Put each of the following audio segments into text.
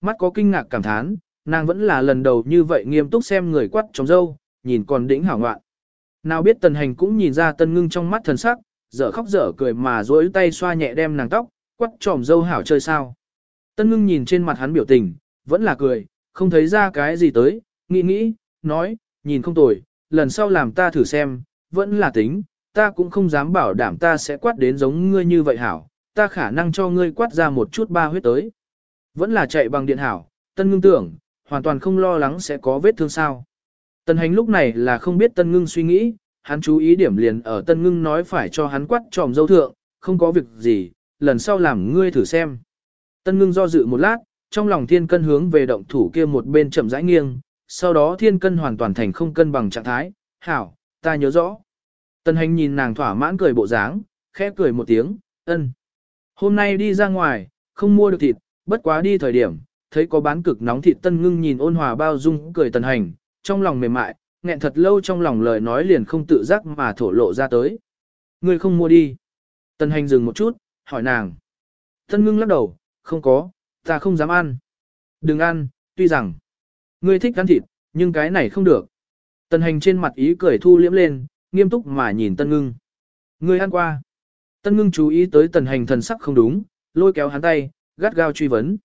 mắt có kinh ngạc cảm thán, nàng vẫn là lần đầu như vậy nghiêm túc xem người quắt trống dâu, nhìn còn đỉnh hảo ngoạn. Nào biết tần hành cũng nhìn ra tân ngưng trong mắt thần sắc, dở khóc dở cười mà duỗi tay xoa nhẹ đem nàng tóc, quắt tròm dâu hảo chơi sao. Tân ngưng nhìn trên mặt hắn biểu tình, vẫn là cười, không thấy ra cái gì tới, nghĩ nghĩ, nói, nhìn không tồi, lần sau làm ta thử xem, vẫn là tính, ta cũng không dám bảo đảm ta sẽ quát đến giống ngươi như vậy hảo, ta khả năng cho ngươi quát ra một chút ba huyết tới. Vẫn là chạy bằng điện hảo, tân ngưng tưởng, hoàn toàn không lo lắng sẽ có vết thương sao. Tân hành lúc này là không biết tân ngưng suy nghĩ, hắn chú ý điểm liền ở tân ngưng nói phải cho hắn quát tròm dâu thượng, không có việc gì, lần sau làm ngươi thử xem. Tân ngưng do dự một lát, trong lòng thiên cân hướng về động thủ kia một bên chậm rãi nghiêng, sau đó thiên cân hoàn toàn thành không cân bằng trạng thái, hảo, ta nhớ rõ. Tân hành nhìn nàng thỏa mãn cười bộ dáng, khẽ cười một tiếng, ân. Hôm nay đi ra ngoài, không mua được thịt, bất quá đi thời điểm, thấy có bán cực nóng thịt tân ngưng nhìn ôn hòa bao dung cười tần hành, trong lòng mềm mại, nghẹn thật lâu trong lòng lời nói liền không tự giác mà thổ lộ ra tới. người không mua đi. Tần hành dừng một chút, hỏi nàng. Tân ngưng lắc đầu, không có, ta không dám ăn. Đừng ăn, tuy rằng, ngươi thích ăn thịt, nhưng cái này không được. Tần hành trên mặt ý cười thu liễm lên, nghiêm túc mà nhìn tân ngưng. Ngươi ăn qua. Tân ngưng chú ý tới tần hành thần sắc không đúng, lôi kéo hắn tay, gắt gao truy vấn.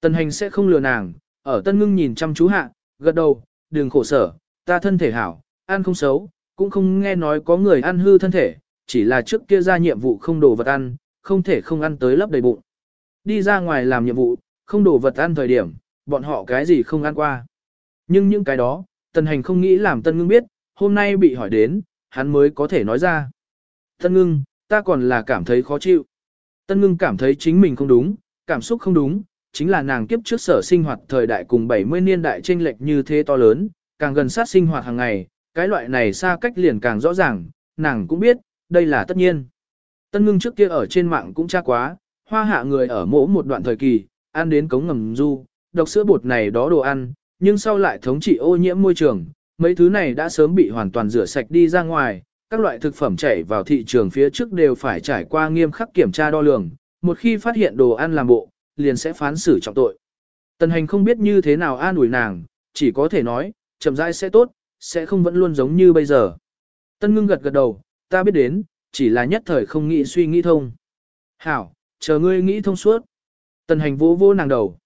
Tần hành sẽ không lừa nàng, ở tân ngưng nhìn chăm chú hạ, gật đầu, đừng khổ sở, ta thân thể hảo, ăn không xấu, cũng không nghe nói có người ăn hư thân thể, chỉ là trước kia ra nhiệm vụ không đồ vật ăn, không thể không ăn tới lấp đầy bụng. Đi ra ngoài làm nhiệm vụ, không đồ vật ăn thời điểm, bọn họ cái gì không ăn qua. Nhưng những cái đó, tần hành không nghĩ làm tân ngưng biết, hôm nay bị hỏi đến, hắn mới có thể nói ra. Tân ngưng, ta còn là cảm thấy khó chịu. Tân ngưng cảm thấy chính mình không đúng, cảm xúc không đúng, chính là nàng kiếp trước sở sinh hoạt thời đại cùng 70 niên đại chênh lệch như thế to lớn, càng gần sát sinh hoạt hàng ngày, cái loại này xa cách liền càng rõ ràng, nàng cũng biết, đây là tất nhiên. Tân ngưng trước kia ở trên mạng cũng tra quá, hoa hạ người ở mỗ một đoạn thời kỳ, ăn đến cống ngầm du, độc sữa bột này đó đồ ăn, nhưng sau lại thống trị ô nhiễm môi trường, mấy thứ này đã sớm bị hoàn toàn rửa sạch đi ra ngoài, các loại thực phẩm chảy vào thị trường phía trước đều phải trải qua nghiêm khắc kiểm tra đo lường, một khi phát hiện đồ ăn làm bộ, liền sẽ phán xử trọng tội. Tần hành không biết như thế nào an ủi nàng, chỉ có thể nói, chậm rãi sẽ tốt, sẽ không vẫn luôn giống như bây giờ. Tân ngưng gật gật đầu, ta biết đến, chỉ là nhất thời không nghĩ suy nghĩ thông. Hảo, chờ ngươi nghĩ thông suốt. Tần hành vỗ vỗ nàng đầu.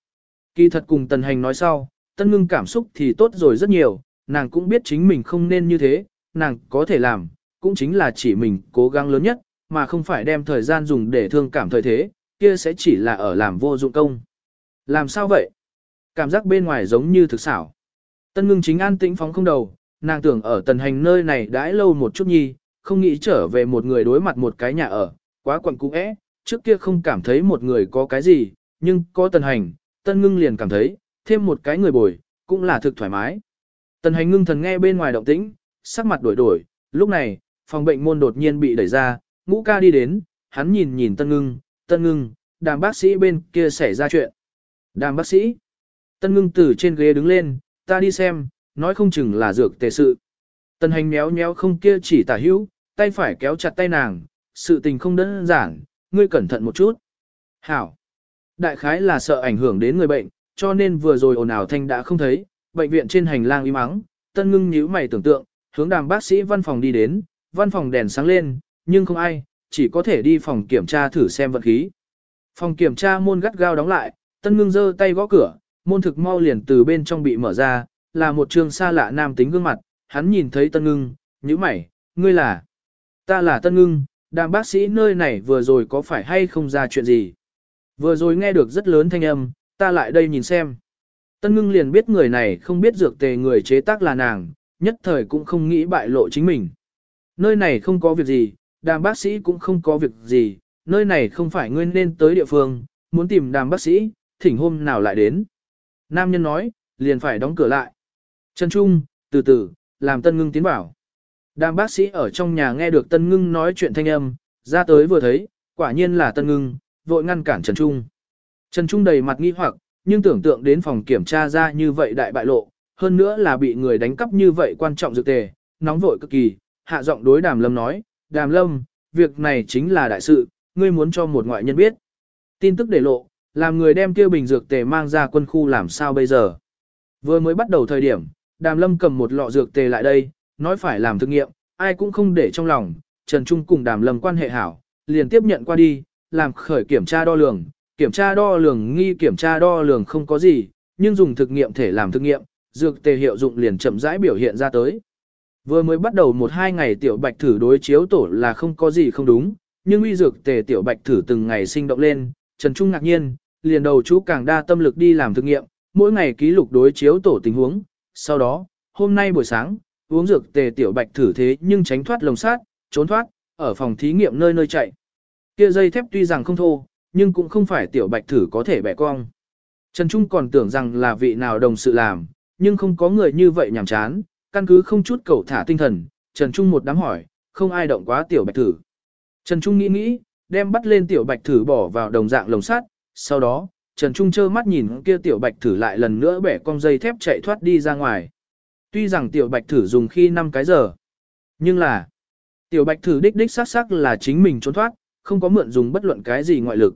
Kỳ thật cùng tần hành nói sau, tân ngưng cảm xúc thì tốt rồi rất nhiều, nàng cũng biết chính mình không nên như thế, nàng có thể làm, cũng chính là chỉ mình cố gắng lớn nhất, mà không phải đem thời gian dùng để thương cảm thời thế, kia sẽ chỉ là ở làm vô dụng công. Làm sao vậy? Cảm giác bên ngoài giống như thực xảo. Tân ngưng chính an tĩnh phóng không đầu, nàng tưởng ở tần hành nơi này đãi lâu một chút nhi, không nghĩ trở về một người đối mặt một cái nhà ở, quá quẩn cũ é. trước kia không cảm thấy một người có cái gì, nhưng có tần hành, tân ngưng liền cảm thấy, thêm một cái người bồi, cũng là thực thoải mái. Tần hành ngưng thần nghe bên ngoài động tĩnh, sắc mặt đổi đổi, lúc này, phòng bệnh môn đột nhiên bị đẩy ra, ngũ ca đi đến, hắn nhìn nhìn tân ngưng, tân ngưng, đàm bác sĩ bên kia xảy ra chuyện. Đàm bác sĩ, tân ngưng từ trên ghế đứng lên, ta đi xem, nói không chừng là dược tề sự. Tân hành méo méo không kia chỉ tả hữu, tay phải kéo chặt tay nàng, sự tình không đơn giản, ngươi cẩn thận một chút. Hảo. Đại khái là sợ ảnh hưởng đến người bệnh, cho nên vừa rồi ồn ào thanh đã không thấy, bệnh viện trên hành lang im mắng, tân ngưng nhíu mày tưởng tượng, hướng đàm bác sĩ văn phòng đi đến, văn phòng đèn sáng lên, nhưng không ai, chỉ có thể đi phòng kiểm tra thử xem vật khí. Phòng kiểm tra môn gắt gao đóng lại, tân ngưng giơ tay gõ cửa, môn thực mau liền từ bên trong bị mở ra, là một trường xa lạ nam tính gương mặt, hắn nhìn thấy tân ngưng, nhíu mày, ngươi là, ta là tân ngưng, đàm bác sĩ nơi này vừa rồi có phải hay không ra chuyện gì. Vừa rồi nghe được rất lớn thanh âm, ta lại đây nhìn xem. Tân ngưng liền biết người này không biết dược tề người chế tác là nàng, nhất thời cũng không nghĩ bại lộ chính mình. Nơi này không có việc gì, đàm bác sĩ cũng không có việc gì, nơi này không phải ngươi nên tới địa phương, muốn tìm đàm bác sĩ, thỉnh hôm nào lại đến. Nam nhân nói, liền phải đóng cửa lại. Trần Trung, từ từ, làm Tân Ngưng tiến vào. Đàm bác sĩ ở trong nhà nghe được Tân Ngưng nói chuyện thanh âm, ra tới vừa thấy, quả nhiên là Tân Ngưng, vội ngăn cản Trần Trung. Trần Trung đầy mặt nghi hoặc, nhưng tưởng tượng đến phòng kiểm tra ra như vậy đại bại lộ, hơn nữa là bị người đánh cắp như vậy quan trọng dược tề, nóng vội cực kỳ, hạ giọng đối Đàm Lâm nói, Đàm Lâm, việc này chính là đại sự, ngươi muốn cho một ngoại nhân biết. Tin tức để lộ, làm người đem kia bình dược tề mang ra quân khu làm sao bây giờ. Vừa mới bắt đầu thời điểm, Đàm Lâm cầm một lọ dược tề lại đây, nói phải làm thực nghiệm, ai cũng không để trong lòng, Trần Trung cùng Đàm Lâm quan hệ hảo, liền tiếp nhận qua đi, làm khởi kiểm tra đo lường, kiểm tra đo lường nghi kiểm tra đo lường không có gì, nhưng dùng thực nghiệm thể làm thực nghiệm, dược tề hiệu dụng liền chậm rãi biểu hiện ra tới. Vừa mới bắt đầu một hai ngày tiểu bạch thử đối chiếu tổ là không có gì không đúng, nhưng uy dược tề tiểu bạch thử từng ngày sinh động lên, Trần Trung ngạc nhiên, liền đầu chú càng đa tâm lực đi làm thực nghiệm, mỗi ngày ký lục đối chiếu tổ tình huống, sau đó, hôm nay buổi sáng, uống dược tề tiểu bạch thử thế nhưng tránh thoát lồng sát, trốn thoát, ở phòng thí nghiệm nơi nơi chạy. Kia dây thép tuy rằng không thô, nhưng cũng không phải tiểu bạch thử có thể bẻ cong. Trần Trung còn tưởng rằng là vị nào đồng sự làm, nhưng không có người như vậy nhảm chán, căn cứ không chút cầu thả tinh thần, Trần Trung một đám hỏi, không ai động quá tiểu bạch thử. Trần Trung nghĩ nghĩ, đem bắt lên tiểu bạch thử bỏ vào đồng dạng lồng sắt, sau đó, Trần Trung trơ mắt nhìn kia tiểu bạch thử lại lần nữa bẻ cong dây thép chạy thoát đi ra ngoài. Tuy rằng tiểu bạch thử dùng khi 5 cái giờ, nhưng là tiểu bạch thử đích đích xác xác là chính mình trốn thoát, không có mượn dùng bất luận cái gì ngoại lực.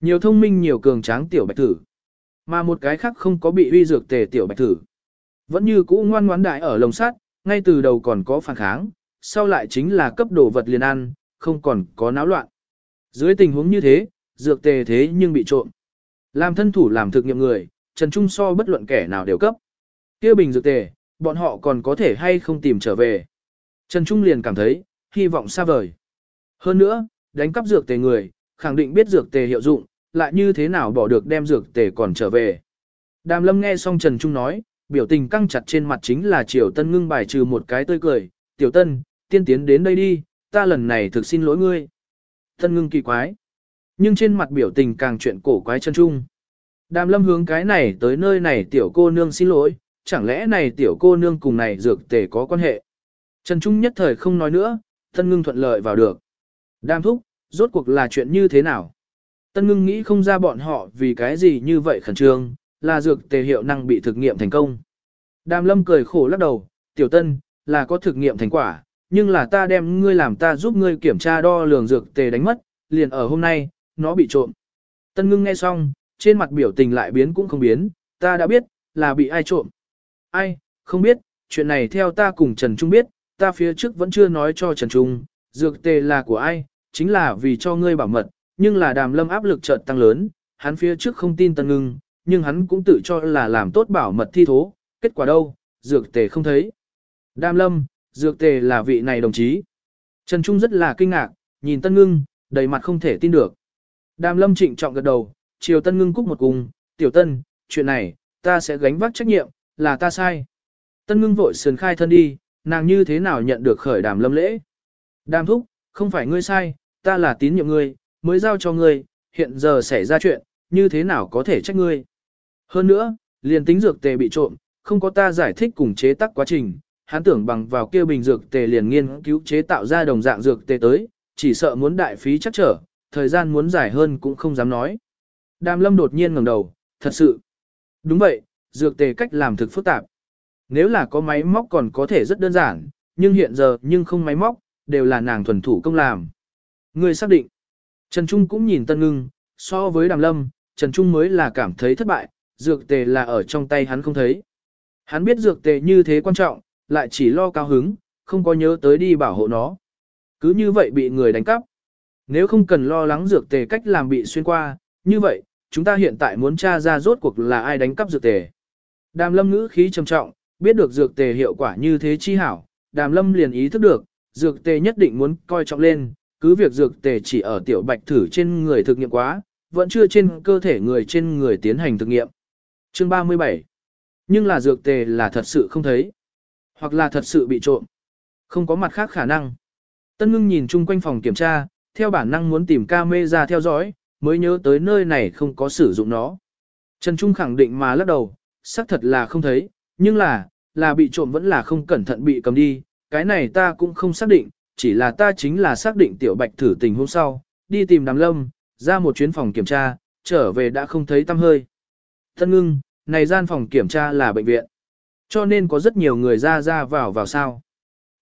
Nhiều thông minh nhiều cường tráng tiểu bạch thử, mà một cái khác không có bị uy dược tề tiểu bạch thử. Vẫn như cũ ngoan ngoãn đại ở lồng sắt, ngay từ đầu còn có phản kháng, sau lại chính là cấp đồ vật liền ăn, không còn có náo loạn. Dưới tình huống như thế, dược tề thế nhưng bị trộm. Làm thân thủ làm thực nghiệm người, Trần Trung so bất luận kẻ nào đều cấp. kia bình dược tề, bọn họ còn có thể hay không tìm trở về. Trần Trung liền cảm thấy, hy vọng xa vời. Hơn nữa, đánh cắp dược tề người, khẳng định biết dược tề hiệu dụng, lại như thế nào bỏ được đem dược tề còn trở về. Đàm lâm nghe xong Trần Trung nói, biểu tình căng chặt trên mặt chính là Triều Tân ngưng bài trừ một cái tươi cười, Tiểu Tân, tiên tiến đến đây đi, ta lần này thực xin lỗi ngươi. Tân ngưng kỳ quái. Nhưng trên mặt biểu tình càng chuyện cổ quái chân trung. Đàm lâm hướng cái này tới nơi này tiểu cô nương xin lỗi, chẳng lẽ này tiểu cô nương cùng này dược tề có quan hệ. Trần Trung nhất thời không nói nữa, Tân ngưng thuận lợi vào được. Đàm thúc, rốt cuộc là chuyện như thế nào? Tân ngưng nghĩ không ra bọn họ vì cái gì như vậy khẩn trương, là dược tề hiệu năng bị thực nghiệm thành công. Đàm lâm cười khổ lắc đầu, tiểu tân, là có thực nghiệm thành quả, nhưng là ta đem ngươi làm ta giúp ngươi kiểm tra đo lường dược tề đánh mất, liền ở hôm nay, nó bị trộm. Tân ngưng nghe xong, trên mặt biểu tình lại biến cũng không biến, ta đã biết, là bị ai trộm. Ai, không biết, chuyện này theo ta cùng Trần Trung biết, ta phía trước vẫn chưa nói cho Trần Trung, dược tề là của ai, chính là vì cho ngươi bảo mật, nhưng là đàm lâm áp lực chợt tăng lớn, hắn phía trước không tin tân ngưng, nhưng hắn cũng tự cho là làm tốt bảo mật thi thố, kết quả đâu, dược tề không thấy. Đam lâm, dược tề là vị này đồng chí. Trần Trung rất là kinh ngạc, nhìn tân ngưng, đầy mặt không thể tin được. Đam lâm trịnh trọng gật đầu, chiều tân ngưng cúc một cùng, tiểu tân, chuyện này, ta sẽ gánh vác trách nhiệm, là ta sai. Tân ngưng vội sườn khai thân đi, nàng như thế nào nhận được khởi đàm lâm lễ. Đàm thúc, không phải ngươi sai, ta là tín nhiệm ngươi, mới giao cho ngươi, hiện giờ xảy ra chuyện, như thế nào có thể trách ngươi. Hơn nữa, liền tính dược tề bị trộm, không có ta giải thích cùng chế tác quá trình, hắn tưởng bằng vào kia bình dược tề liền nghiên cứu chế tạo ra đồng dạng dược tề tới, chỉ sợ muốn đại phí chắc trở, thời gian muốn dài hơn cũng không dám nói. Đàm lâm đột nhiên ngẩng đầu, thật sự. Đúng vậy, dược tề cách làm thực phức tạp. Nếu là có máy móc còn có thể rất đơn giản, nhưng hiện giờ nhưng không máy móc, đều là nàng thuần thủ công làm. Người xác định. Trần Trung cũng nhìn Tân Ngưng, so với Đàm Lâm, Trần Trung mới là cảm thấy thất bại, dược tề là ở trong tay hắn không thấy. Hắn biết dược tề như thế quan trọng, lại chỉ lo cao hứng, không có nhớ tới đi bảo hộ nó. Cứ như vậy bị người đánh cắp. Nếu không cần lo lắng dược tề cách làm bị xuyên qua, như vậy, chúng ta hiện tại muốn tra ra rốt cuộc là ai đánh cắp dược tề. Đàm lâm ngữ khí trầm trọng, biết được dược tề hiệu quả như thế chi hảo, đàm lâm liền ý thức được, dược tề nhất định muốn coi trọng lên, cứ việc dược tề chỉ ở tiểu bạch thử trên người thực nghiệm quá, vẫn chưa trên cơ thể người trên người tiến hành thực nghiệm. Chương 37 Nhưng là dược tề là thật sự không thấy, hoặc là thật sự bị trộm. Không có mặt khác khả năng. Tân ngưng nhìn chung quanh phòng kiểm tra, theo bản năng muốn tìm camera theo dõi, mới nhớ tới nơi này không có sử dụng nó. Trần Trung khẳng định mà lắc đầu, xác thật là không thấy, nhưng là, là bị trộm vẫn là không cẩn thận bị cầm đi, cái này ta cũng không xác định, chỉ là ta chính là xác định tiểu bạch thử tình hôm sau, đi tìm đàm lâm, ra một chuyến phòng kiểm tra, trở về đã không thấy tâm hơi. Thân ngưng, này gian phòng kiểm tra là bệnh viện, cho nên có rất nhiều người ra ra vào vào sao.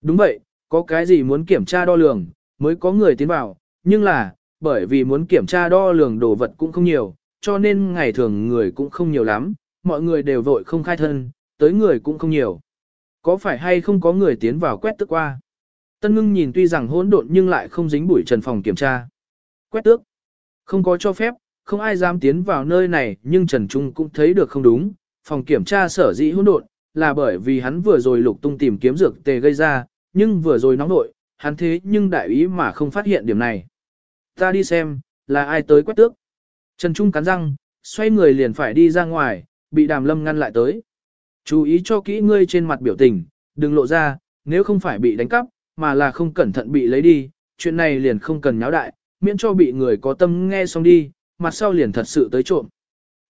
Đúng vậy, có cái gì muốn kiểm tra đo lường, mới có người tiến vào, nhưng là, bởi vì muốn kiểm tra đo lường đồ vật cũng không nhiều, cho nên ngày thường người cũng không nhiều lắm, mọi người đều vội không khai thân, tới người cũng không nhiều. Có phải hay không có người tiến vào quét tước qua? Tân ngưng nhìn tuy rằng hỗn độn nhưng lại không dính bụi trần phòng kiểm tra. Quét tước. Không có cho phép, không ai dám tiến vào nơi này nhưng Trần Trung cũng thấy được không đúng. Phòng kiểm tra sở dĩ hỗn độn là bởi vì hắn vừa rồi lục tung tìm kiếm dược tề gây ra, nhưng vừa rồi nóng nội, hắn thế nhưng đại ý mà không phát hiện điểm này. Ta đi xem, là ai tới quét tước. Trần Trung cắn răng, xoay người liền phải đi ra ngoài, bị đàm lâm ngăn lại tới. Chú ý cho kỹ ngươi trên mặt biểu tình, đừng lộ ra, nếu không phải bị đánh cắp, mà là không cẩn thận bị lấy đi, chuyện này liền không cần nháo đại, miễn cho bị người có tâm nghe xong đi, mặt sau liền thật sự tới trộm.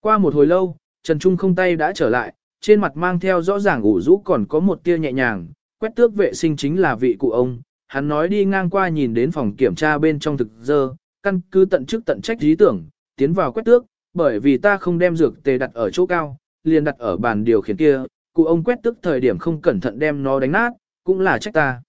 Qua một hồi lâu, Trần Trung không tay đã trở lại, trên mặt mang theo rõ ràng ủ rũ còn có một tia nhẹ nhàng, quét tước vệ sinh chính là vị cụ ông, hắn nói đi ngang qua nhìn đến phòng kiểm tra bên trong thực dơ, căn cứ tận chức tận trách lý tưởng, tiến vào quét tước, bởi vì ta không đem dược tề đặt ở chỗ cao, liền đặt ở bàn điều khiển kia, cụ ông quét tước thời điểm không cẩn thận đem nó đánh nát, cũng là trách ta.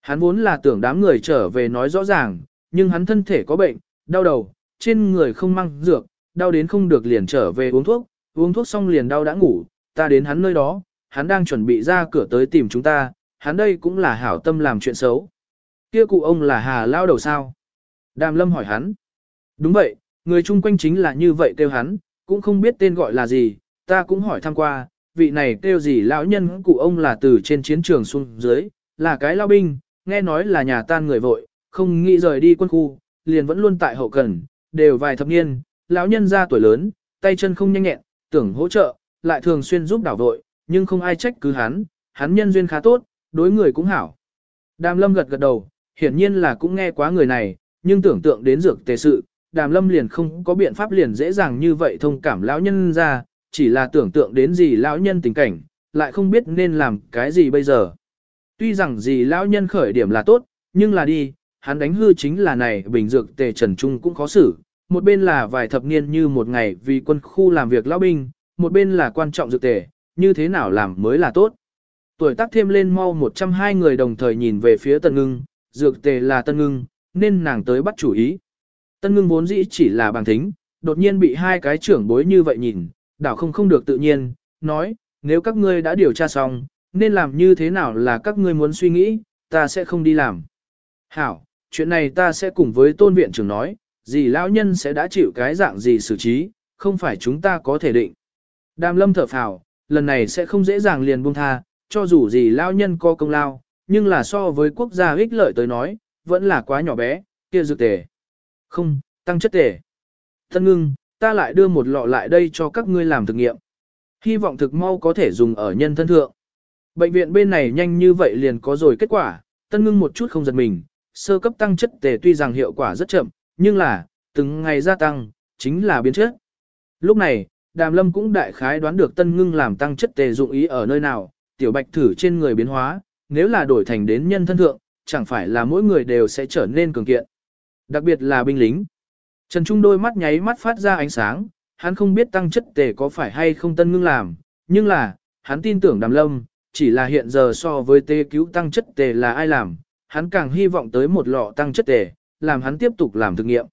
Hắn vốn là tưởng đám người trở về nói rõ ràng, nhưng hắn thân thể có bệnh, đau đầu, trên người không mang dược, đau đến không được liền trở về uống thuốc, uống thuốc xong liền đau đã ngủ, ta đến hắn nơi đó, hắn đang chuẩn bị ra cửa tới tìm chúng ta, hắn đây cũng là hảo tâm làm chuyện xấu. Kia cụ ông là Hà lao đầu sao? Đàm Lâm hỏi hắn. Đúng vậy, người chung quanh chính là như vậy kêu hắn, cũng không biết tên gọi là gì, ta cũng hỏi thăm qua, vị này kêu gì lão nhân cụ ông là từ trên chiến trường xuống dưới, là cái lao binh, nghe nói là nhà tan người vội, không nghĩ rời đi quân khu, liền vẫn luôn tại hậu cần, đều vài thập niên, lão nhân ra tuổi lớn, tay chân không nhanh nhẹn, tưởng hỗ trợ, lại thường xuyên giúp đảo vội, nhưng không ai trách cứ hắn, hắn nhân duyên khá tốt, đối người cũng hảo. Đàm lâm gật gật đầu, hiển nhiên là cũng nghe quá người này, nhưng tưởng tượng đến dược tề sự, đàm lâm liền không có biện pháp liền dễ dàng như vậy thông cảm lão nhân ra, chỉ là tưởng tượng đến gì lão nhân tình cảnh, lại không biết nên làm cái gì bây giờ. Tuy rằng gì lão nhân khởi điểm là tốt, nhưng là đi, hắn đánh hư chính là này bình dược tề trần trung cũng khó xử, một bên là vài thập niên như một ngày vì quân khu làm việc lão binh, một bên là quan trọng dược tề, như thế nào làm mới là tốt. Tuổi tác thêm lên mau 102 người đồng thời nhìn về phía Tân Ngưng, dược tề là Tân Ngưng, nên nàng tới bắt chủ ý. Tân Ngưng vốn dĩ chỉ là bằng thính, đột nhiên bị hai cái trưởng bối như vậy nhìn, đảo không không được tự nhiên, nói, nếu các ngươi đã điều tra xong, nên làm như thế nào là các ngươi muốn suy nghĩ, ta sẽ không đi làm. Hảo, chuyện này ta sẽ cùng với tôn viện trưởng nói, gì lão nhân sẽ đã chịu cái dạng gì xử trí, không phải chúng ta có thể định. Đàm lâm thở phào, lần này sẽ không dễ dàng liền buông tha, cho dù gì lão nhân có công lao, nhưng là so với quốc gia ích lợi tới nói, vẫn là quá nhỏ bé, kia dược tề. Không, tăng chất tề. Thân ngưng, ta lại đưa một lọ lại đây cho các ngươi làm thực nghiệm. Hy vọng thực mau có thể dùng ở nhân thân thượng. Bệnh viện bên này nhanh như vậy liền có rồi kết quả, tân ngưng một chút không giật mình, sơ cấp tăng chất tề tuy rằng hiệu quả rất chậm, nhưng là, từng ngày gia tăng, chính là biến chất. Lúc này, Đàm Lâm cũng đại khái đoán được tân ngưng làm tăng chất tề dụng ý ở nơi nào, tiểu bạch thử trên người biến hóa, nếu là đổi thành đến nhân thân thượng, chẳng phải là mỗi người đều sẽ trở nên cường kiện. Đặc biệt là binh lính. Trần Trung đôi mắt nháy mắt phát ra ánh sáng, hắn không biết tăng chất tề có phải hay không tân ngưng làm, nhưng là, hắn tin tưởng Đàm Lâm, chỉ là hiện giờ so với tê cứu tăng chất tề là ai làm, hắn càng hy vọng tới một lọ tăng chất tề, làm hắn tiếp tục làm thực nghiệm.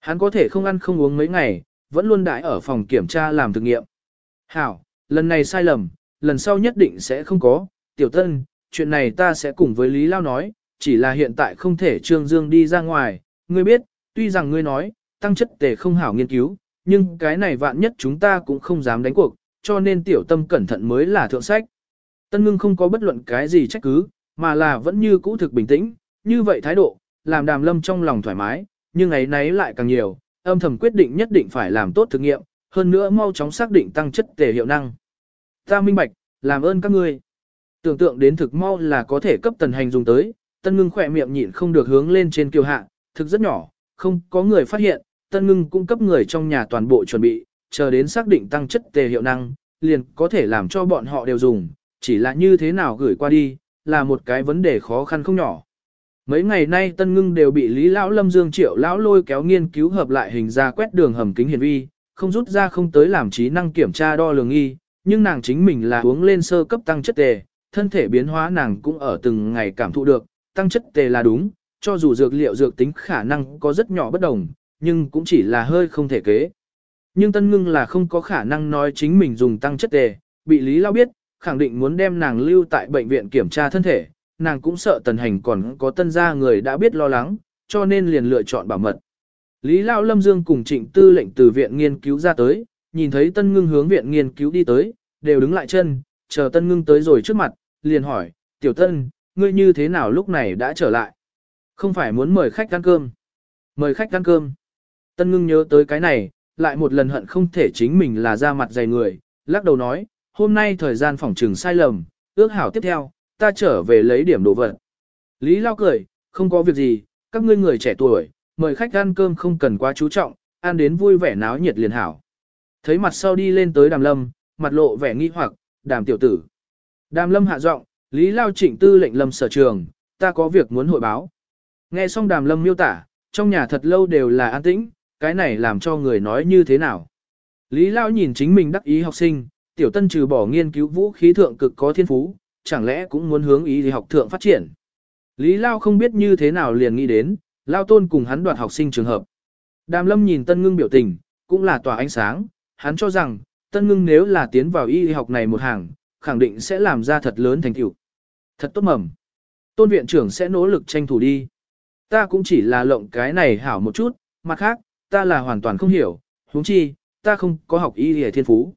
Hắn có thể không ăn không uống mấy ngày, vẫn luôn đãi ở phòng kiểm tra làm thực nghiệm. Hảo, lần này sai lầm, lần sau nhất định sẽ không có, tiểu tân, chuyện này ta sẽ cùng với Lý Lao nói, chỉ là hiện tại không thể Trương Dương đi ra ngoài, ngươi biết, tuy rằng ngươi nói, tăng chất tề không hảo nghiên cứu, nhưng cái này vạn nhất chúng ta cũng không dám đánh cuộc, cho nên tiểu tâm cẩn thận mới là thượng sách. Tân ngưng không có bất luận cái gì trách cứ, mà là vẫn như cũ thực bình tĩnh, như vậy thái độ, làm đàm lâm trong lòng thoải mái, nhưng ấy nấy lại càng nhiều, âm thầm quyết định nhất định phải làm tốt thực nghiệm, hơn nữa mau chóng xác định tăng chất tề hiệu năng. Ta minh bạch, làm ơn các ngươi. Tưởng tượng đến thực mau là có thể cấp tần hành dùng tới, tân ngưng khỏe miệng nhịn không được hướng lên trên kiều hạ, thực rất nhỏ, không có người phát hiện, tân ngưng cung cấp người trong nhà toàn bộ chuẩn bị, chờ đến xác định tăng chất tề hiệu năng, liền có thể làm cho bọn họ đều dùng, chỉ là như thế nào gửi qua đi, là một cái vấn đề khó khăn không nhỏ. Mấy ngày nay Tân Ngưng đều bị Lý Lão Lâm Dương Triệu Lão lôi kéo nghiên cứu hợp lại hình ra quét đường hầm kính hiển vi, không rút ra không tới làm trí năng kiểm tra đo lường y, nhưng nàng chính mình là uống lên sơ cấp tăng chất tề, thân thể biến hóa nàng cũng ở từng ngày cảm thụ được, tăng chất tề là đúng, cho dù dược liệu dược tính khả năng có rất nhỏ bất đồng, nhưng cũng chỉ là hơi không thể kế. Nhưng Tân Ngưng là không có khả năng nói chính mình dùng tăng chất tề, bị Lý Lao biết, khẳng định muốn đem nàng lưu tại bệnh viện kiểm tra thân thể, nàng cũng sợ tần hành còn có tân gia người đã biết lo lắng, cho nên liền lựa chọn bảo mật. Lý Lao Lâm Dương cùng trịnh tư lệnh từ viện nghiên cứu ra tới, nhìn thấy Tân Ngưng hướng viện nghiên cứu đi tới, đều đứng lại chân, chờ Tân Ngưng tới rồi trước mặt, liền hỏi, Tiểu Tân, ngươi như thế nào lúc này đã trở lại? Không phải muốn mời khách ăn cơm. Mời khách ăn cơm. Tân Ngưng nhớ tới cái này, lại một lần hận không thể chính mình là ra mặt dày người, lắc đầu nói, hôm nay thời gian phòng trừng sai lầm, ước hảo tiếp theo, ta trở về lấy điểm đồ vật. Lý Lao cười, không có việc gì, các ngươi người trẻ tuổi, mời khách ăn cơm không cần quá chú trọng, ăn đến vui vẻ náo nhiệt liền hảo. Thấy mặt sau đi lên tới đàm lâm, mặt lộ vẻ nghi hoặc, đàm tiểu tử. Đàm lâm hạ giọng, Lý Lao trịnh tư lệnh lâm sở trường, ta có việc muốn hội báo. Nghe xong đàm lâm miêu tả, trong nhà thật lâu đều là an tĩnh, cái này làm cho người nói như thế nào. Lý Lao nhìn chính mình đắc ý học sinh, tiểu tân trừ bỏ nghiên cứu vũ khí thượng cực có thiên phú, chẳng lẽ cũng muốn hướng ý học thượng phát triển. Lý Lao không biết như thế nào liền nghĩ đến, Lao tôn cùng hắn đoạt học sinh trường hợp. Đàm lâm nhìn tân ngưng biểu tình, cũng là tỏa ánh sáng, hắn cho rằng, tân ngưng nếu là tiến vào y học này một hàng, khẳng định sẽ làm ra thật lớn thành tựu. Thật tốt mầm. Tôn viện trưởng sẽ nỗ lực tranh thủ đi. Ta cũng chỉ là lộng cái này hảo một chút, mặt khác, ta là hoàn toàn không hiểu, huống chi, ta không có học y hề thiên phú.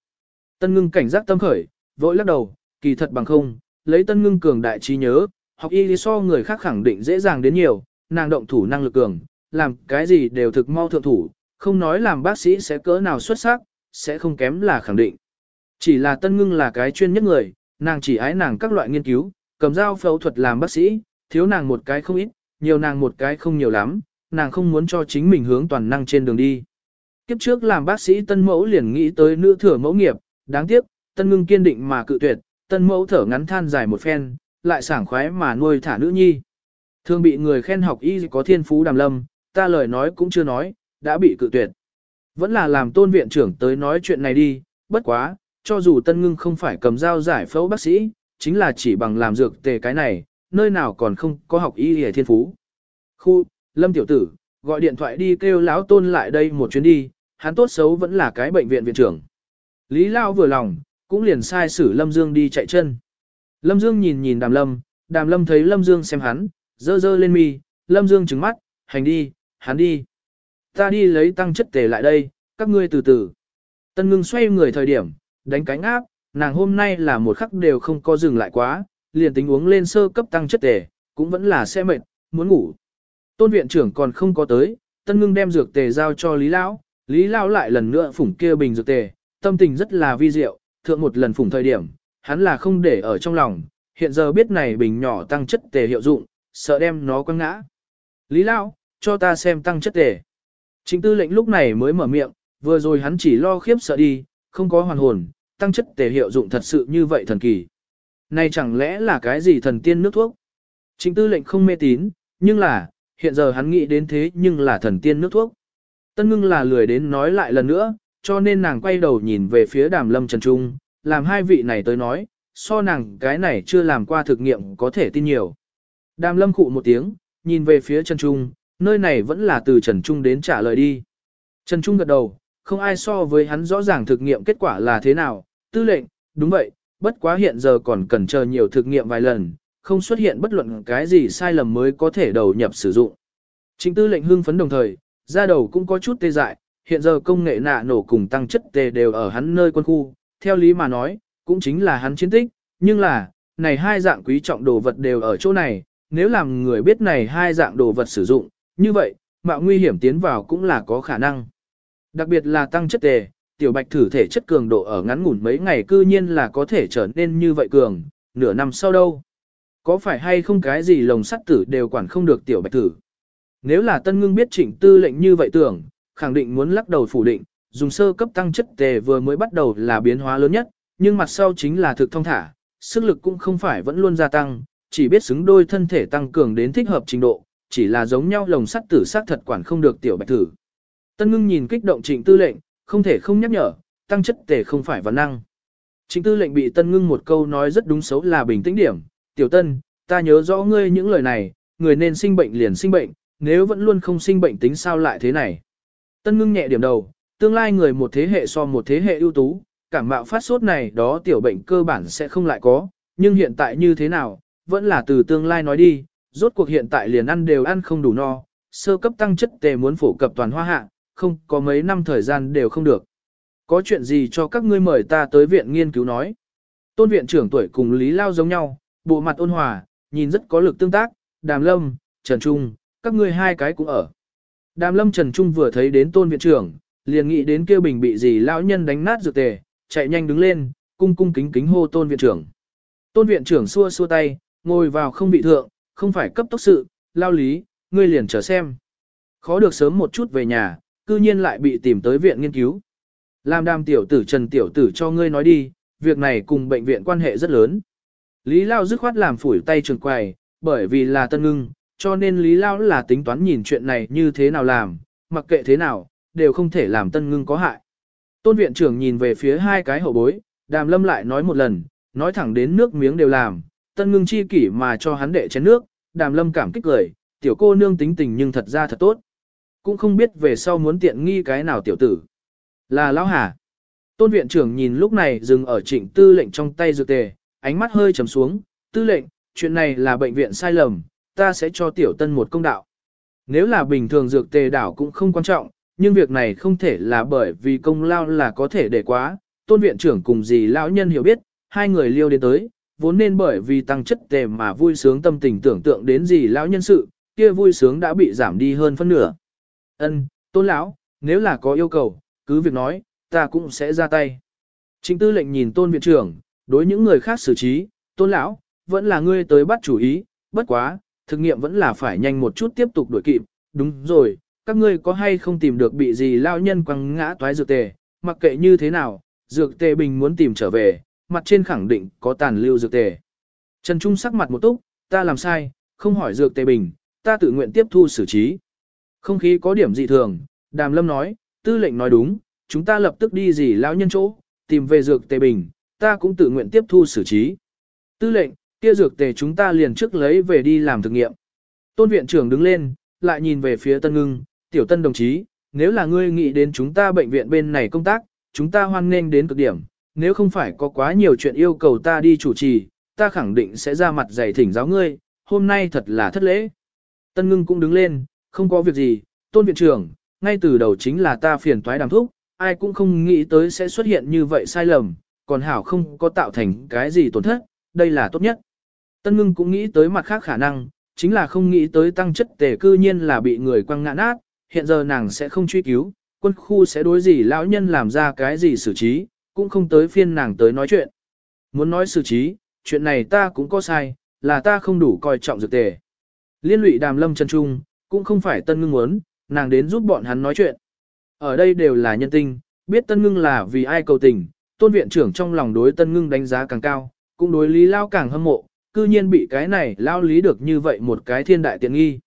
Tân ngưng cảnh giác tâm khởi, vội lắc đầu, kỳ thật bằng không, lấy tân ngưng cường đại trí nhớ, học y lý so người khác khẳng định dễ dàng đến nhiều, nàng động thủ năng lực cường, làm cái gì đều thực mau thượng thủ, không nói làm bác sĩ sẽ cỡ nào xuất sắc, sẽ không kém là khẳng định. Chỉ là tân ngưng là cái chuyên nhất người, nàng chỉ ái nàng các loại nghiên cứu, cầm dao phẫu thuật làm bác sĩ, thiếu nàng một cái không ít, nhiều nàng một cái không nhiều lắm, nàng không muốn cho chính mình hướng toàn năng trên đường đi. Kiếp trước làm bác sĩ tân mẫu liền nghĩ tới nữ thừa mẫu nghiệp, đáng tiếc, tân ngưng kiên định mà cự tuyệt, tân mẫu thở ngắn than dài một phen, lại sảng khoái mà nuôi thả nữ nhi. Thường bị người khen học y có thiên phú đàm lâm, ta lời nói cũng chưa nói, đã bị cự tuyệt. Vẫn là làm tôn viện trưởng tới nói chuyện này đi, bất quá, cho dù tân ngưng không phải cầm dao giải phẫu bác sĩ, chính là chỉ bằng làm dược tề cái này, nơi nào còn không có học y hề thiên phú. Khu, lâm tiểu tử, gọi điện thoại đi kêu lão tôn lại đây một chuyến đi, hắn tốt xấu vẫn là cái bệnh viện viện trưởng. Lý Lao vừa lòng, cũng liền sai xử Lâm Dương đi chạy chân. Lâm Dương nhìn nhìn đàm lâm, đàm lâm thấy Lâm Dương xem hắn, dơ dơ lên mi, Lâm Dương trừng mắt, hành đi, hắn đi. Ta đi lấy tăng chất tề lại đây, các ngươi từ từ. Tân ngưng xoay người thời điểm, đánh cánh áp, nàng hôm nay là một khắc đều không có dừng lại quá, liền tính uống lên sơ cấp tăng chất tề, cũng vẫn là xe mệt, muốn ngủ. Tôn viện trưởng còn không có tới, tân ngưng đem dược tề giao cho Lý Lão, Lý Lão lại lần nữa phủng kia bình dược tề, tâm tình rất là vi diệu, thượng một lần phủng thời điểm, hắn là không để ở trong lòng, hiện giờ biết này bình nhỏ tăng chất tề hiệu dụng, sợ đem nó quăng ngã. Lý Lão, cho ta xem tăng chất tề. Chính tư lệnh lúc này mới mở miệng, vừa rồi hắn chỉ lo khiếp sợ đi, không có hoàn hồn, tăng chất tề hiệu dụng thật sự như vậy thần kỳ. Này chẳng lẽ là cái gì thần tiên nước thuốc? Chính tư lệnh không mê tín, nhưng là, hiện giờ hắn nghĩ đến thế nhưng là thần tiên nước thuốc. Tân ngưng là lười đến nói lại lần nữa, cho nên nàng quay đầu nhìn về phía đàm lâm trần trung, làm hai vị này tới nói, so nàng cái này chưa làm qua thực nghiệm có thể tin nhiều. Đàm lâm khụ một tiếng, nhìn về phía trần trung, nơi này vẫn là từ trần trung đến trả lời đi. Trần trung gật đầu, không ai so với hắn rõ ràng thực nghiệm kết quả là thế nào, tư lệnh, đúng vậy, bất quá hiện giờ còn cần chờ nhiều thực nghiệm vài lần, không xuất hiện bất luận cái gì sai lầm mới có thể đầu nhập sử dụng. Chính tư lệnh hưng phấn đồng thời, ra đầu cũng có chút tê dại, hiện giờ công nghệ nạ nổ cùng tăng chất tề đều ở hắn nơi quân khu, theo lý mà nói, cũng chính là hắn chiến tích, nhưng là, này hai dạng quý trọng đồ vật đều ở chỗ này, nếu làm người biết này hai dạng đồ vật sử dụng, như vậy, mạo nguy hiểm tiến vào cũng là có khả năng. Đặc biệt là tăng chất tề, tiểu bạch thử thể chất cường độ ở ngắn ngủn mấy ngày cư nhiên là có thể trở nên như vậy cường, nửa năm sau đâu. Có phải hay không cái gì lồng sắt tử đều quản không được tiểu bạch thử. Nếu là tân ngưng biết trịnh tư lệnh như vậy tưởng, khẳng định muốn lắc đầu phủ định, dùng sơ cấp tăng chất tề vừa mới bắt đầu là biến hóa lớn nhất, nhưng mặt sau chính là thực thông thả, sức lực cũng không phải vẫn luôn gia tăng, chỉ biết xứng đôi thân thể tăng cường đến thích hợp trình độ, chỉ là giống nhau lồng sắt tử sát thật quản không được tiểu bạch thử. Tân ngưng nhìn kích động trịnh tư lệnh, không thể không nhắc nhở, tăng chất tề không phải văn năng. Trịnh tư lệnh bị tân ngưng một câu nói rất đúng xấu là bình tĩnh điểm, tiểu tân, ta nhớ rõ ngươi những lời này, người nên sinh bệnh liền sinh bệnh, nếu vẫn luôn không sinh bệnh tính sao lại thế này. Tân ngưng nhẹ điểm đầu, tương lai người một thế hệ so một thế hệ ưu tú, cảm mạo phát sốt này đó tiểu bệnh cơ bản sẽ không lại có, nhưng hiện tại như thế nào, vẫn là từ tương lai nói đi, rốt cuộc hiện tại liền ăn đều ăn không đủ no, sơ cấp tăng chất tề muốn phổ cập toàn hoa hạ, không có mấy năm thời gian đều không được. Có chuyện gì cho các ngươi mời ta tới viện nghiên cứu nói. Tôn viện trưởng tuổi cùng Lý Lao giống nhau, bộ mặt ôn hòa, nhìn rất có lực tương tác, Đàm Lâm, Trần Trung, các ngươi hai cái cũng ở. Đàm Lâm Trần Trung vừa thấy đến tôn viện trưởng, liền nghĩ đến kêu bình bị gì lão nhân đánh nát dược tề, chạy nhanh đứng lên, cung cung kính kính hô tôn viện trưởng. Tôn viện trưởng xua xua tay, ngồi vào không bị thượng, không phải cấp tốc sự, lao lý, ngươi liền chờ xem. Khó được sớm một chút về nhà, cư nhiên lại bị tìm tới viện nghiên cứu. Làm đàm tiểu tử trần tiểu tử cho ngươi nói đi, việc này cùng bệnh viện quan hệ rất lớn. Lý Lao dứt khoát làm phủi tay trường quầy, bởi vì là tân ngưng, cho nên Lý Lao là tính toán nhìn chuyện này như thế nào làm, mặc kệ thế nào, đều không thể làm tân ngưng có hại. Tôn viện trưởng nhìn về phía hai cái hậu bối, đàm lâm lại nói một lần, nói thẳng đến nước miếng đều làm, tân ngưng chi kỷ mà cho hắn đệ chén nước, đàm lâm cảm kích cười, tiểu cô nương tính tình nhưng thật ra thật tốt. Cũng không biết về sau muốn tiện nghi cái nào tiểu tử. Là lão hà. Tôn viện trưởng nhìn lúc này dừng ở trịnh tư lệnh trong tay dược tề, ánh mắt hơi trầm xuống, tư lệnh, chuyện này là bệnh viện sai lầm, ta sẽ cho tiểu tân một công đạo. Nếu là bình thường dược tề đảo cũng không quan trọng, nhưng việc này không thể là bởi vì công lao là có thể để quá, tôn viện trưởng cùng gì lão nhân hiểu biết, hai người liêu đến tới, vốn nên bởi vì tăng chất tề mà vui sướng tâm tình tưởng tượng đến gì lão nhân sự, kia vui sướng đã bị giảm đi hơn phân nửa. Ân, tôn lão, nếu là có yêu cầu, cứ việc nói, ta cũng sẽ ra tay. Trịnh tư lệnh nhìn tôn viện trưởng, đối những người khác xử trí, tôn lão, vẫn là ngươi tới bắt chủ ý, bất quá, thực nghiệm vẫn là phải nhanh một chút tiếp tục đuổi kịp, đúng rồi, các ngươi có hay không tìm được bị gì lao nhân quăng ngã toái dược tề, mặc kệ như thế nào, dược tề bình muốn tìm trở về, mặt trên khẳng định có tàn lưu dược tề. Trần Trung sắc mặt một túc, ta làm sai, không hỏi dược tề bình, ta tự nguyện tiếp thu xử trí. Không khí có điểm dị thường, Đàm Lâm nói, tư lệnh nói đúng, chúng ta lập tức đi gì lão nhân chỗ, tìm về dược tề bình, ta cũng tự nguyện tiếp thu xử trí. Tư lệnh, kia dược tề chúng ta liền trước lấy về đi làm thực nghiệm. Tôn viện trưởng đứng lên, lại nhìn về phía Tân Ngưng, tiểu Tân đồng chí, nếu là ngươi nghĩ đến chúng ta bệnh viện bên này công tác, chúng ta hoan nghênh đến cực điểm, nếu không phải có quá nhiều chuyện yêu cầu ta đi chủ trì, ta khẳng định sẽ ra mặt dạy thỉnh giáo ngươi, hôm nay thật là thất lễ. Tân Ngưng cũng đứng lên, không có việc gì, Tôn viện trưởng, ngay từ đầu chính là ta phiền toái đàm thúc, ai cũng không nghĩ tới sẽ xuất hiện như vậy sai lầm, còn hảo không có tạo thành cái gì tổn thất, đây là tốt nhất. Tân ngưng cũng nghĩ tới mặt khác khả năng, chính là không nghĩ tới tăng chất tề cư nhiên là bị người quăng ngã nát, hiện giờ nàng sẽ không truy cứu, quân khu sẽ đối gì lão nhân làm ra cái gì xử trí, cũng không tới phiên nàng tới nói chuyện. Muốn nói xử trí, chuyện này ta cũng có sai, là ta không đủ coi trọng dược tề. Liên lụy đàm lâm chân trung, cũng không phải tân ngưng muốn, nàng đến giúp bọn hắn nói chuyện. Ở đây đều là nhân tinh, biết tân ngưng là vì ai cầu tình, tôn viện trưởng trong lòng đối tân ngưng đánh giá càng cao, cũng đối lý lao càng hâm mộ, cư nhiên bị cái này lao lý được như vậy một cái thiên đại tiện nghi.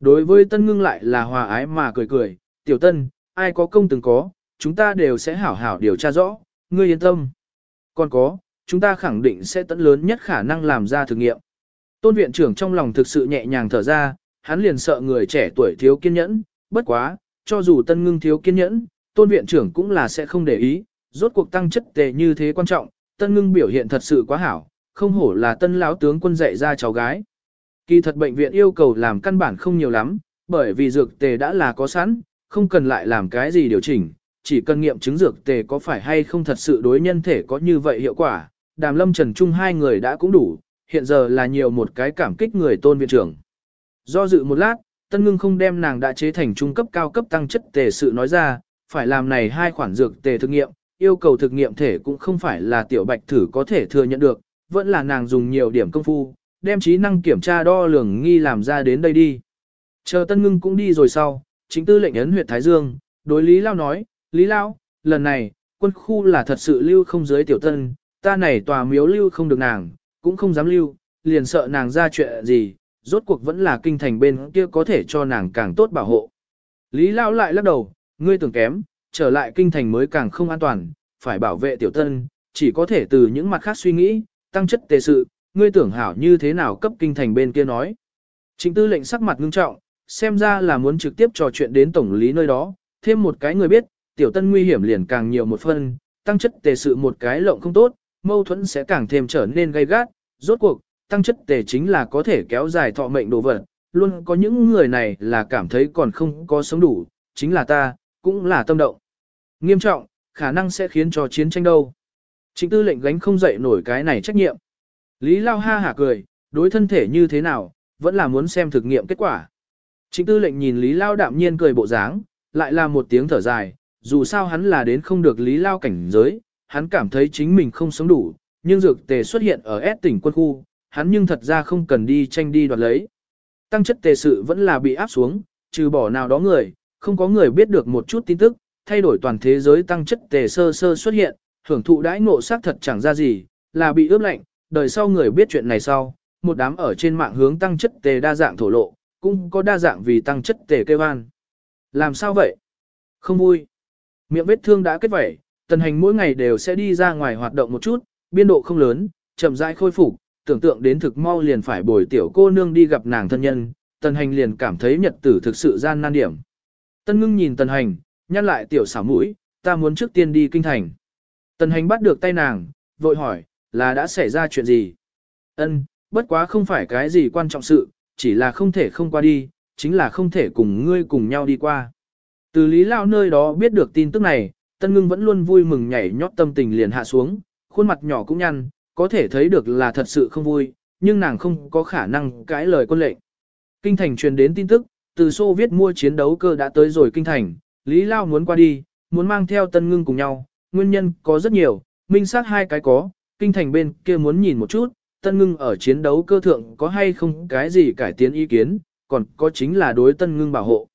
Đối với tân ngưng lại là hòa ái mà cười cười, tiểu tân, ai có công từng có, chúng ta đều sẽ hảo hảo điều tra rõ, ngươi yên tâm. Còn có, chúng ta khẳng định sẽ tận lớn nhất khả năng làm ra thử nghiệm. Tôn viện trưởng trong lòng thực sự nhẹ nhàng thở ra, hắn liền sợ người trẻ tuổi thiếu kiên nhẫn, bất quá, cho dù tân ngưng thiếu kiên nhẫn, tôn viện trưởng cũng là sẽ không để ý, rốt cuộc tăng chất tệ như thế quan trọng, tân ngưng biểu hiện thật sự quá hảo, không hổ là tân lão tướng quân dạy ra cháu gái. Kỳ thật bệnh viện yêu cầu làm căn bản không nhiều lắm, bởi vì dược tề đã là có sẵn, không cần lại làm cái gì điều chỉnh, chỉ cần nghiệm chứng dược tề có phải hay không thật sự đối nhân thể có như vậy hiệu quả. Đàm lâm trần trung hai người đã cũng đủ, hiện giờ là nhiều một cái cảm kích người tôn viện trưởng. Do dự một lát, tân ngưng không đem nàng đã chế thành trung cấp cao cấp tăng chất tề sự nói ra, phải làm này hai khoản dược tề thực nghiệm, yêu cầu thực nghiệm thể cũng không phải là tiểu bạch thử có thể thừa nhận được, vẫn là nàng dùng nhiều điểm công phu, đem trí năng kiểm tra đo lường nghi làm ra đến đây đi. Chờ tân ngưng cũng đi rồi sau, chính tư lệnh ấn huyện Thái Dương, đối Lý Lao nói, Lý Lao, lần này, quân khu là thật sự lưu không dưới tiểu tân, ta này tòa miếu lưu không được nàng, cũng không dám lưu, liền sợ nàng ra chuyện gì, rốt cuộc vẫn là kinh thành bên kia có thể cho nàng càng tốt bảo hộ. Lý Lao lại lắc đầu, ngươi tưởng kém, trở lại kinh thành mới càng không an toàn, phải bảo vệ tiểu tân, chỉ có thể từ những mặt khác suy nghĩ, tăng chất tề sự, ngươi tưởng hảo như thế nào cấp kinh thành bên kia nói. Trịnh tư lệnh sắc mặt ngưng trọng, xem ra là muốn trực tiếp trò chuyện đến tổng lý nơi đó, thêm một cái người biết, tiểu tân nguy hiểm liền càng nhiều một phân, tăng chất tề sự một cái lộng không tốt, mâu thuẫn sẽ càng thêm trở nên gay gắt, rốt cuộc, tăng chất tề chính là có thể kéo dài thọ mệnh đồ vật, luôn có những người này là cảm thấy còn không có sống đủ, chính là ta, cũng là tâm động. Nghiêm trọng, khả năng sẽ khiến cho chiến tranh đâu. Trịnh tư lệnh gánh không dậy nổi cái này trách nhiệm. Lý Lao ha hả cười, đối thân thể như thế nào, vẫn là muốn xem thực nghiệm kết quả. Trịnh tư lệnh nhìn Lý Lao đạm nhiên cười bộ dáng, lại là một tiếng thở dài, dù sao hắn là đến không được Lý Lao cảnh giới, hắn cảm thấy chính mình không sống đủ, nhưng dược tề xuất hiện ở S tỉnh quân khu, hắn nhưng thật ra không cần đi tranh đi đoạt lấy. Tăng chất tề sự vẫn là bị áp xuống, trừ bỏ nào đó người, không có người biết được một chút tin tức, thay đổi toàn thế giới tăng chất tề sơ sơ xuất hiện, hưởng thụ đãi ngộ xác thật chẳng ra gì, là bị ướp lạnh, đời sau người biết chuyện này sau, một đám ở trên mạng hướng tăng chất tề đa dạng thổ lộ, cũng có đa dạng vì tăng chất tề kêu an. Làm sao vậy? Không vui. Miệng vết thương đã kết vẩy, tần hành mỗi ngày đều sẽ đi ra ngoài hoạt động một chút, biên độ không lớn, chậm rãi khôi phục, tưởng tượng đến thực mau liền phải bồi tiểu cô nương đi gặp nàng thân nhân, tần hành liền cảm thấy nhật tử thực sự gian nan điểm. Tân ngưng nhìn tần hành, nhăn lại tiểu xảo mũi, ta muốn trước tiên đi kinh thành. Tần hành bắt được tay nàng, vội hỏi, là đã xảy ra chuyện gì? Ân, bất quá không phải cái gì quan trọng sự, chỉ là không thể không qua đi, chính là không thể cùng ngươi cùng nhau đi qua. Từ Lý Lao nơi đó biết được tin tức này, Tân Ngưng vẫn luôn vui mừng nhảy nhót tâm tình liền hạ xuống, khuôn mặt nhỏ cũng nhăn, có thể thấy được là thật sự không vui, nhưng nàng không có khả năng cãi lời quân lệnh. Kinh thành truyền đến tin tức, từ Xô viết mua chiến đấu cơ đã tới rồi kinh thành, Lý Lao muốn qua đi, muốn mang theo Tân Ngưng cùng nhau, nguyên nhân có rất nhiều, minh xác hai cái có, kinh thành bên kia muốn nhìn một chút, Tân Ngưng ở chiến đấu cơ thượng có hay không cái gì cải tiến ý kiến, còn có chính là đối Tân Ngưng bảo hộ.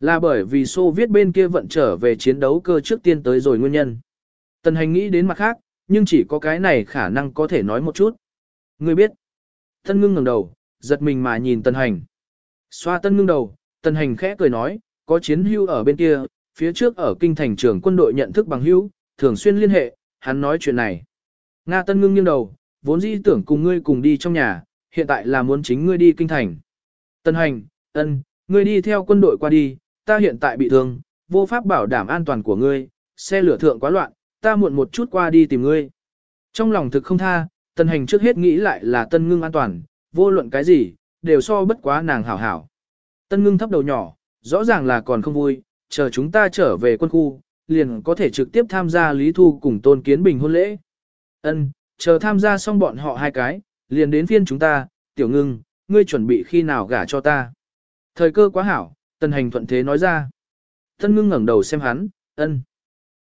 Là bởi vì Xô viết bên kia vận trở về chiến đấu cơ trước tiên tới rồi nguyên nhân. Tần hành nghĩ đến mặt khác, nhưng chỉ có cái này khả năng có thể nói một chút. Ngươi biết. Tân ngưng ngẩng đầu, giật mình mà nhìn tân hành. Xoa tân ngưng đầu, tân hành khẽ cười nói, có chiến hưu ở bên kia, phía trước ở kinh thành trường quân đội nhận thức bằng hưu, thường xuyên liên hệ, hắn nói chuyện này. Nga tân ngưng nghiêng đầu, vốn dĩ tưởng cùng ngươi cùng đi trong nhà, hiện tại là muốn chính ngươi đi kinh thành. Tân hành, ân, ngươi đi theo quân đội qua đi, ta hiện tại bị thương, vô pháp bảo đảm an toàn của ngươi, xe lửa thượng quá loạn, ta muộn một chút qua đi tìm ngươi. Trong lòng thực không tha, tân hành trước hết nghĩ lại là tân ngưng an toàn, vô luận cái gì, đều so bất quá nàng hảo hảo. Tân ngưng thấp đầu nhỏ, rõ ràng là còn không vui, chờ chúng ta trở về quân khu, liền có thể trực tiếp tham gia lý thu cùng tôn kiến bình hôn lễ. Ân, chờ tham gia xong bọn họ hai cái, liền đến phiên chúng ta, tiểu ngưng, ngươi chuẩn bị khi nào gả cho ta. Thời cơ quá hảo, tân hành thuận thế nói ra. Tân ngưng ngẩng đầu xem hắn, ân.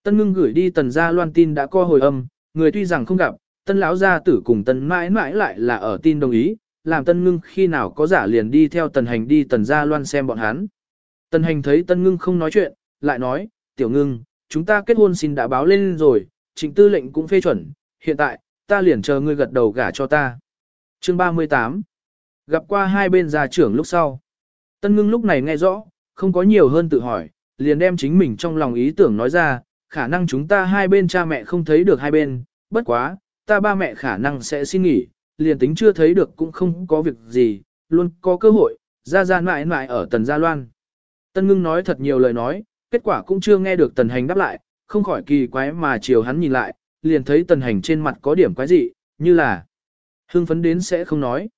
Tân ngưng gửi đi tần gia loan tin đã co hồi âm, người tuy rằng không gặp, tân lão gia tử cùng tần mãi mãi lại là ở tin đồng ý, làm tân ngưng khi nào có giả liền đi theo tần hành đi tần gia loan xem bọn hắn. Tần hành thấy tân ngưng không nói chuyện, lại nói, tiểu ngưng, chúng ta kết hôn xin đã báo lên rồi, trịnh tư lệnh cũng phê chuẩn, hiện tại, ta liền chờ ngươi gật đầu gả cho ta. Chương 38 Gặp qua hai bên gia trưởng lúc sau. Tân ngưng lúc này nghe rõ, không có nhiều hơn tự hỏi, liền đem chính mình trong lòng ý tưởng nói ra, khả năng chúng ta hai bên cha mẹ không thấy được hai bên, bất quá, ta ba mẹ khả năng sẽ xin nghỉ, liền tính chưa thấy được cũng không có việc gì, luôn có cơ hội, ra ra mãi mãi ở tần gia loan. Tân ngưng nói thật nhiều lời nói, kết quả cũng chưa nghe được tần hành đáp lại, không khỏi kỳ quái mà chiều hắn nhìn lại, liền thấy tần hành trên mặt có điểm quái dị, như là hưng phấn đến sẽ không nói.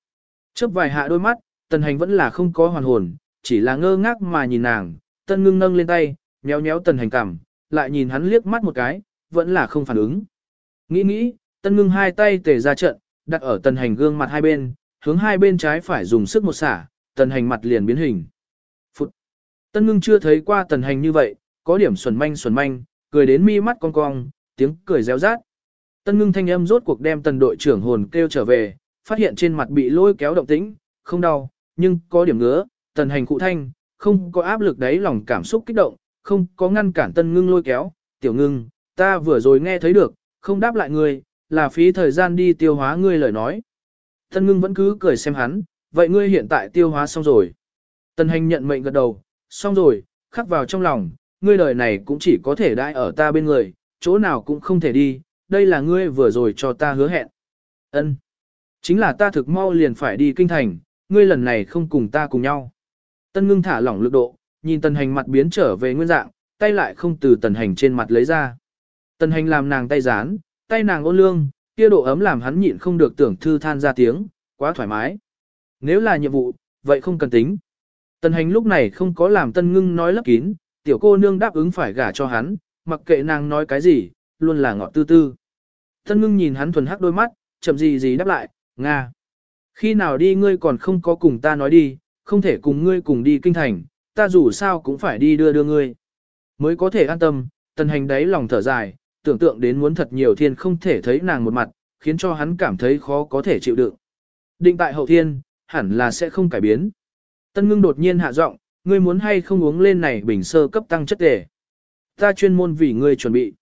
Chớp vài hạ đôi mắt, tần hành vẫn là không có hoàn hồn, chỉ là ngơ ngác mà nhìn nàng, tân ngưng nâng lên tay, nhéo nhéo tần hành cằm, lại nhìn hắn liếc mắt một cái, vẫn là không phản ứng. Nghĩ nghĩ, tân ngưng hai tay tề ra trận, đặt ở tần hành gương mặt hai bên, hướng hai bên trái phải dùng sức một xả, tần hành mặt liền biến hình. Tân ngưng chưa thấy qua tần hành như vậy, có điểm xuẩn manh xuẩn manh, cười đến mi mắt cong cong, tiếng cười réo rát. Tân ngưng thanh âm rốt cuộc đem tần đội trưởng hồn kêu trở về, phát hiện trên mặt bị lôi kéo động tĩnh, không đau, nhưng có điểm ngứa, tần hành cụ thanh, không có áp lực đấy lòng cảm xúc kích động, không có ngăn cản tân ngưng lôi kéo, tiểu ngưng, ta vừa rồi nghe thấy được, không đáp lại ngươi, là phí thời gian đi tiêu hóa ngươi lời nói. Tân ngưng vẫn cứ cười xem hắn, vậy ngươi hiện tại tiêu hóa xong rồi. Tần hành nhận mệnh gật đầu, xong rồi, khắc vào trong lòng, ngươi lời này cũng chỉ có thể đãi ở ta bên người, chỗ nào cũng không thể đi, đây là ngươi vừa rồi cho ta hứa hẹn. Ân, Chính là ta thực mau liền phải đi kinh thành, ngươi lần này không cùng ta cùng nhau. Tân ngưng thả lỏng lực độ, nhìn tần hành mặt biến trở về nguyên dạng, tay lại không từ tần hành trên mặt lấy ra. Tần hành làm nàng tay dán, tay nàng ôn lương, kia độ ấm làm hắn nhịn không được tưởng thư than ra tiếng, quá thoải mái. Nếu là nhiệm vụ, vậy không cần tính. Tần hành lúc này không có làm tân ngưng nói lấp kín, tiểu cô nương đáp ứng phải gả cho hắn, mặc kệ nàng nói cái gì, luôn là ngọt tư tư. Tân ngưng nhìn hắn thuần hắc đôi mắt, chậm gì gì đáp lại, Nga. Khi nào đi ngươi còn không có cùng ta nói đi, không thể cùng ngươi cùng đi kinh thành, ta dù sao cũng phải đi đưa đưa ngươi. Mới có thể an tâm, tần hành đấy lòng thở dài, tưởng tượng đến muốn thật nhiều thiên không thể thấy nàng một mặt, khiến cho hắn cảm thấy khó có thể chịu đựng. Định tại hậu thiên, hẳn là sẽ không cải biến. Tân ngưng đột nhiên hạ giọng, ngươi muốn hay không uống lên này bình sơ cấp tăng chất tề. Ta chuyên môn vì ngươi chuẩn bị.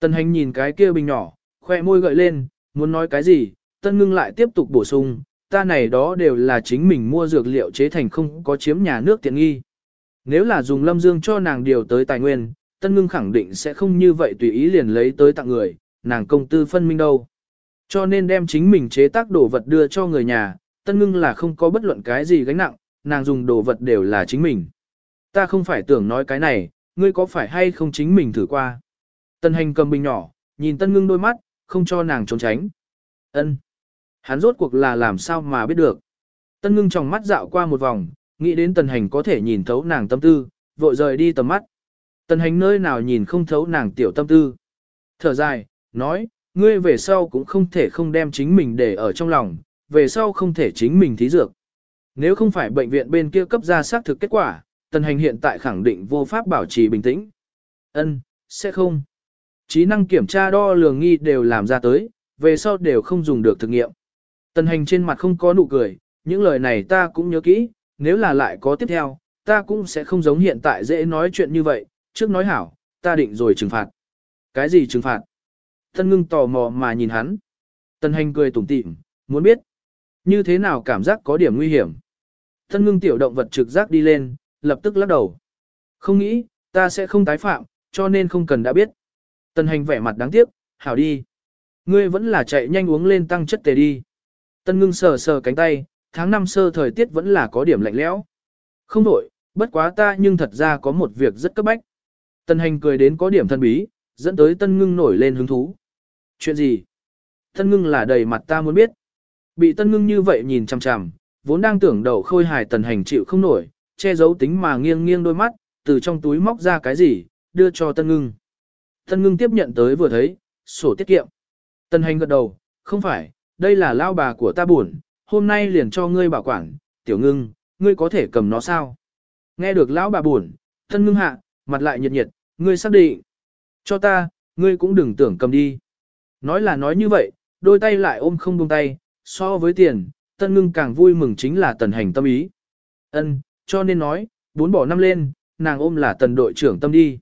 Tân hành nhìn cái kia bình nhỏ, khoe môi gợi lên, muốn nói cái gì, tân ngưng lại tiếp tục bổ sung, ta này đó đều là chính mình mua dược liệu chế thành không có chiếm nhà nước tiện nghi. Nếu là dùng lâm dương cho nàng điều tới tài nguyên, tân ngưng khẳng định sẽ không như vậy tùy ý liền lấy tới tặng người, nàng công tư phân minh đâu. Cho nên đem chính mình chế tác đồ vật đưa cho người nhà, tân ngưng là không có bất luận cái gì gánh nặng, nàng dùng đồ vật đều là chính mình. Ta không phải tưởng nói cái này, ngươi có phải hay không chính mình thử qua. Tân hành cầm bình nhỏ, nhìn tân ngưng đôi mắt, không cho nàng trốn tránh. ân Hắn rốt cuộc là làm sao mà biết được. Tân ngưng trong mắt dạo qua một vòng, nghĩ đến tần hành có thể nhìn thấu nàng tâm tư, vội rời đi tầm mắt. Tần hành nơi nào nhìn không thấu nàng tiểu tâm tư. Thở dài, nói, ngươi về sau cũng không thể không đem chính mình để ở trong lòng, về sau không thể chính mình thí dược. Nếu không phải bệnh viện bên kia cấp ra xác thực kết quả, tần hành hiện tại khẳng định vô pháp bảo trì bình tĩnh. Ân, sẽ không. Trí năng kiểm tra đo lường nghi đều làm ra tới, về sau đều không dùng được thực nghiệm. Tần hành trên mặt không có nụ cười, những lời này ta cũng nhớ kỹ, nếu là lại có tiếp theo, ta cũng sẽ không giống hiện tại dễ nói chuyện như vậy, trước nói hảo, ta định rồi trừng phạt. Cái gì trừng phạt? Tân ngưng tò mò mà nhìn hắn. Tần hành cười tủm tỉm, muốn biết, như thế nào cảm giác có điểm nguy hiểm. Tân ngưng tiểu động vật trực giác đi lên, lập tức lắc đầu. Không nghĩ, ta sẽ không tái phạm, cho nên không cần đã biết. Tần hành vẻ mặt đáng tiếc, hảo đi. Ngươi vẫn là chạy nhanh uống lên tăng chất tề đi. Tân ngưng sờ sờ cánh tay, tháng năm sơ thời tiết vẫn là có điểm lạnh lẽo. Không đổi, bất quá ta nhưng thật ra có một việc rất cấp bách. Tân hành cười đến có điểm thân bí, dẫn tới tân ngưng nổi lên hứng thú. Chuyện gì? Tân ngưng là đầy mặt ta muốn biết. Bị tân ngưng như vậy nhìn chằm chằm, vốn đang tưởng đầu khôi hài tần hành chịu không nổi, che giấu tính mà nghiêng nghiêng đôi mắt, từ trong túi móc ra cái gì, đưa cho tân ngưng. Tân ngưng tiếp nhận tới vừa thấy, sổ tiết kiệm. Tân hành gật đầu, không phải, đây là lao bà của ta buồn, hôm nay liền cho ngươi bảo quản, tiểu ngưng, ngươi có thể cầm nó sao? Nghe được lão bà buồn, tân ngưng hạ, mặt lại nhiệt nhiệt, ngươi xác định. Cho ta, ngươi cũng đừng tưởng cầm đi. Nói là nói như vậy, đôi tay lại ôm không buông tay, so với tiền, tân ngưng càng vui mừng chính là tần hành tâm ý. Ân, cho nên nói, bốn bỏ năm lên, nàng ôm là tần đội trưởng tâm đi.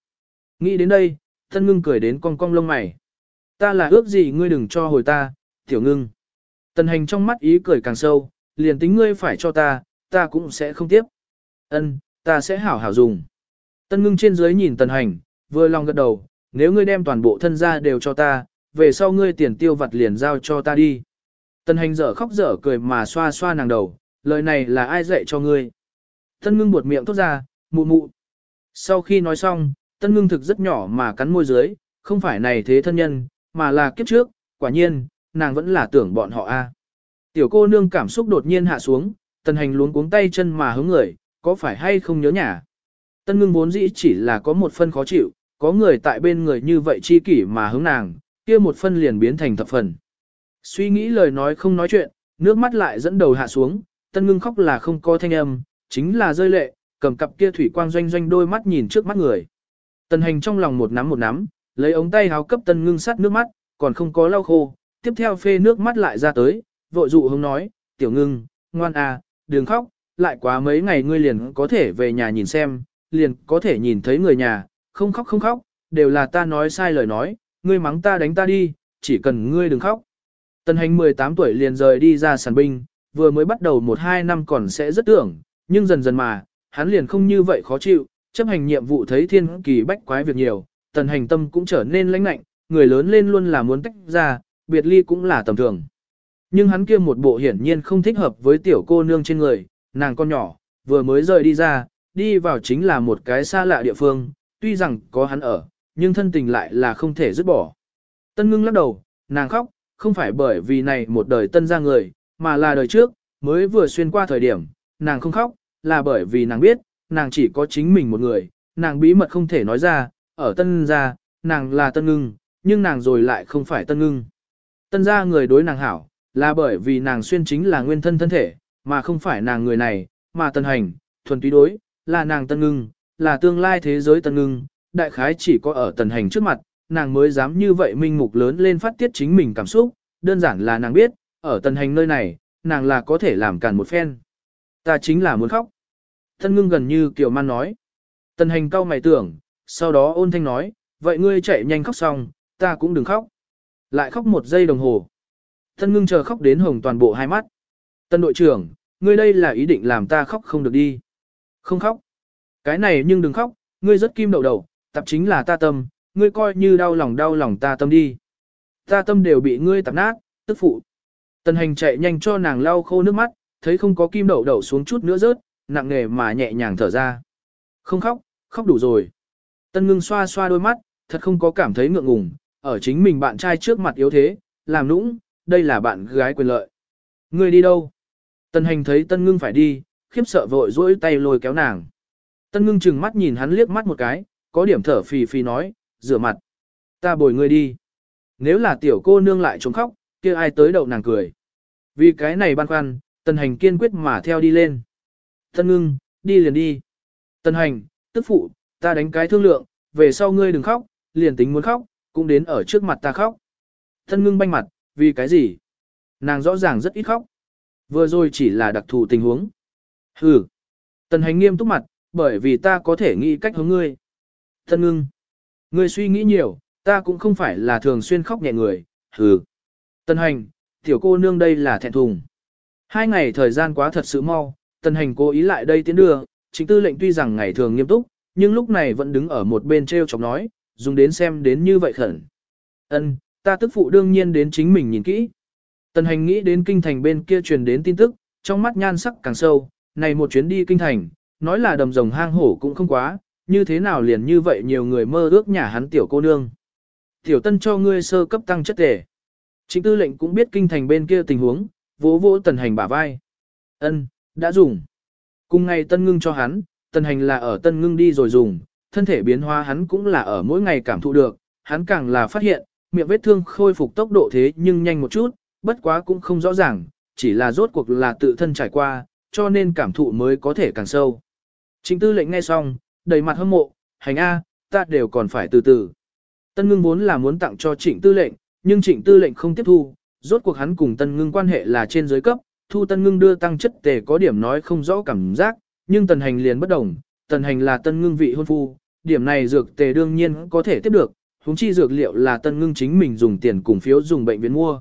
Nghĩ đến đây, tân ngưng cười đến cong cong lông mày. Ta là ước gì ngươi đừng cho hồi ta, tiểu ngưng. Tần hành trong mắt ý cười càng sâu, liền tính ngươi phải cho ta, ta cũng sẽ không tiếp. Ân, ta sẽ hảo hảo dùng. Tân ngưng trên dưới nhìn tần hành, vừa lòng gật đầu, nếu ngươi đem toàn bộ thân gia đều cho ta, về sau ngươi tiền tiêu vặt liền giao cho ta đi. Tần hành dở khóc dở cười mà xoa xoa nàng đầu, lời này là ai dạy cho ngươi. Tân ngưng buột miệng thốt ra, mụ mụ. Sau khi nói xong, tân ngưng thực rất nhỏ mà cắn môi dưới, không phải này thế thân nhân, mà là kiếp trước, quả nhiên, nàng vẫn là tưởng bọn họ a. Tiểu cô nương cảm xúc đột nhiên hạ xuống, tần hành luống cuống tay chân mà hướng người, có phải hay không nhớ nhà. Tân ngưng vốn dĩ chỉ là có một phân khó chịu, có người tại bên người như vậy chi kỷ mà hướng nàng, kia một phân liền biến thành thập phần. Suy nghĩ lời nói không nói chuyện, nước mắt lại dẫn đầu hạ xuống, tân ngưng khóc là không có thanh âm, chính là rơi lệ, cầm cặp kia thủy quang doanh doanh đôi mắt nhìn trước mắt người. Tần hành trong lòng một nắm một nắm, lấy ống tay háo cấp tân ngưng sát nước mắt, còn không có lau khô, tiếp theo phê nước mắt lại ra tới, vội dụ hông nói, tiểu ngưng, ngoan à, đừng khóc, lại quá mấy ngày ngươi liền có thể về nhà nhìn xem, liền có thể nhìn thấy người nhà, không khóc không khóc, đều là ta nói sai lời nói, ngươi mắng ta đánh ta đi, chỉ cần ngươi đừng khóc. Tần hành 18 tuổi liền rời đi ra sàn binh, vừa mới bắt đầu 1-2 năm còn sẽ rất tưởng, nhưng dần dần mà, hắn liền không như vậy khó chịu, chấp hành nhiệm vụ thấy thiên kỳ bách quái việc nhiều, tần hành tâm cũng trở nên lãnh lạnh, người lớn lên luôn là muốn tách ra, biệt ly cũng là tầm thường. Nhưng hắn kia một bộ hiển nhiên không thích hợp với tiểu cô nương trên người, nàng con nhỏ, vừa mới rời đi ra, đi vào chính là một cái xa lạ địa phương, tuy rằng có hắn ở, nhưng thân tình lại là không thể dứt bỏ. Tân ngưng lắc đầu, nàng khóc, không phải bởi vì này một đời tân ra người, mà là đời trước, mới vừa xuyên qua thời điểm, nàng không khóc, là bởi vì nàng biết, nàng chỉ có chính mình một người, nàng bí mật không thể nói ra, ở tân gia, nàng là tân ngưng, nhưng nàng rồi lại không phải tân ngưng. Tân gia người đối nàng hảo, là bởi vì nàng xuyên chính là nguyên thân thân thể, mà không phải nàng người này, mà tân hành, thuần túy đối, là nàng tân ngưng, là tương lai thế giới tân ngưng, đại khái chỉ có ở tần hành trước mặt, nàng mới dám như vậy minh mục lớn lên phát tiết chính mình cảm xúc, đơn giản là nàng biết, ở tần hành nơi này, nàng là có thể làm cản một phen. Ta chính là muốn khóc. thân ngưng gần như kiểu man nói. Tần hành cau mày tưởng, sau đó ôn thanh nói, vậy ngươi chạy nhanh khóc xong, ta cũng đừng khóc. Lại khóc một giây đồng hồ. thân ngưng chờ khóc đến hồng toàn bộ hai mắt. Tân đội trưởng, ngươi đây là ý định làm ta khóc không được đi. Không khóc. Cái này nhưng đừng khóc, ngươi rất kim đầu đầu, tập chính là ta tâm, ngươi coi như đau lòng đau lòng ta tâm đi. Ta tâm đều bị ngươi tạp nát, tức phụ. Tần hành chạy nhanh cho nàng lau khô nước mắt, thấy không có kim đậu đậu xuống chút nữa rớt, nặng nề mà nhẹ nhàng thở ra. Không khóc, khóc đủ rồi. Tân ngưng xoa xoa đôi mắt, thật không có cảm thấy ngượng ngùng, ở chính mình bạn trai trước mặt yếu thế, làm nũng, đây là bạn gái quyền lợi. Ngươi đi đâu? Tân hành thấy tân ngưng phải đi, khiếp sợ vội dỗi tay lôi kéo nàng. Tân ngưng chừng mắt nhìn hắn liếc mắt một cái, có điểm thở phì phì nói, rửa mặt. Ta bồi ngươi đi. Nếu là tiểu cô nương lại trống khóc, kia ai tới đậu nàng cười. Vì cái này băn khoăn, tân hành kiên quyết mà theo đi lên. Tân ngưng, đi liền đi. Tân hành, tức phụ, ta đánh cái thương lượng, về sau ngươi đừng khóc, liền tính muốn khóc, cũng đến ở trước mặt ta khóc. Tân ngưng banh mặt, vì cái gì? Nàng rõ ràng rất ít khóc. Vừa rồi chỉ là đặc thù tình huống. Hừ. Tần hành nghiêm túc mặt, bởi vì ta có thể nghĩ cách hướng ngươi. Tân ngưng. Ngươi suy nghĩ nhiều, ta cũng không phải là thường xuyên khóc nhẹ người. Hừ. Tần hành, tiểu cô nương đây là thẹn thùng. Hai ngày thời gian quá thật sự mau, tần hành cố ý lại đây tiến đưa, chính tư lệnh tuy rằng ngày thường nghiêm túc, nhưng lúc này vẫn đứng ở một bên treo chọc nói, dùng đến xem đến như vậy khẩn. Ân, ta tức phụ đương nhiên đến chính mình nhìn kỹ. Tần hành nghĩ đến kinh thành bên kia truyền đến tin tức, trong mắt nhan sắc càng sâu, này một chuyến đi kinh thành, nói là đầm rồng hang hổ cũng không quá, như thế nào liền như vậy nhiều người mơ ước nhà hắn tiểu cô nương. Tiểu tân cho ngươi sơ cấp tăng chất tề. Chính tư lệnh cũng biết kinh thành bên kia tình huống, vỗ vỗ tần hành bả vai. Ân, đã dùng. Cùng ngày tân ngưng cho hắn, tần hành là ở tân ngưng đi rồi dùng, thân thể biến hóa hắn cũng là ở mỗi ngày cảm thụ được, hắn càng là phát hiện, miệng vết thương khôi phục tốc độ thế nhưng nhanh một chút, bất quá cũng không rõ ràng, chỉ là rốt cuộc là tự thân trải qua, cho nên cảm thụ mới có thể càng sâu. Chính tư lệnh nghe xong, đầy mặt hâm mộ, hành A, ta đều còn phải từ từ. Tân ngưng vốn là muốn tặng cho trịnh tư lệnh, nhưng trịnh tư lệnh không tiếp thu, rốt cuộc hắn cùng tân ngưng quan hệ là trên giới cấp, thu tân ngưng đưa tăng chất tề có điểm nói không rõ cảm giác, nhưng tần hành liền bất đồng, tần hành là tân ngưng vị hôn phu, điểm này dược tề đương nhiên có thể tiếp được, huống chi dược liệu là tân ngưng chính mình dùng tiền cùng phiếu dùng bệnh viện mua.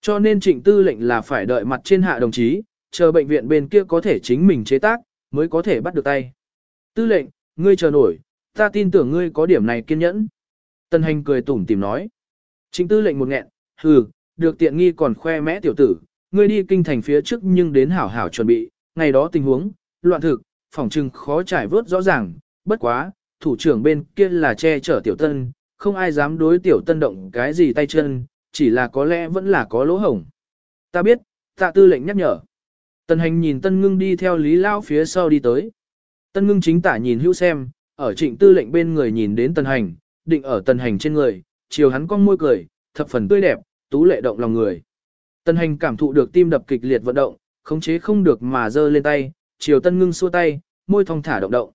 Cho nên trịnh tư lệnh là phải đợi mặt trên hạ đồng chí, chờ bệnh viện bên kia có thể chính mình chế tác, mới có thể bắt được tay. Tư lệnh, ngươi chờ nổi, ta tin tưởng ngươi có điểm này kiên nhẫn. Tân hành cười tủm tìm nói. Trịnh tư lệnh một nghẹn, hừ, được tiện nghi còn khoe mẽ tiểu tử, ngươi đi kinh thành phía trước nhưng đến hảo hảo chuẩn bị, ngày đó tình huống, loạn thực, phỏng trừng khó trải vớt rõ ràng, bất quá, thủ trưởng bên kia là che chở tiểu tân, không ai dám đối tiểu tân động cái gì tay chân, chỉ là có lẽ vẫn là có lỗ hổng. Ta biết, tạ tư lệnh nhắc nhở. Tần hành nhìn tân ngưng đi theo lý lao phía sau đi tới. Tân ngưng chính tả nhìn hữu xem, ở trịnh tư lệnh bên người nhìn đến Tần hành, định ở Tần hành trên người, chiều hắn cong môi cười, thập phần tươi đẹp, tú lệ động lòng người. Tân hành cảm thụ được tim đập kịch liệt vận động, khống chế không được mà giơ lên tay, chiều tân ngưng xua tay, môi thong thả động động.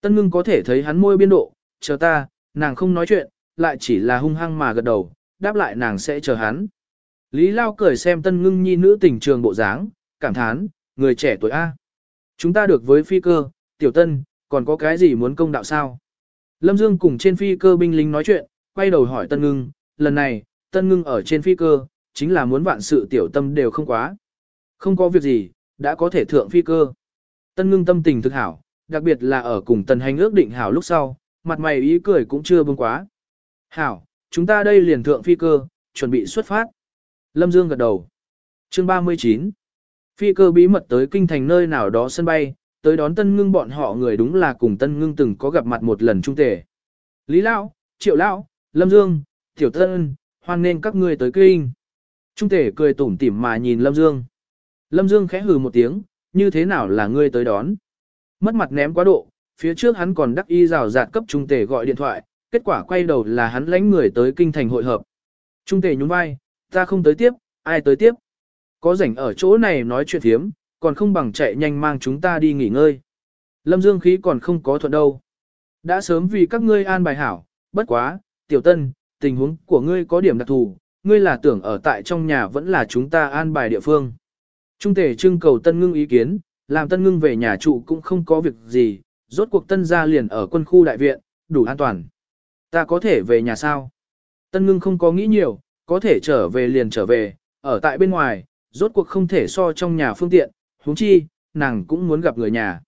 Tân ngưng có thể thấy hắn môi biên độ, chờ ta, nàng không nói chuyện, lại chỉ là hung hăng mà gật đầu, đáp lại nàng sẽ chờ hắn. Lý Lao cười xem tân ngưng nhi nữ tình trường bộ dáng, cảm thán, người trẻ tuổi A. Chúng ta được với phi cơ, tiểu tân, còn có cái gì muốn công đạo sao? Lâm Dương cùng trên phi cơ binh lính nói chuyện, quay đầu hỏi tân ngưng, lần này, tân ngưng ở trên phi cơ, chính là muốn vạn sự tiểu tâm đều không quá. Không có việc gì, đã có thể thượng phi cơ. Tân ngưng tâm tình thực hảo, đặc biệt là ở cùng tần hành ước định hảo lúc sau, mặt mày ý cười cũng chưa bông quá. Hảo, chúng ta đây liền thượng phi cơ, chuẩn bị xuất phát. Lâm Dương gật đầu. Chương 39 Phi cơ bí mật tới kinh thành nơi nào đó sân bay, tới đón tân ngưng bọn họ người đúng là cùng tân ngưng từng có gặp mặt một lần trung tề. Lý Lão, Triệu Lão, Lâm Dương, Tiểu Tân, hoan nên các ngươi tới kinh. Trung tể cười tủm tỉm mà nhìn Lâm Dương. Lâm Dương khẽ hừ một tiếng, như thế nào là ngươi tới đón. Mất mặt ném quá độ, phía trước hắn còn đắc y rào rạt cấp trung tể gọi điện thoại, kết quả quay đầu là hắn lãnh người tới kinh thành hội hợp. Trung tể nhún vai, ta không tới tiếp, ai tới tiếp. Có rảnh ở chỗ này nói chuyện thiếm, còn không bằng chạy nhanh mang chúng ta đi nghỉ ngơi. Lâm Dương khí còn không có thuận đâu. Đã sớm vì các ngươi an bài hảo, bất quá, tiểu tân, tình huống của ngươi có điểm đặc thù, ngươi là tưởng ở tại trong nhà vẫn là chúng ta an bài địa phương. Trung tể trưng cầu tân ngưng ý kiến, làm tân ngưng về nhà trụ cũng không có việc gì, rốt cuộc tân gia liền ở quân khu đại viện, đủ an toàn. Ta có thể về nhà sao? Tân ngưng không có nghĩ nhiều, có thể trở về liền trở về, ở tại bên ngoài, rốt cuộc không thể so trong nhà phương tiện, huống chi, nàng cũng muốn gặp người nhà.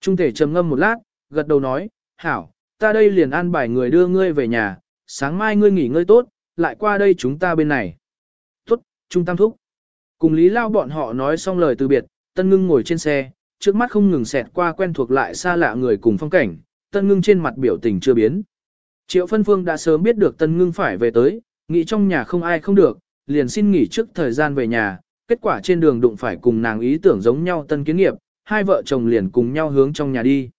Trung thể trầm ngâm một lát, gật đầu nói, hảo, ta đây liền an bài người đưa ngươi về nhà, sáng mai ngươi nghỉ ngơi tốt, lại qua đây chúng ta bên này. Tốt, Trung Tam Thúc. Cùng Lý Lao bọn họ nói xong lời từ biệt, Tân Ngưng ngồi trên xe, trước mắt không ngừng xẹt qua quen thuộc lại xa lạ người cùng phong cảnh, Tân Ngưng trên mặt biểu tình chưa biến. Triệu Phân Phương đã sớm biết được Tân Ngưng phải về tới, nghĩ trong nhà không ai không được, liền xin nghỉ trước thời gian về nhà, kết quả trên đường đụng phải cùng nàng ý tưởng giống nhau Tân Kiến Nghiệp, hai vợ chồng liền cùng nhau hướng trong nhà đi.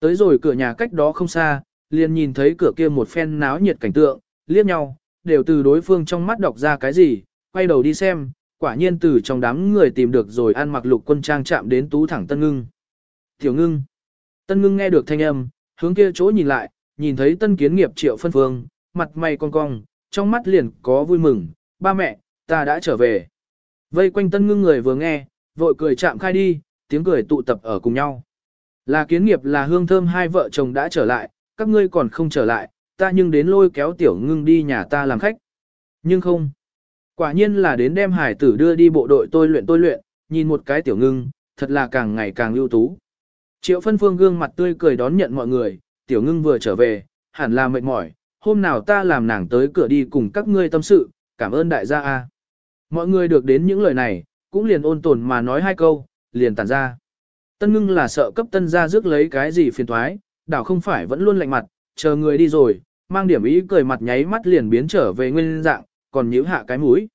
Tới rồi cửa nhà cách đó không xa, liền nhìn thấy cửa kia một phen náo nhiệt cảnh tượng, liếc nhau, đều từ đối phương trong mắt đọc ra cái gì, quay đầu đi xem, quả nhiên từ trong đám người tìm được rồi ăn mặc lục quân trang chạm đến tú thẳng Tân Ngưng. Tiểu Ngưng. Tân Ngưng nghe được thanh âm, hướng kia chỗ nhìn lại, nhìn thấy Tân Kiến Nghiệp triệu phân phương, mặt mày cong cong, trong mắt liền có vui mừng, ba mẹ, ta đã trở về. Vây quanh Tân Ngưng người vừa nghe, vội cười chạm khai đi, tiếng cười tụ tập ở cùng nhau. Là kiến nghiệp là hương thơm hai vợ chồng đã trở lại, các ngươi còn không trở lại, ta nhưng đến lôi kéo tiểu ngưng đi nhà ta làm khách. Nhưng không. Quả nhiên là đến đem hải tử đưa đi bộ đội tôi luyện tôi luyện, nhìn một cái tiểu ngưng, thật là càng ngày càng ưu tú. Triệu phân phương gương mặt tươi cười đón nhận mọi người, tiểu ngưng vừa trở về, hẳn là mệt mỏi, hôm nào ta làm nàng tới cửa đi cùng các ngươi tâm sự, cảm ơn đại gia a. Mọi người được đến những lời này, cũng liền ôn tồn mà nói hai câu, liền tản ra. Tân ngưng là sợ cấp tân gia rước lấy cái gì phiền thoái, đảo không phải vẫn luôn lạnh mặt, chờ người đi rồi, mang điểm ý cười mặt nháy mắt liền biến trở về nguyên dạng, còn nhíu hạ cái mũi.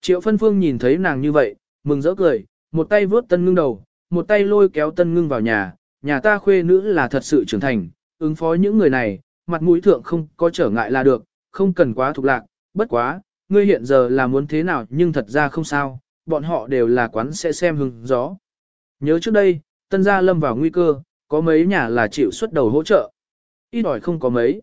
Triệu phân phương nhìn thấy nàng như vậy, mừng rỡ cười, một tay vớt tân ngưng đầu, một tay lôi kéo tân ngưng vào nhà, nhà ta khuê nữ là thật sự trưởng thành, ứng phó những người này, mặt mũi thượng không có trở ngại là được, không cần quá thuộc lạc, bất quá, ngươi hiện giờ là muốn thế nào nhưng thật ra không sao, bọn họ đều là quán sẽ xem hứng gió. Nhớ trước đây, tân gia lâm vào nguy cơ, có mấy nhà là chịu xuất đầu hỗ trợ. Ít ỏi không có mấy.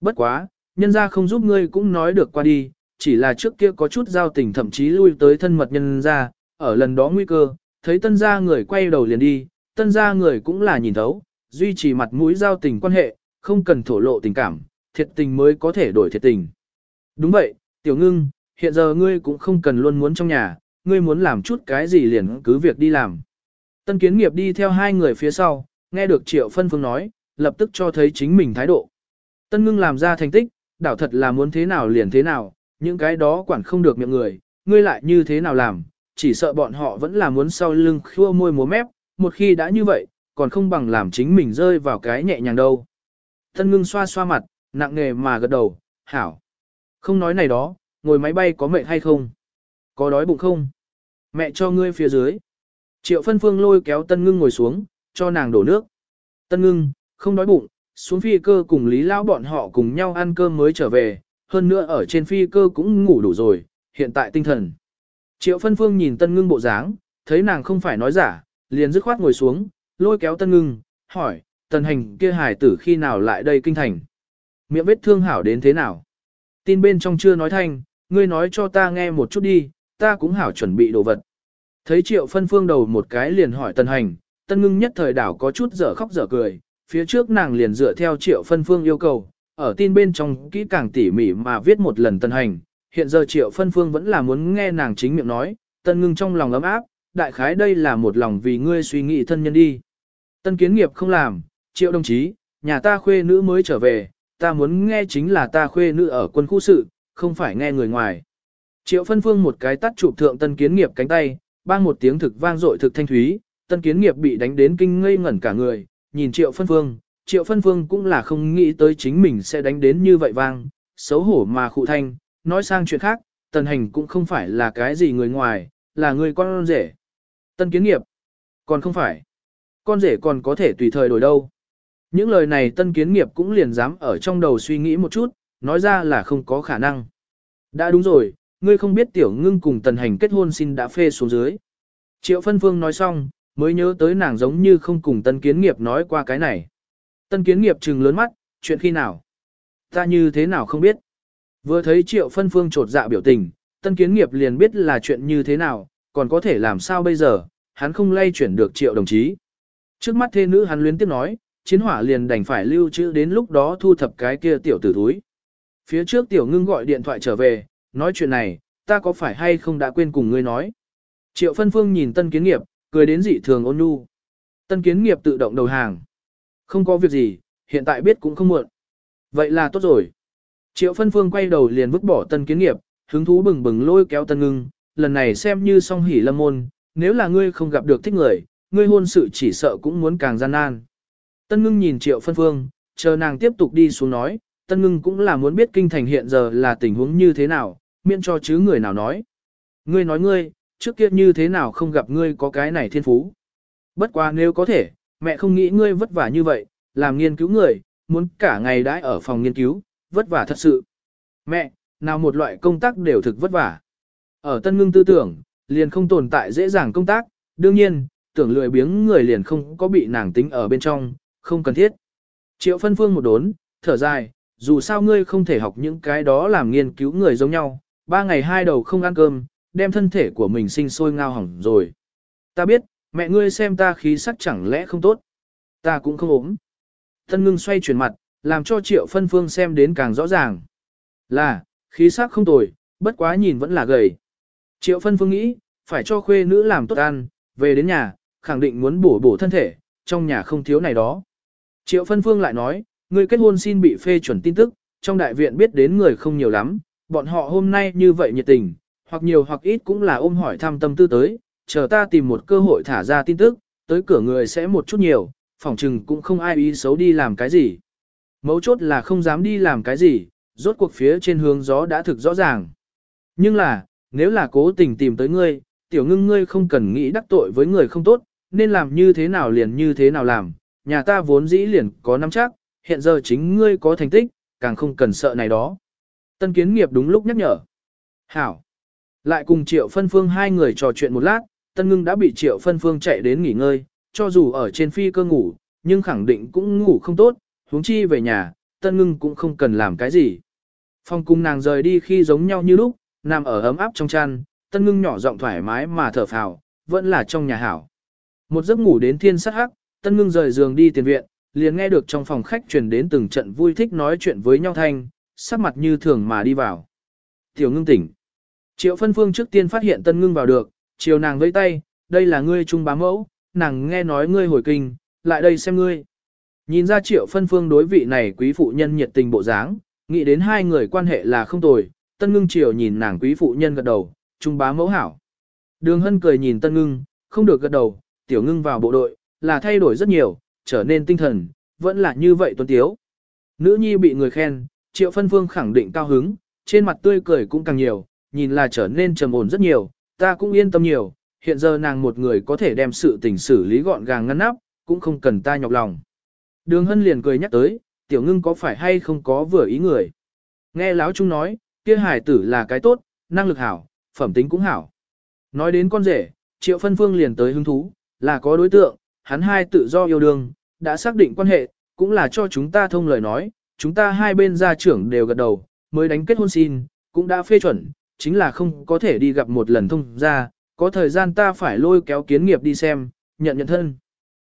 Bất quá, nhân gia không giúp ngươi cũng nói được qua đi, chỉ là trước kia có chút giao tình thậm chí lui tới thân mật nhân gia, ở lần đó nguy cơ, thấy tân gia người quay đầu liền đi, tân gia người cũng là nhìn thấu, duy trì mặt mũi giao tình quan hệ, không cần thổ lộ tình cảm, thiệt tình mới có thể đổi thiệt tình. Đúng vậy, tiểu ngưng, hiện giờ ngươi cũng không cần luôn muốn trong nhà, ngươi muốn làm chút cái gì liền cứ việc đi làm. Tân kiến nghiệp đi theo hai người phía sau, nghe được triệu phân phương nói, lập tức cho thấy chính mình thái độ. Tân ngưng làm ra thành tích, đảo thật là muốn thế nào liền thế nào, những cái đó quản không được miệng người, ngươi lại như thế nào làm, chỉ sợ bọn họ vẫn là muốn sau lưng khua môi múa mép, một khi đã như vậy, còn không bằng làm chính mình rơi vào cái nhẹ nhàng đâu. Tân ngưng xoa xoa mặt, nặng nề mà gật đầu, hảo. Không nói này đó, ngồi máy bay có mệt hay không? Có đói bụng không? Mẹ cho ngươi phía dưới. Triệu phân phương lôi kéo tân ngưng ngồi xuống, cho nàng đổ nước. Tân ngưng, không đói bụng, xuống phi cơ cùng Lý Lão bọn họ cùng nhau ăn cơm mới trở về, hơn nữa ở trên phi cơ cũng ngủ đủ rồi, hiện tại tinh thần. Triệu phân phương nhìn tân ngưng bộ dáng, thấy nàng không phải nói giả, liền dứt khoát ngồi xuống, lôi kéo tân ngưng, hỏi, tần hành kia hải tử khi nào lại đây kinh thành. Miệng vết thương hảo đến thế nào? Tin bên trong chưa nói thanh, ngươi nói cho ta nghe một chút đi, ta cũng hảo chuẩn bị đồ vật. Thấy triệu phân phương đầu một cái liền hỏi tân hành, tân ngưng nhất thời đảo có chút dở khóc dở cười, phía trước nàng liền dựa theo triệu phân phương yêu cầu, ở tin bên trong kỹ càng tỉ mỉ mà viết một lần tân hành, hiện giờ triệu phân phương vẫn là muốn nghe nàng chính miệng nói, tân ngưng trong lòng ấm áp, đại khái đây là một lòng vì ngươi suy nghĩ thân nhân đi. Tân kiến nghiệp không làm, triệu đồng chí, nhà ta khuê nữ mới trở về, ta muốn nghe chính là ta khuê nữ ở quân khu sự, không phải nghe người ngoài. Triệu phân phương một cái tắt chụp thượng tân kiến nghiệp cánh tay, bang một tiếng thực vang dội thực thanh thúy, tân kiến nghiệp bị đánh đến kinh ngây ngẩn cả người, nhìn triệu phân phương, triệu phân phương cũng là không nghĩ tới chính mình sẽ đánh đến như vậy vang, xấu hổ mà khụ thanh, nói sang chuyện khác, tần hành cũng không phải là cái gì người ngoài, là người con rể. Tân kiến nghiệp, còn không phải. Con rể còn có thể tùy thời đổi đâu. Những lời này tân kiến nghiệp cũng liền dám ở trong đầu suy nghĩ một chút, nói ra là không có khả năng. Đã đúng rồi, ngươi không biết tiểu ngưng cùng tần hành kết hôn xin đã phê xuống dưới. Triệu phân phương nói xong, mới nhớ tới nàng giống như không cùng tân kiến nghiệp nói qua cái này. Tân kiến nghiệp trừng lớn mắt, chuyện khi nào? Ta như thế nào không biết? Vừa thấy triệu phân phương trột dạ biểu tình, tân kiến nghiệp liền biết là chuyện như thế nào, còn có thể làm sao bây giờ, hắn không lay chuyển được triệu đồng chí. Trước mắt thê nữ hắn luyến tiếp nói, chiến hỏa liền đành phải lưu trữ đến lúc đó thu thập cái kia tiểu tử túi Phía trước tiểu ngưng gọi điện thoại trở về, nói chuyện này, ta có phải hay không đã quên cùng ngươi nói. Triệu phân phương nhìn tân kiến nghiệp, cười đến dị thường ôn nhu. Tân kiến nghiệp tự động đầu hàng. Không có việc gì, hiện tại biết cũng không muộn. Vậy là tốt rồi. Triệu phân phương quay đầu liền vứt bỏ tân kiến nghiệp, hứng thú bừng bừng lôi kéo tân ngưng, lần này xem như song hỉ lâm môn, nếu là ngươi không gặp được thích người, ngươi hôn sự chỉ sợ cũng muốn càng gian nan. Tân ngưng nhìn triệu phân phương, chờ nàng tiếp tục đi xuống nói, tân ngưng cũng là muốn biết kinh thành hiện giờ là tình huống như thế nào, miễn cho chứ người nào nói. Ngươi nói ngươi, trước kia như thế nào không gặp ngươi có cái này thiên phú. Bất quá nếu có thể, mẹ không nghĩ ngươi vất vả như vậy, làm nghiên cứu người, muốn cả ngày đãi ở phòng nghiên cứu, vất vả thật sự. Mẹ, nào một loại công tác đều thực vất vả. Ở tân ngưng tư tưởng, liền không tồn tại dễ dàng công tác, đương nhiên, tưởng lười biếng người liền không có bị nàng tính ở bên trong, không cần thiết. Triệu phân phương một đốn, thở dài, dù sao ngươi không thể học những cái đó làm nghiên cứu người giống nhau, ba ngày hai đầu không ăn cơm, đem thân thể của mình sinh sôi ngao hỏng rồi. Ta biết, mẹ ngươi xem ta khí sắc chẳng lẽ không tốt. Ta cũng không ốm. Thân ngưng xoay chuyển mặt, làm cho triệu phân phương xem đến càng rõ ràng. Là, khí sắc không tồi, bất quá nhìn vẫn là gầy. Triệu phân phương nghĩ, phải cho khuê nữ làm tốt ăn, về đến nhà, khẳng định muốn bổ bổ thân thể, trong nhà không thiếu này đó. Triệu phân phương lại nói, người kết hôn xin bị phê chuẩn tin tức, trong đại viện biết đến người không nhiều lắm, bọn họ hôm nay như vậy nhiệt tình, hoặc nhiều hoặc ít cũng là ôm hỏi thăm tâm tư tới, chờ ta tìm một cơ hội thả ra tin tức, tới cửa người sẽ một chút nhiều, phỏng chừng cũng không ai ý xấu đi làm cái gì. Mấu chốt là không dám đi làm cái gì, rốt cuộc phía trên hướng gió đã thực rõ ràng. Nhưng là, nếu là cố tình tìm tới ngươi, tiểu ngưng ngươi không cần nghĩ đắc tội với người không tốt, nên làm như thế nào liền như thế nào làm, nhà ta vốn dĩ liền có nắm chắc, hiện giờ chính ngươi có thành tích, càng không cần sợ này đó. Tân kiến nghiệp đúng lúc nhắc nhở. Hảo. Lại cùng triệu phân phương hai người trò chuyện một lát, tân ngưng đã bị triệu phân phương chạy đến nghỉ ngơi, cho dù ở trên phi cơ ngủ, nhưng khẳng định cũng ngủ không tốt, huống chi về nhà, tân ngưng cũng không cần làm cái gì. Phong cung nàng rời đi khi giống nhau như lúc, nằm ở ấm áp trong chăn, tân ngưng nhỏ giọng thoải mái mà thở phào, vẫn là trong nhà hảo. Một giấc ngủ đến thiên sát hắc, tân ngưng rời giường đi tiền viện, liền nghe được trong phòng khách truyền đến từng trận vui thích nói chuyện với nhau thanh, sắc mặt như thường mà đi vào. Tiểu ngưng tỉnh. Triệu phân phương trước tiên phát hiện tân ngưng vào được, chiều nàng vẫy tay, đây là ngươi trung bá mẫu, nàng nghe nói ngươi hồi kinh, lại đây xem ngươi. Nhìn ra triệu phân phương đối vị này quý phụ nhân nhiệt tình bộ dáng, nghĩ đến hai người quan hệ là không tồi, tân ngưng chiều nhìn nàng quý phụ nhân gật đầu, trung bá mẫu hảo. Đường hân cười nhìn tân ngưng, không được gật đầu, tiểu ngưng vào bộ đội, là thay đổi rất nhiều, trở nên tinh thần, vẫn là như vậy tuấn tiếu. Nữ nhi bị người khen, triệu phân phương khẳng định cao hứng, trên mặt tươi cười cũng càng nhiều, nhìn là trở nên trầm ổn rất nhiều, ta cũng yên tâm nhiều, hiện giờ nàng một người có thể đem sự tình xử lý gọn gàng ngăn nắp, cũng không cần ta nhọc lòng. Đường hân liền cười nhắc tới, tiểu ngưng có phải hay không có vừa ý người. Nghe láo trung nói, kia hải tử là cái tốt, năng lực hảo, phẩm tính cũng hảo. Nói đến con rể, triệu phân phương liền tới hứng thú, là có đối tượng, hắn hai tự do yêu đương, đã xác định quan hệ, cũng là cho chúng ta thông lời nói, chúng ta hai bên gia trưởng đều gật đầu, mới đánh kết hôn xin, cũng đã phê chuẩn, chính là không có thể đi gặp một lần thông ra, có thời gian ta phải lôi kéo kiến nghiệp đi xem, nhận nhận thân.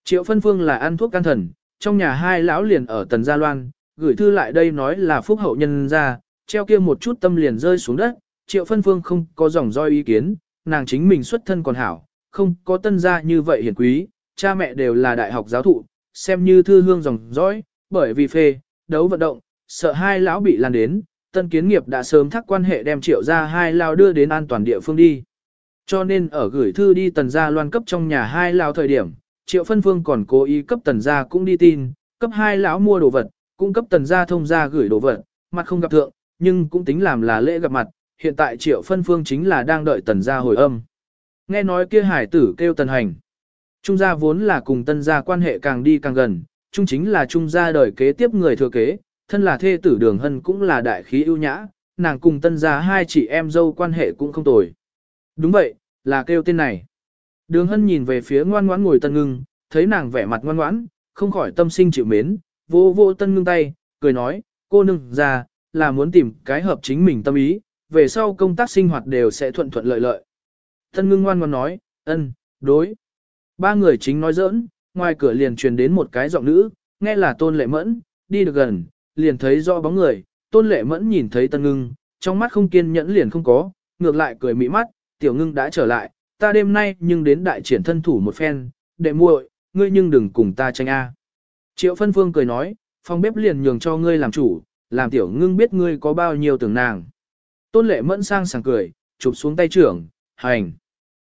Triệu phân phương là ăn thuốc can thần, trong nhà hai lão liền ở tần gia loan, gửi thư lại đây nói là phúc hậu nhân ra, treo kia một chút tâm liền rơi xuống đất, triệu phân phương không có dòng roi ý kiến, nàng chính mình xuất thân còn hảo, không có tân gia như vậy hiển quý, cha mẹ đều là đại học giáo thụ, xem như thư hương dòng dõi, bởi vì phê, đấu vận động, sợ hai lão bị lan đến, tân kiến nghiệp đã sớm thắc quan hệ đem triệu ra hai lao đưa đến an toàn địa phương đi. Cho nên ở gửi thư đi tần gia loan cấp trong nhà hai lao thời điểm, triệu phân phương còn cố ý cấp tần gia cũng đi tin, cấp hai lão mua đồ vật, cũng cấp tần gia thông gia gửi đồ vật, mặt không gặp thượng, nhưng cũng tính làm là lễ gặp mặt, hiện tại triệu phân phương chính là đang đợi tần gia hồi âm. Nghe nói kia hải tử kêu tần hành. Trung gia vốn là cùng tân gia quan hệ càng đi càng gần, trung chính là trung gia đời kế tiếp người thừa kế, thân là thê tử đường hân cũng là đại khí ưu nhã, nàng cùng tân gia hai chị em dâu quan hệ cũng không tồi. Đúng vậy, là kêu tên này. Đường hân nhìn về phía ngoan ngoãn ngồi tân ngưng, thấy nàng vẻ mặt ngoan ngoãn, không khỏi tâm sinh chịu mến, vô vô tân ngưng tay, cười nói, cô nương ra, là muốn tìm cái hợp chính mình tâm ý, về sau công tác sinh hoạt đều sẽ thuận thuận lợi lợi. Tân ngưng ngoan ngoãn nói, ân, đối. Ba người chính nói giỡn, ngoài cửa liền truyền đến một cái giọng nữ, nghe là tôn lệ mẫn, đi được gần, liền thấy rõ bóng người, tôn lệ mẫn nhìn thấy tân ngưng, trong mắt không kiên nhẫn liền không có, ngược lại cười mỹ mắt, tiểu ngưng đã trở lại, ta đêm nay nhưng đến đại triển thân thủ một phen, đệ muội, ngươi nhưng đừng cùng ta tranh a. Triệu phân phương cười nói, phòng bếp liền nhường cho ngươi làm chủ, làm tiểu ngưng biết ngươi có bao nhiêu tưởng nàng. Tôn lệ mẫn sang sảng cười, chụp xuống tay trưởng, hành.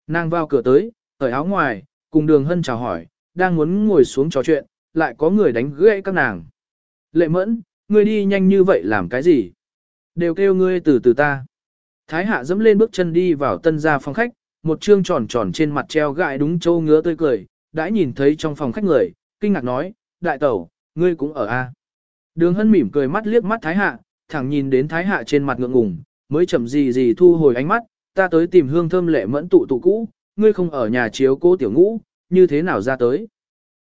Nàng vào cửa tới, ở áo ngoài, cùng đường hân chào hỏi, đang muốn ngồi xuống trò chuyện, lại có người đánh gãy các nàng. Lệ mẫn, ngươi đi nhanh như vậy làm cái gì? Đều kêu ngươi từ từ ta. Thái hạ dẫm lên bước chân đi vào tân gia phòng khách, một trương tròn tròn trên mặt treo gại đúng châu ngứa tươi cười, đã nhìn thấy trong phòng khách người, kinh ngạc nói, đại tẩu, ngươi cũng ở a. Đường hân mỉm cười mắt liếc mắt thái hạ, thẳng nhìn đến thái hạ trên mặt ngượng ngùng, mới chậm gì gì thu hồi ánh mắt, ta tới tìm hương thơm lệ mẫn tụ tụ cũ, ngươi không ở nhà chiếu cố tiểu ngũ, như thế nào ra tới.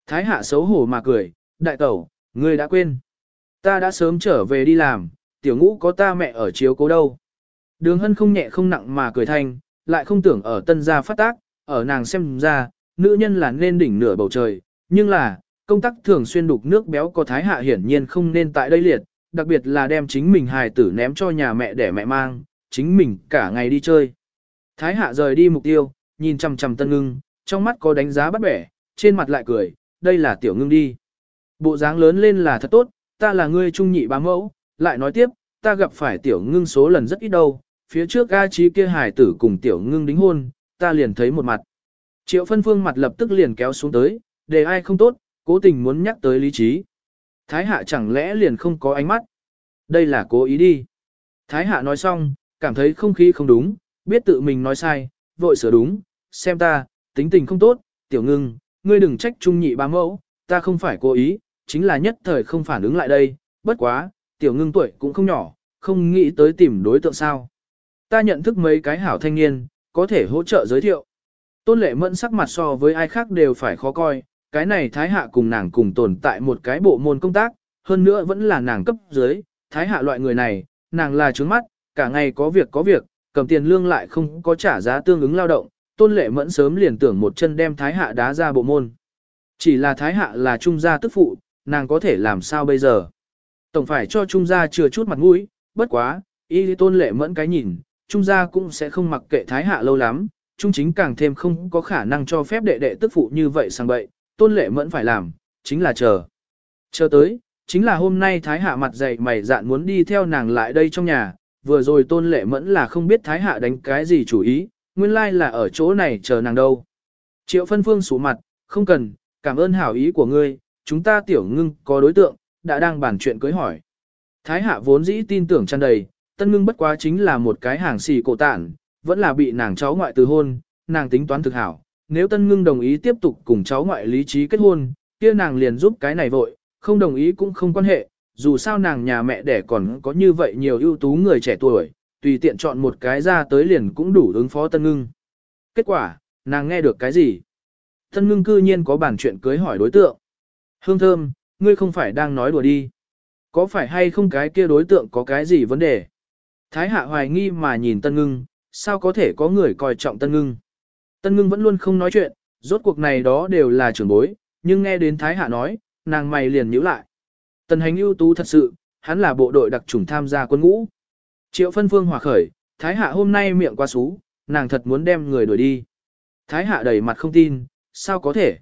Thái hạ xấu hổ mà cười, đại tẩu, ngươi đã quên. Ta đã sớm trở về đi làm, tiểu ngũ có ta mẹ ở chiếu cố đâu. Đường hân không nhẹ không nặng mà cười thanh, lại không tưởng ở tân gia phát tác, ở nàng xem ra, nữ nhân là nên đỉnh nửa bầu trời, nhưng là, công tác thường xuyên đục nước béo có thái hạ hiển nhiên không nên tại đây liệt, đặc biệt là đem chính mình hài tử ném cho nhà mẹ để mẹ mang, chính mình cả ngày đi chơi. Thái hạ rời đi mục tiêu, nhìn chằm chằm tân ngưng, trong mắt có đánh giá bắt bẻ, trên mặt lại cười, đây là tiểu ngưng đi. Bộ dáng lớn lên là thật tốt, ta là ngươi trung nhị bá mẫu, lại nói tiếp, ta gặp phải tiểu ngưng số lần rất ít đâu, phía trước A trí kia hải tử cùng tiểu ngưng đính hôn, ta liền thấy một mặt. Triệu phân phương mặt lập tức liền kéo xuống tới, để ai không tốt, cố tình muốn nhắc tới lý trí. Thái hạ chẳng lẽ liền không có ánh mắt? Đây là cố ý đi. Thái hạ nói xong, cảm thấy không khí không đúng, biết tự mình nói sai, vội sửa đúng, xem ta, tính tình không tốt, tiểu ngưng, ngươi đừng trách trung nhị ba mẫu, ta không phải cố ý, chính là nhất thời không phản ứng lại đây, bất quá, tiểu ngưng tuổi cũng không nhỏ, không nghĩ tới tìm đối tượng sao. Ta nhận thức mấy cái hảo thanh niên, có thể hỗ trợ giới thiệu. Tôn lệ mẫn sắc mặt so với ai khác đều phải khó coi, cái này thái hạ cùng nàng cùng tồn tại một cái bộ môn công tác, hơn nữa vẫn là nàng cấp dưới, thái hạ loại người này, nàng là trướng mắt, cả ngày có việc có việc, cầm tiền lương lại không có trả giá tương ứng lao động, tôn lệ mẫn sớm liền tưởng một chân đem thái hạ đá ra bộ môn. Chỉ là thái hạ là trung gia tức phụ, nàng có thể làm sao bây giờ? Tổng phải cho trung gia chừa chút mặt mũi, bất quá, y tôn lệ mẫn cái nhìn, trung gia cũng sẽ không mặc kệ thái hạ lâu lắm, trung chính càng thêm không có khả năng cho phép đệ đệ tức phụ như vậy sang bậy, tôn lệ mẫn phải làm, chính là chờ. Chờ tới, chính là hôm nay thái hạ mặt dày mày dạn muốn đi theo nàng lại đây trong nhà, vừa rồi tôn lệ mẫn là không biết thái hạ đánh cái gì chủ ý, nguyên lai là ở chỗ này chờ nàng đâu. Triệu phân phương sủ mặt, không cần, cảm ơn hảo ý của ngươi, chúng ta tiểu ngưng có đối tượng, đã đang bàn chuyện cưới hỏi. Thái hạ vốn dĩ tin tưởng tràn đầy, tân ngưng bất quá chính là một cái hàng xì cổ tản, vẫn là bị nàng cháu ngoại từ hôn, nàng tính toán thực hảo. Nếu tân ngưng đồng ý tiếp tục cùng cháu ngoại lý trí kết hôn, kia nàng liền giúp cái này vội, không đồng ý cũng không quan hệ, dù sao nàng nhà mẹ đẻ còn có như vậy nhiều ưu tú người trẻ tuổi, tùy tiện chọn một cái ra tới liền cũng đủ ứng phó tân ngưng. Kết quả, nàng nghe được cái gì? Tân ngưng cư nhiên có bản chuyện cưới hỏi đối tượng. Hương thơm, ngươi không phải đang nói đùa đi. Có phải hay không cái kia đối tượng có cái gì vấn đề? Thái hạ hoài nghi mà nhìn tân ngưng, sao có thể có người coi trọng tân ngưng? Tân ngưng vẫn luôn không nói chuyện, rốt cuộc này đó đều là trưởng bối, nhưng nghe đến Thái hạ nói, nàng mày liền nhíu lại. Tần hành ưu tú thật sự, hắn là bộ đội đặc trùng tham gia quân ngũ. Triệu phân phương hòa khởi, Thái hạ hôm nay miệng qua xú, nàng thật muốn đem người đuổi đi. Thái hạ đầy mặt không tin, sao có thể?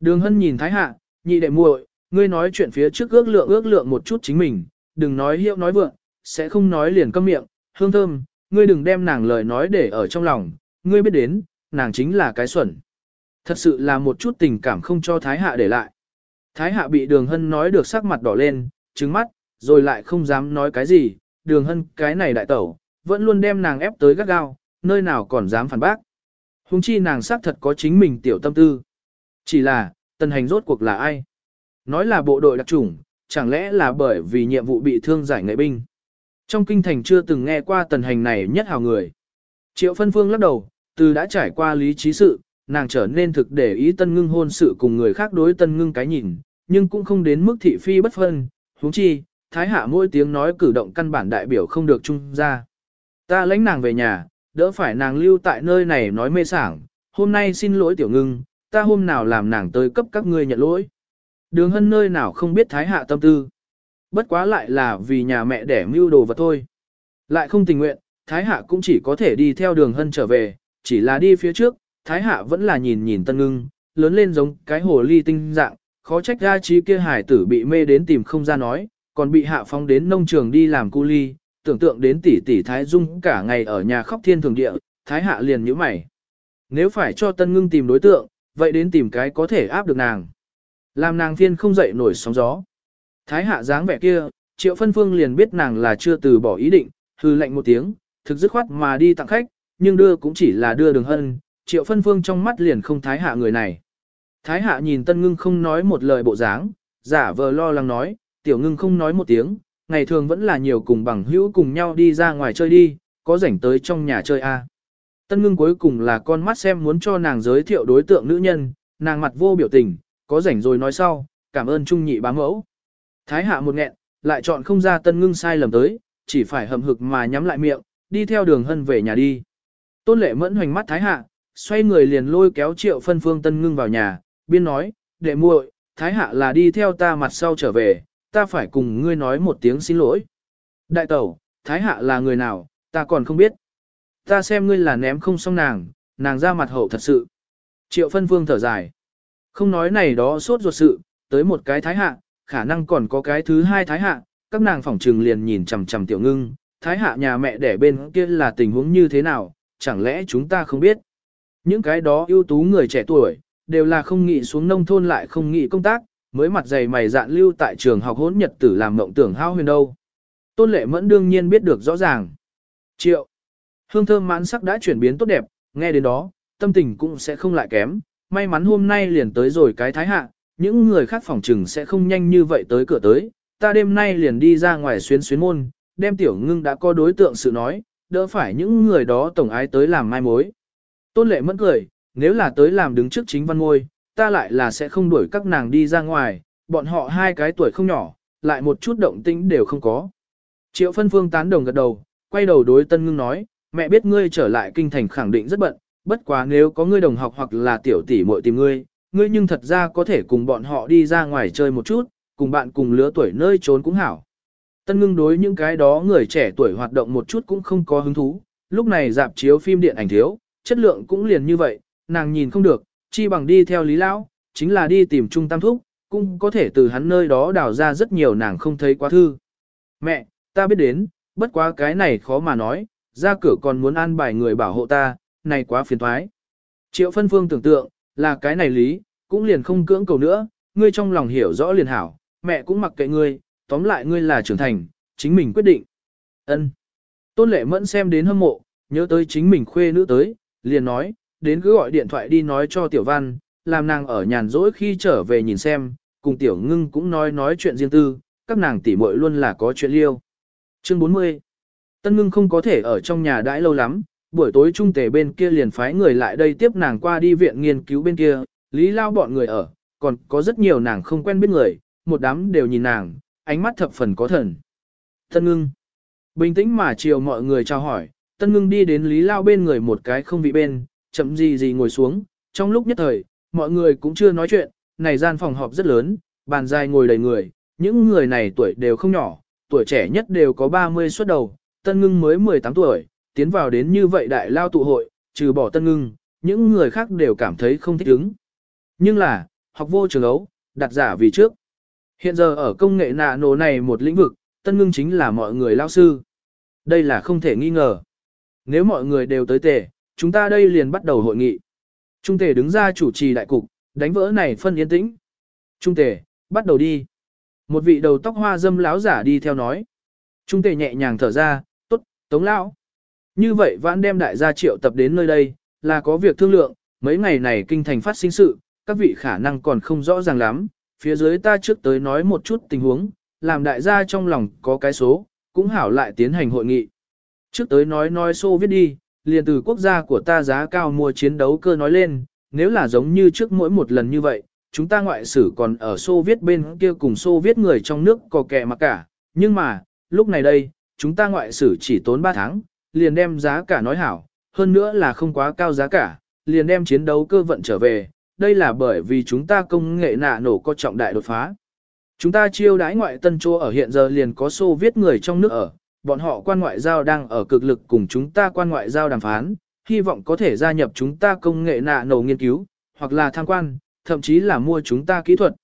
Đường hân nhìn Thái hạ, nhị đệ muội, ngươi nói chuyện phía trước ước lượng ước lượng một chút chính mình, đừng nói hiệu nói vượng, sẽ không nói liền câm miệng, hương thơm, ngươi đừng đem nàng lời nói để ở trong lòng, ngươi biết đến, nàng chính là cái xuẩn. Thật sự là một chút tình cảm không cho Thái Hạ để lại. Thái hạ bị đường hân nói được sắc mặt đỏ lên, trứng mắt, rồi lại không dám nói cái gì, đường hân cái này đại tẩu, vẫn luôn đem nàng ép tới gắt gao, nơi nào còn dám phản bác. Hùng chi nàng xác thật có chính mình tiểu tâm tư. Chỉ là, tần hành rốt cuộc là ai? Nói là bộ đội đặc chủng, chẳng lẽ là bởi vì nhiệm vụ bị thương giải nghệ binh. Trong kinh thành chưa từng nghe qua tần hành này nhất hào người. Triệu phân phương lắc đầu, từ đã trải qua lý trí sự, nàng trở nên thực để ý tân ngưng hôn sự cùng người khác đối tân ngưng cái nhìn, nhưng cũng không đến mức thị phi bất phân, huống chi, thái hạ mỗi tiếng nói cử động căn bản đại biểu không được trung ra. Ta lãnh nàng về nhà, đỡ phải nàng lưu tại nơi này nói mê sảng, hôm nay xin lỗi tiểu ngưng, ta hôm nào làm nàng tới cấp các ngươi nhận lỗi. Đường hân nơi nào không biết thái hạ tâm tư. Bất quá lại là vì nhà mẹ đẻ mưu đồ vật thôi. Lại không tình nguyện, thái hạ cũng chỉ có thể đi theo đường hân trở về, chỉ là đi phía trước, thái hạ vẫn là nhìn nhìn tân ngưng, lớn lên giống cái hồ ly tinh dạng, khó trách ra trí kia hải tử bị mê đến tìm không ra nói, còn bị hạ phong đến nông trường đi làm cu ly, tưởng tượng đến tỷ tỷ Thái Dung cả ngày ở nhà khóc thiên thường địa, Thái Hạ liền nhíu mày. Nếu phải cho Tân Ngưng tìm đối tượng, vậy đến tìm cái có thể áp được nàng. Làm nàng thiên không dậy nổi sóng gió. Thái Hạ dáng vẻ kia, Triệu Phân Phương liền biết nàng là chưa từ bỏ ý định, hư lệnh một tiếng, thực dứt khoát mà đi tặng khách, nhưng đưa cũng chỉ là đưa đường hân, Triệu Phân Phương trong mắt liền không Thái Hạ người này. Thái Hạ nhìn Tân Ngưng không nói một lời bộ dáng, giả vờ lo lắng nói, Tiểu Ngưng không nói một tiếng, ngày thường vẫn là nhiều cùng bằng hữu cùng nhau đi ra ngoài chơi đi, có rảnh tới trong nhà chơi a. À. Tân ngưng cuối cùng là con mắt xem muốn cho nàng giới thiệu đối tượng nữ nhân, nàng mặt vô biểu tình, có rảnh rồi nói sau, cảm ơn trung nhị bá mẫu. Thái hạ một nghẹn, lại chọn không ra tân ngưng sai lầm tới, chỉ phải hầm hực mà nhắm lại miệng, đi theo đường hân về nhà đi. Tôn lệ mẫn hoành mắt thái hạ, xoay người liền lôi kéo triệu phân phương tân ngưng vào nhà, biên nói, đệ muội, thái hạ là đi theo ta mặt sau trở về, ta phải cùng ngươi nói một tiếng xin lỗi. Đại tẩu, Thái Hạ là người nào, ta còn không biết. Ta xem ngươi là ném không xong nàng, nàng ra mặt hậu thật sự. Triệu phân phương thở dài. Không nói này đó sốt ruột sự, tới một cái Thái Hạ, khả năng còn có cái thứ hai Thái Hạ, các nàng phỏng trừng liền nhìn chằm chằm tiểu ngưng. Thái Hạ nhà mẹ đẻ bên kia là tình huống như thế nào, chẳng lẽ chúng ta không biết. Những cái đó ưu tú người trẻ tuổi, đều là không nghĩ xuống nông thôn lại không nghĩ công tác, mới mặt dày mày dạn lưu tại trường học hỗn nhật tử làm mộng tưởng hao huyền đâu. Tôn lệ mẫn đương nhiên biết được rõ ràng. Triệu. Hương thơm mãn sắc đã chuyển biến tốt đẹp, nghe đến đó, tâm tình cũng sẽ không lại kém. May mắn hôm nay liền tới rồi cái thái hạ, những người khác phòng trừng sẽ không nhanh như vậy tới cửa tới. Ta đêm nay liền đi ra ngoài xuyến xuyến môn, đem tiểu ngưng đã có đối tượng sự nói, đỡ phải những người đó tổng ái tới làm mai mối. Tôn lệ mẫn cười, nếu là tới làm đứng trước chính văn ngôi, ta lại là sẽ không đuổi các nàng đi ra ngoài, bọn họ hai cái tuổi không nhỏ, lại một chút động tĩnh đều không có. Triệu phân phương tán đồng gật đầu, quay đầu đối tân ngưng nói, mẹ biết ngươi trở lại kinh thành khẳng định rất bận, bất quá nếu có ngươi đồng học hoặc là tiểu tỷ muội tìm ngươi, ngươi nhưng thật ra có thể cùng bọn họ đi ra ngoài chơi một chút, cùng bạn cùng lứa tuổi nơi trốn cũng hảo. Tân ngưng đối những cái đó người trẻ tuổi hoạt động một chút cũng không có hứng thú, lúc này dạp chiếu phim điện ảnh thiếu, chất lượng cũng liền như vậy, nàng nhìn không được, chi bằng đi theo Lý Lão, chính là đi tìm Trung Tam Thúc, cũng có thể từ hắn nơi đó đào ra rất nhiều nàng không thấy quá thư. Mẹ, ta biết đến, bất quá cái này khó mà nói, ra cửa còn muốn an bài người bảo hộ ta, này quá phiền thoái. Triệu phân phương tưởng tượng, là cái này lý, cũng liền không cưỡng cầu nữa, ngươi trong lòng hiểu rõ liền hảo, mẹ cũng mặc kệ ngươi, tóm lại ngươi là trưởng thành, chính mình quyết định. Ân. Tôn lệ mẫn xem đến hâm mộ, nhớ tới chính mình khuê nữ tới, liền nói, đến cứ gọi điện thoại đi nói cho Tiểu Văn, làm nàng ở nhàn rỗi khi trở về nhìn xem, cùng Tiểu Ngưng cũng nói nói chuyện riêng tư, các nàng tỉ muội luôn là có chuyện liêu. Chương 40 Tân Ngưng không có thể ở trong nhà đãi lâu lắm, buổi tối trung tề bên kia liền phái người lại đây tiếp nàng qua đi viện nghiên cứu bên kia, lý lao bọn người ở, còn có rất nhiều nàng không quen biết người, một đám đều nhìn nàng, ánh mắt thập phần có thần. Tân Ngưng Bình tĩnh mà chiều mọi người chào hỏi, Tân Ngưng đi đến Lý Lao bên người một cái không vị bên, chậm gì gì ngồi xuống, trong lúc nhất thời, mọi người cũng chưa nói chuyện, này gian phòng họp rất lớn, bàn dài ngồi đầy người, những người này tuổi đều không nhỏ, tuổi trẻ nhất đều có 30 xuất đầu, Tân Ngưng mới 18 tuổi, tiến vào đến như vậy đại lao tụ hội, trừ bỏ Tân Ngưng, những người khác đều cảm thấy không thích ứng. Nhưng là, học vô trường ấu, đặt giả vì trước. Hiện giờ ở công nghệ nạ nổ này một lĩnh vực, Tân Ngưng chính là mọi người lao sư. Đây là không thể nghi ngờ. Nếu mọi người đều tới tề, chúng ta đây liền bắt đầu hội nghị. Trung tề đứng ra chủ trì đại cục, đánh vỡ này phân yên tĩnh. Trung tề, bắt đầu đi. Một vị đầu tóc hoa dâm láo giả đi theo nói. Trung tề nhẹ nhàng thở ra, tốt, tống lão. Như vậy vãn đem đại gia triệu tập đến nơi đây, là có việc thương lượng, mấy ngày này kinh thành phát sinh sự, các vị khả năng còn không rõ ràng lắm, phía dưới ta trước tới nói một chút tình huống, làm đại gia trong lòng có cái số, cũng hảo lại tiến hành hội nghị. Trước tới nói nói xô viết đi, liền từ quốc gia của ta giá cao mua chiến đấu cơ nói lên, nếu là giống như trước mỗi một lần như vậy, chúng ta ngoại sử còn ở Xô Viết bên kia cùng Xô Viết người trong nước có kẻ mà cả, nhưng mà, lúc này đây, chúng ta ngoại sử chỉ tốn 3 tháng, liền đem giá cả nói hảo, hơn nữa là không quá cao giá cả, liền đem chiến đấu cơ vận trở về, đây là bởi vì chúng ta công nghệ nạ nổ có trọng đại đột phá. Chúng ta chiêu đãi ngoại tân châu ở hiện giờ liền có Xô Viết người trong nước ở, bọn họ quan ngoại giao đang ở cực lực cùng chúng ta quan ngoại giao đàm phán, hy vọng có thể gia nhập chúng ta công nghệ nạ nổ nghiên cứu, hoặc là tham quan, thậm chí là mua chúng ta kỹ thuật.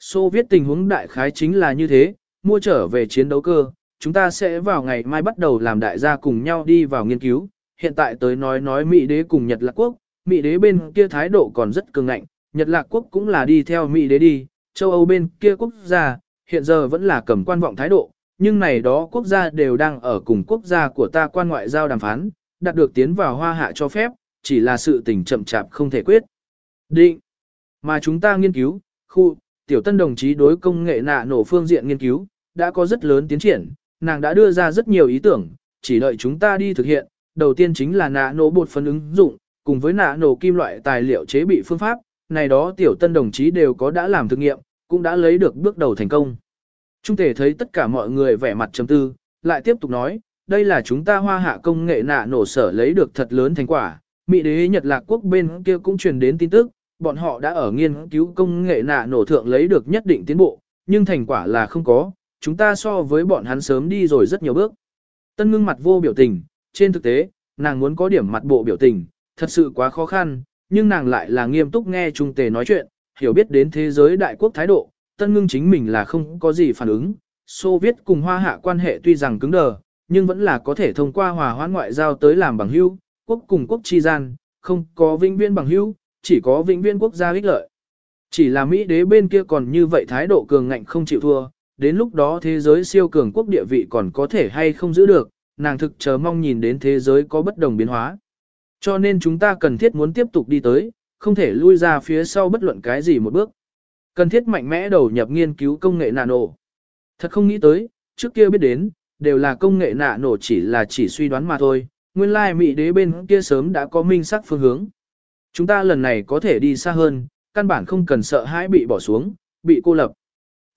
Xô viết tình huống đại khái chính là như thế, mua trở về chiến đấu cơ, chúng ta sẽ vào ngày mai bắt đầu làm đại gia cùng nhau đi vào nghiên cứu. Hiện tại tới nói nói Mỹ đế cùng Nhật Lạc Quốc, Mỹ đế bên kia thái độ còn rất cường ngạnh, Nhật Lạc Quốc cũng là đi theo Mỹ đế đi, châu Âu bên kia quốc gia, hiện giờ vẫn là cầm quan vọng thái độ, nhưng này đó quốc gia đều đang ở cùng quốc gia của ta quan ngoại giao đàm phán, đạt được tiến vào hoa hạ cho phép, chỉ là sự tình chậm chạp không thể quyết. Định. Mà chúng ta nghiên cứu, khu, tiểu tân đồng chí đối công nghệ nạ nổ phương diện nghiên cứu, đã có rất lớn tiến triển, nàng đã đưa ra rất nhiều ý tưởng, chỉ đợi chúng ta đi thực hiện. Đầu tiên chính là nạ nổ bột phân ứng dụng, cùng với nạ nổ kim loại tài liệu chế bị phương pháp, này đó tiểu tân đồng chí đều có đã làm thực nghiệm, cũng đã lấy được bước đầu thành công. Trung thể thấy tất cả mọi người vẻ mặt trầm tư, lại tiếp tục nói, đây là chúng ta hoa hạ công nghệ nạ nổ sở lấy được thật lớn thành quả. Mỹ đế Nhật Lạc Quốc bên kia cũng truyền đến tin tức, bọn họ đã ở nghiên cứu công nghệ nạ nổ thượng lấy được nhất định tiến bộ, nhưng thành quả là không có, chúng ta so với bọn hắn sớm đi rồi rất nhiều bước. Tân ngưng mặt vô biểu tình, trên thực tế, nàng muốn có điểm mặt bộ biểu tình, thật sự quá khó khăn, nhưng nàng lại là nghiêm túc nghe Trung Tề nói chuyện, hiểu biết đến thế giới đại quốc thái độ, tân ngưng chính mình là không có gì phản ứng. Xô Viết cùng hoa hạ quan hệ tuy rằng cứng đờ, nhưng vẫn là có thể thông qua hòa hoãn ngoại giao tới làm bằng hữu, quốc cùng quốc chi gian, không có vinh viên bằng hữu, chỉ có vĩnh viên quốc gia ích lợi. Chỉ là Mỹ đế bên kia còn như vậy thái độ cường ngạnh không chịu thua, đến lúc đó thế giới siêu cường quốc địa vị còn có thể hay không giữ được, nàng thực chờ mong nhìn đến thế giới có bất đồng biến hóa. Cho nên chúng ta cần thiết muốn tiếp tục đi tới, không thể lui ra phía sau bất luận cái gì một bước. Cần thiết mạnh mẽ đầu nhập nghiên cứu công nghệ nano. Thật không nghĩ tới, trước kia biết đến, đều là công nghệ nano chỉ là chỉ suy đoán mà thôi, nguyên lai Mỹ đế bên kia sớm đã có minh sắc phương hướng. Chúng ta lần này có thể đi xa hơn, căn bản không cần sợ hãi bị bỏ xuống, bị cô lập.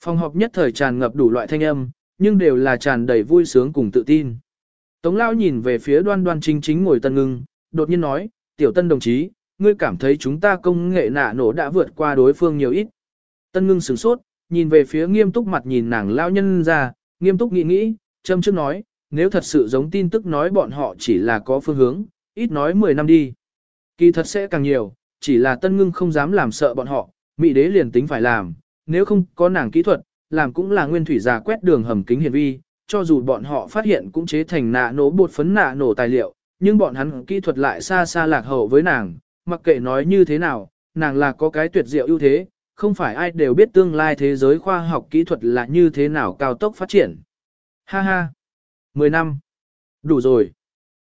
Phòng họp nhất thời tràn ngập đủ loại thanh âm, nhưng đều là tràn đầy vui sướng cùng tự tin. Tống Lao nhìn về phía đoan đoan chính chính ngồi tân ngưng, đột nhiên nói, tiểu tân đồng chí, ngươi cảm thấy chúng ta công nghệ nạ nổ đã vượt qua đối phương nhiều ít. Tân ngưng sửng sốt, nhìn về phía nghiêm túc mặt nhìn nàng Lao nhân ra, nghiêm túc nghĩ nghĩ, châm trước nói, nếu thật sự giống tin tức nói bọn họ chỉ là có phương hướng, ít nói 10 năm đi. Kỳ thật sẽ càng nhiều, chỉ là tân ngưng không dám làm sợ bọn họ, mỹ đế liền tính phải làm, nếu không có nàng kỹ thuật, làm cũng là nguyên thủy giả quét đường hầm kính hiển vi, cho dù bọn họ phát hiện cũng chế thành nạ nổ bột phấn nạ nổ tài liệu, nhưng bọn hắn kỹ thuật lại xa xa lạc hậu với nàng, mặc kệ nói như thế nào, nàng là có cái tuyệt diệu ưu thế, không phải ai đều biết tương lai thế giới khoa học kỹ thuật là như thế nào cao tốc phát triển. Ha ha! 10 năm! Đủ rồi!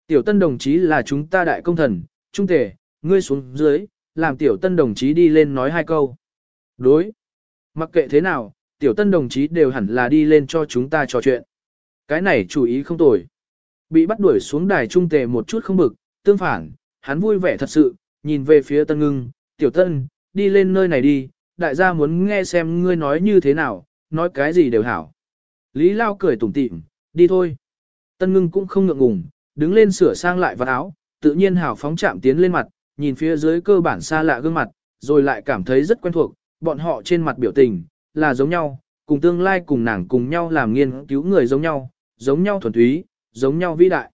Tiểu tân đồng chí là chúng ta đại công thần, trung thể, ngươi xuống dưới, làm tiểu tân đồng chí đi lên nói hai câu. Đối. Mặc kệ thế nào, tiểu tân đồng chí đều hẳn là đi lên cho chúng ta trò chuyện. Cái này chủ ý không tồi. Bị bắt đuổi xuống đài trung tề một chút không bực, tương phản, hắn vui vẻ thật sự, nhìn về phía tân ngưng, tiểu tân, đi lên nơi này đi, đại gia muốn nghe xem ngươi nói như thế nào, nói cái gì đều hảo. Lý Lao cười tủm tỉm, đi thôi. Tân ngưng cũng không ngượng ngùng, đứng lên sửa sang lại vật áo, tự nhiên hào phóng chạm tiến lên mặt, nhìn phía dưới cơ bản xa lạ gương mặt, rồi lại cảm thấy rất quen thuộc, bọn họ trên mặt biểu tình, là giống nhau, cùng tương lai cùng nàng cùng nhau làm nghiên cứu người giống nhau, giống nhau thuần túy, giống nhau vĩ đại.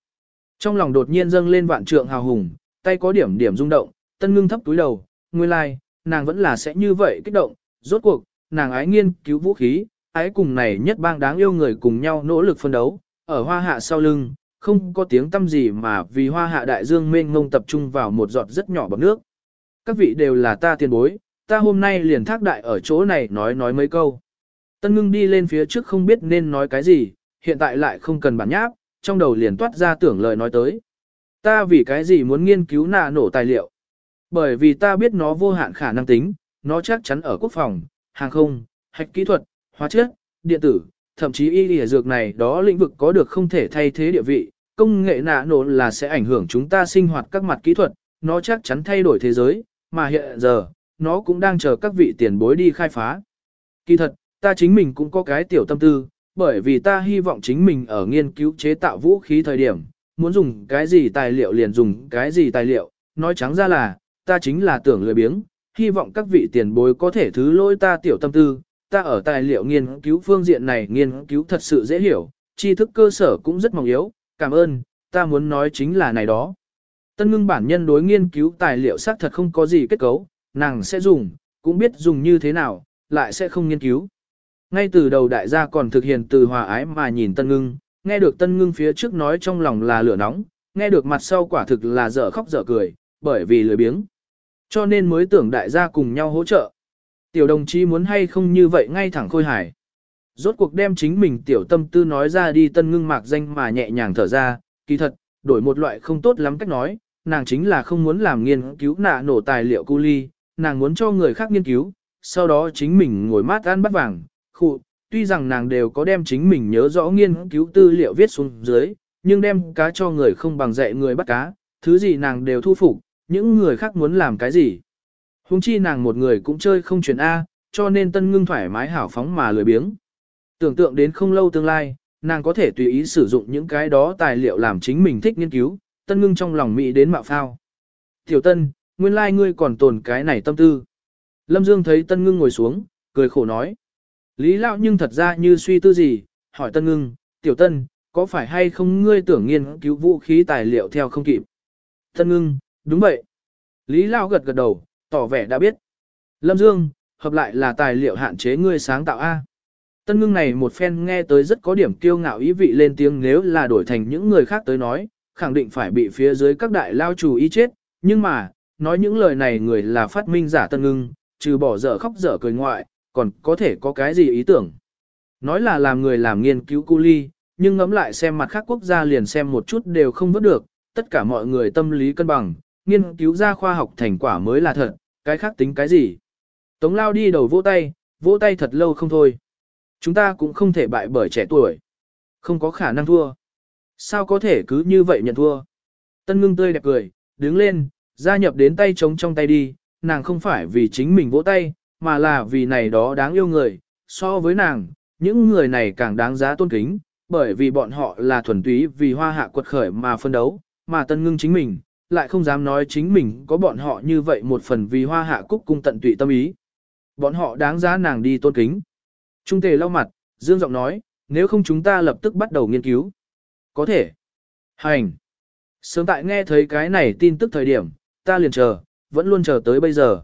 Trong lòng đột nhiên dâng lên vạn trượng hào hùng, tay có điểm điểm rung động, tân ngưng thấp túi đầu, nguyên lai, like, nàng vẫn là sẽ như vậy kích động, rốt cuộc, nàng ái nghiên cứu vũ khí, ái cùng này nhất bang đáng yêu người cùng nhau nỗ lực phân đấu, ở hoa hạ sau lưng, không có tiếng tâm gì mà vì hoa hạ đại dương mênh ngông tập trung vào một giọt rất nhỏ bọc nước. Các vị đều là ta tiền bối, ta hôm nay liền thác đại ở chỗ này nói nói mấy câu. Tân ngưng đi lên phía trước không biết nên nói cái gì, hiện tại lại không cần bản nháp, trong đầu liền toát ra tưởng lời nói tới. Ta vì cái gì muốn nghiên cứu nạ nổ tài liệu? Bởi vì ta biết nó vô hạn khả năng tính, nó chắc chắn ở quốc phòng, hàng không, hạch kỹ thuật, hóa chất, điện tử, thậm chí y lìa dược này đó lĩnh vực có được không thể thay thế địa vị. Công nghệ nạ nổ là sẽ ảnh hưởng chúng ta sinh hoạt các mặt kỹ thuật, nó chắc chắn thay đổi thế giới, mà hiện giờ, nó cũng đang chờ các vị tiền bối đi khai phá. Kỳ thật, ta chính mình cũng có cái tiểu tâm tư, bởi vì ta hy vọng chính mình ở nghiên cứu chế tạo vũ khí thời điểm, muốn dùng cái gì tài liệu liền dùng cái gì tài liệu, nói trắng ra là, ta chính là tưởng lười biếng, hy vọng các vị tiền bối có thể thứ lỗi ta tiểu tâm tư, ta ở tài liệu nghiên cứu phương diện này nghiên cứu thật sự dễ hiểu, tri thức cơ sở cũng rất mỏng yếu, cảm ơn, ta muốn nói chính là này đó. Tân ngưng bản nhân đối nghiên cứu tài liệu xác thật không có gì kết cấu, nàng sẽ dùng, cũng biết dùng như thế nào, lại sẽ không nghiên cứu. Ngay từ đầu đại gia còn thực hiện từ hòa ái mà nhìn tân ngưng, nghe được tân ngưng phía trước nói trong lòng là lửa nóng, nghe được mặt sau quả thực là dở khóc dở cười, bởi vì lười biếng. Cho nên mới tưởng đại gia cùng nhau hỗ trợ. Tiểu đồng chí muốn hay không như vậy ngay thẳng khôi hải. Rốt cuộc đem chính mình tiểu tâm tư nói ra đi tân ngưng mạc danh mà nhẹ nhàng thở ra, kỳ thật, đổi một loại không tốt lắm cách nói, nàng chính là không muốn làm nghiên cứu nạ nổ tài liệu cu ly, nàng muốn cho người khác nghiên cứu, sau đó chính mình ngồi mát ăn bắt vàng, khụ, tuy rằng nàng đều có đem chính mình nhớ rõ nghiên cứu tư liệu viết xuống dưới, nhưng đem cá cho người không bằng dạy người bắt cá, thứ gì nàng đều thu phục, những người khác muốn làm cái gì. Hùng chi nàng một người cũng chơi không chuyển A, cho nên tân ngưng thoải mái hảo phóng mà lười biếng. Tưởng tượng đến không lâu tương lai, nàng có thể tùy ý sử dụng những cái đó tài liệu làm chính mình thích nghiên cứu, tân ngưng trong lòng mỹ đến mạo phao. Tiểu tân, nguyên lai like ngươi còn tồn cái này tâm tư. Lâm Dương thấy tân ngưng ngồi xuống, cười khổ nói. Lý lão nhưng thật ra như suy tư gì, hỏi tân ngưng, tiểu tân, có phải hay không ngươi tưởng nghiên cứu vũ khí tài liệu theo không kịp? Tân ngưng, đúng vậy. Lý lao gật gật đầu, tỏ vẻ đã biết. Lâm Dương, hợp lại là tài liệu hạn chế ngươi sáng tạo A. Tân ngưng này một phen nghe tới rất có điểm kiêu ngạo ý vị lên tiếng nếu là đổi thành những người khác tới nói, khẳng định phải bị phía dưới các đại lao chủ ý chết, nhưng mà, nói những lời này người là phát minh giả tân ngưng, trừ bỏ dở khóc dở cười ngoại, còn có thể có cái gì ý tưởng. Nói là làm người làm nghiên cứu cu ly, nhưng ngẫm lại xem mặt khác quốc gia liền xem một chút đều không vớt được, tất cả mọi người tâm lý cân bằng, nghiên cứu ra khoa học thành quả mới là thật, cái khác tính cái gì. Tống lao đi đầu vỗ tay, vỗ tay thật lâu không thôi. Chúng ta cũng không thể bại bởi trẻ tuổi. Không có khả năng thua. Sao có thể cứ như vậy nhận thua? Tân ngưng tươi đẹp cười, đứng lên, gia nhập đến tay trống trong tay đi, nàng không phải vì chính mình vỗ tay, mà là vì này đó đáng yêu người, so với nàng, những người này càng đáng giá tôn kính, bởi vì bọn họ là thuần túy vì hoa hạ quật khởi mà phân đấu, mà tân ngưng chính mình, lại không dám nói chính mình có bọn họ như vậy một phần vì hoa hạ cúc cung tận tụy tâm ý. Bọn họ đáng giá nàng đi tôn kính. Trung tề lau mặt, dương giọng nói, nếu không chúng ta lập tức bắt đầu nghiên cứu. Có thể. Hành. Sớm tại nghe thấy cái này tin tức thời điểm, ta liền chờ, vẫn luôn chờ tới bây giờ.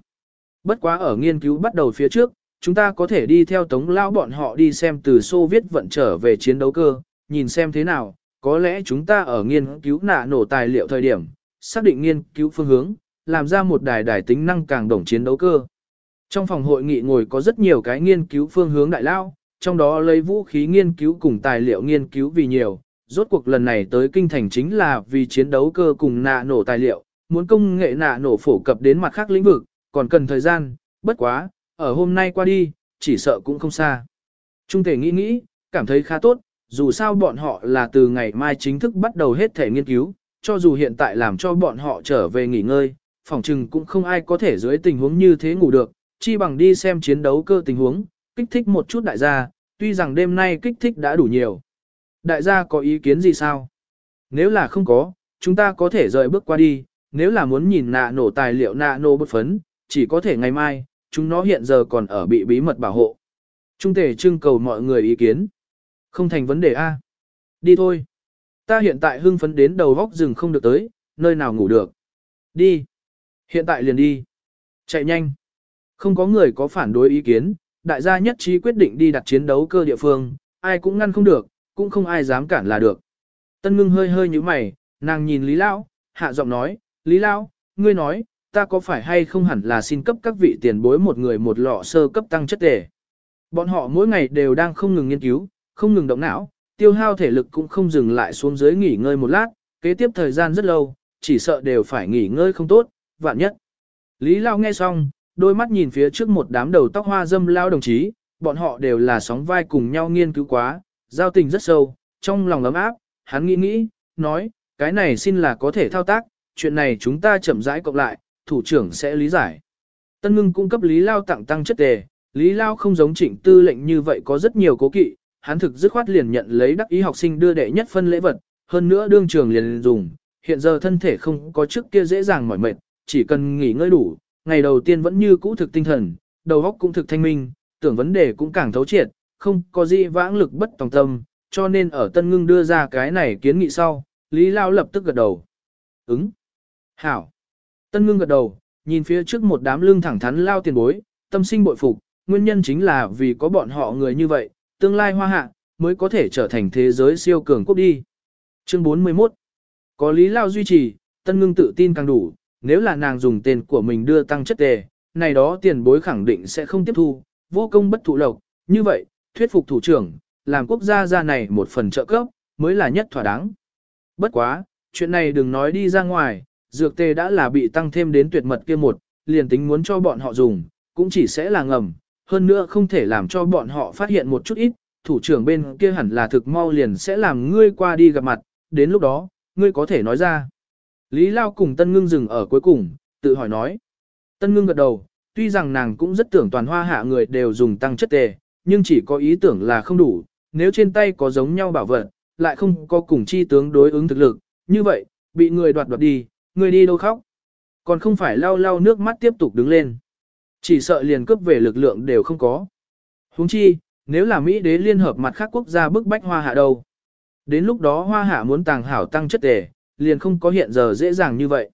Bất quá ở nghiên cứu bắt đầu phía trước, chúng ta có thể đi theo tống lao bọn họ đi xem từ Xô Viết vận trở về chiến đấu cơ, nhìn xem thế nào, có lẽ chúng ta ở nghiên cứu nạ nổ tài liệu thời điểm, xác định nghiên cứu phương hướng, làm ra một đài đài tính năng càng đồng chiến đấu cơ. Trong phòng hội nghị ngồi có rất nhiều cái nghiên cứu phương hướng đại lao, trong đó lấy vũ khí nghiên cứu cùng tài liệu nghiên cứu vì nhiều, rốt cuộc lần này tới kinh thành chính là vì chiến đấu cơ cùng nạ nổ tài liệu, muốn công nghệ nạ nổ phổ cập đến mặt khác lĩnh vực, còn cần thời gian, bất quá, ở hôm nay qua đi, chỉ sợ cũng không xa. Trung thể nghĩ nghĩ, cảm thấy khá tốt, dù sao bọn họ là từ ngày mai chính thức bắt đầu hết thể nghiên cứu, cho dù hiện tại làm cho bọn họ trở về nghỉ ngơi, phòng trừng cũng không ai có thể dưới tình huống như thế ngủ được, chi bằng đi xem chiến đấu cơ tình huống, kích thích một chút đại gia, tuy rằng đêm nay kích thích đã đủ nhiều. Đại gia có ý kiến gì sao? Nếu là không có, chúng ta có thể rời bước qua đi, nếu là muốn nhìn nạ nổ tài liệu nạ nổ bất phấn, chỉ có thể ngày mai, chúng nó hiện giờ còn ở bị bí mật bảo hộ. Trung thể trưng cầu mọi người ý kiến. Không thành vấn đề A. Đi thôi. Ta hiện tại hưng phấn đến đầu góc rừng không được tới, nơi nào ngủ được. Đi. Hiện tại liền đi. Chạy nhanh. Không có người có phản đối ý kiến, đại gia nhất trí quyết định đi đặt chiến đấu cơ địa phương, ai cũng ngăn không được, cũng không ai dám cản là được. Tân ngưng hơi hơi như mày, nàng nhìn Lý Lão, hạ giọng nói, Lý Lão, ngươi nói, ta có phải hay không hẳn là xin cấp các vị tiền bối một người một lọ sơ cấp tăng chất tề. Bọn họ mỗi ngày đều đang không ngừng nghiên cứu, không ngừng động não, tiêu hao thể lực cũng không dừng lại xuống dưới nghỉ ngơi một lát, kế tiếp thời gian rất lâu, chỉ sợ đều phải nghỉ ngơi không tốt, vạn nhất. Lý Lao nghe xong, đôi mắt nhìn phía trước một đám đầu tóc hoa dâm lao đồng chí, bọn họ đều là sóng vai cùng nhau nghiên cứu quá, giao tình rất sâu, trong lòng ấm áp, hắn nghĩ nghĩ, nói, cái này xin là có thể thao tác, chuyện này chúng ta chậm rãi cộng lại, thủ trưởng sẽ lý giải. Tân ngưng cung cấp Lý Lao tặng tăng chất đề, Lý Lao không giống trịnh tư lệnh như vậy có rất nhiều cố kỵ, hắn thực dứt khoát liền nhận lấy đắc ý học sinh đưa đệ nhất phân lễ vật, hơn nữa đương trường liền dùng, hiện giờ thân thể không có trước kia dễ dàng mỏi mệt, chỉ cần nghỉ ngơi đủ, ngày đầu tiên vẫn như cũ thực tinh thần, đầu óc cũng thực thanh minh, tưởng vấn đề cũng càng thấu triệt, không có gì vãng lực bất tòng tâm, cho nên ở Tân Ngưng đưa ra cái này kiến nghị sau, Lý Lao lập tức gật đầu. Ứng. Hảo. Tân Ngưng gật đầu, nhìn phía trước một đám lưng thẳng thắn lao tiền bối, tâm sinh bội phục, nguyên nhân chính là vì có bọn họ người như vậy, tương lai hoa hạ, mới có thể trở thành thế giới siêu cường quốc đi. Chương 41 Có Lý Lao duy trì, Tân Ngưng tự tin càng đủ, nếu là nàng dùng tên của mình đưa tăng chất đề, này đó tiền bối khẳng định sẽ không tiếp thu, vô công bất thụ lộc, như vậy, thuyết phục thủ trưởng, làm quốc gia ra này một phần trợ cấp, mới là nhất thỏa đáng. Bất quá, chuyện này đừng nói đi ra ngoài, dược tề đã là bị tăng thêm đến tuyệt mật kia một, liền tính muốn cho bọn họ dùng, cũng chỉ sẽ là ngầm, hơn nữa không thể làm cho bọn họ phát hiện một chút ít, thủ trưởng bên kia hẳn là thực mau liền sẽ làm ngươi qua đi gặp mặt, đến lúc đó, ngươi có thể nói ra. Lý Lao cùng Tân Ngưng dừng ở cuối cùng, tự hỏi nói. Tân Ngưng gật đầu, tuy rằng nàng cũng rất tưởng toàn hoa hạ người đều dùng tăng chất tề, nhưng chỉ có ý tưởng là không đủ, nếu trên tay có giống nhau bảo vật, lại không có cùng chi tướng đối ứng thực lực, như vậy, bị người đoạt đoạt đi, người đi đâu khóc. Còn không phải lau lau nước mắt tiếp tục đứng lên. Chỉ sợ liền cướp về lực lượng đều không có. huống chi, nếu là Mỹ đế liên hợp mặt khác quốc gia bức bách hoa hạ đâu. Đến lúc đó hoa hạ muốn tàng hảo tăng chất tề, liền không có hiện giờ dễ dàng như vậy.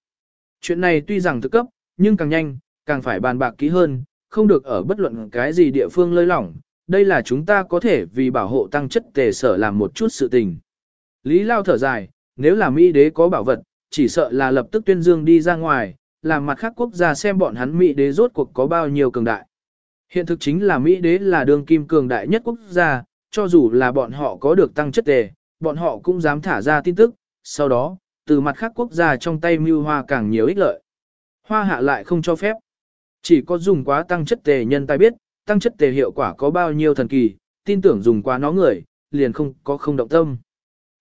Chuyện này tuy rằng thực cấp, nhưng càng nhanh, càng phải bàn bạc kỹ hơn, không được ở bất luận cái gì địa phương lơi lỏng, đây là chúng ta có thể vì bảo hộ tăng chất tề sở làm một chút sự tình. Lý Lao thở dài, nếu là Mỹ đế có bảo vật, chỉ sợ là lập tức tuyên dương đi ra ngoài, làm mặt khác quốc gia xem bọn hắn Mỹ đế rốt cuộc có bao nhiêu cường đại. Hiện thực chính là Mỹ đế là đường kim cường đại nhất quốc gia, cho dù là bọn họ có được tăng chất đề, bọn họ cũng dám thả ra tin tức, sau đó, từ mặt khác quốc gia trong tay mưu hoa càng nhiều ích lợi. Hoa hạ lại không cho phép. Chỉ có dùng quá tăng chất tề nhân tài biết, tăng chất tề hiệu quả có bao nhiêu thần kỳ, tin tưởng dùng quá nó người, liền không có không động tâm.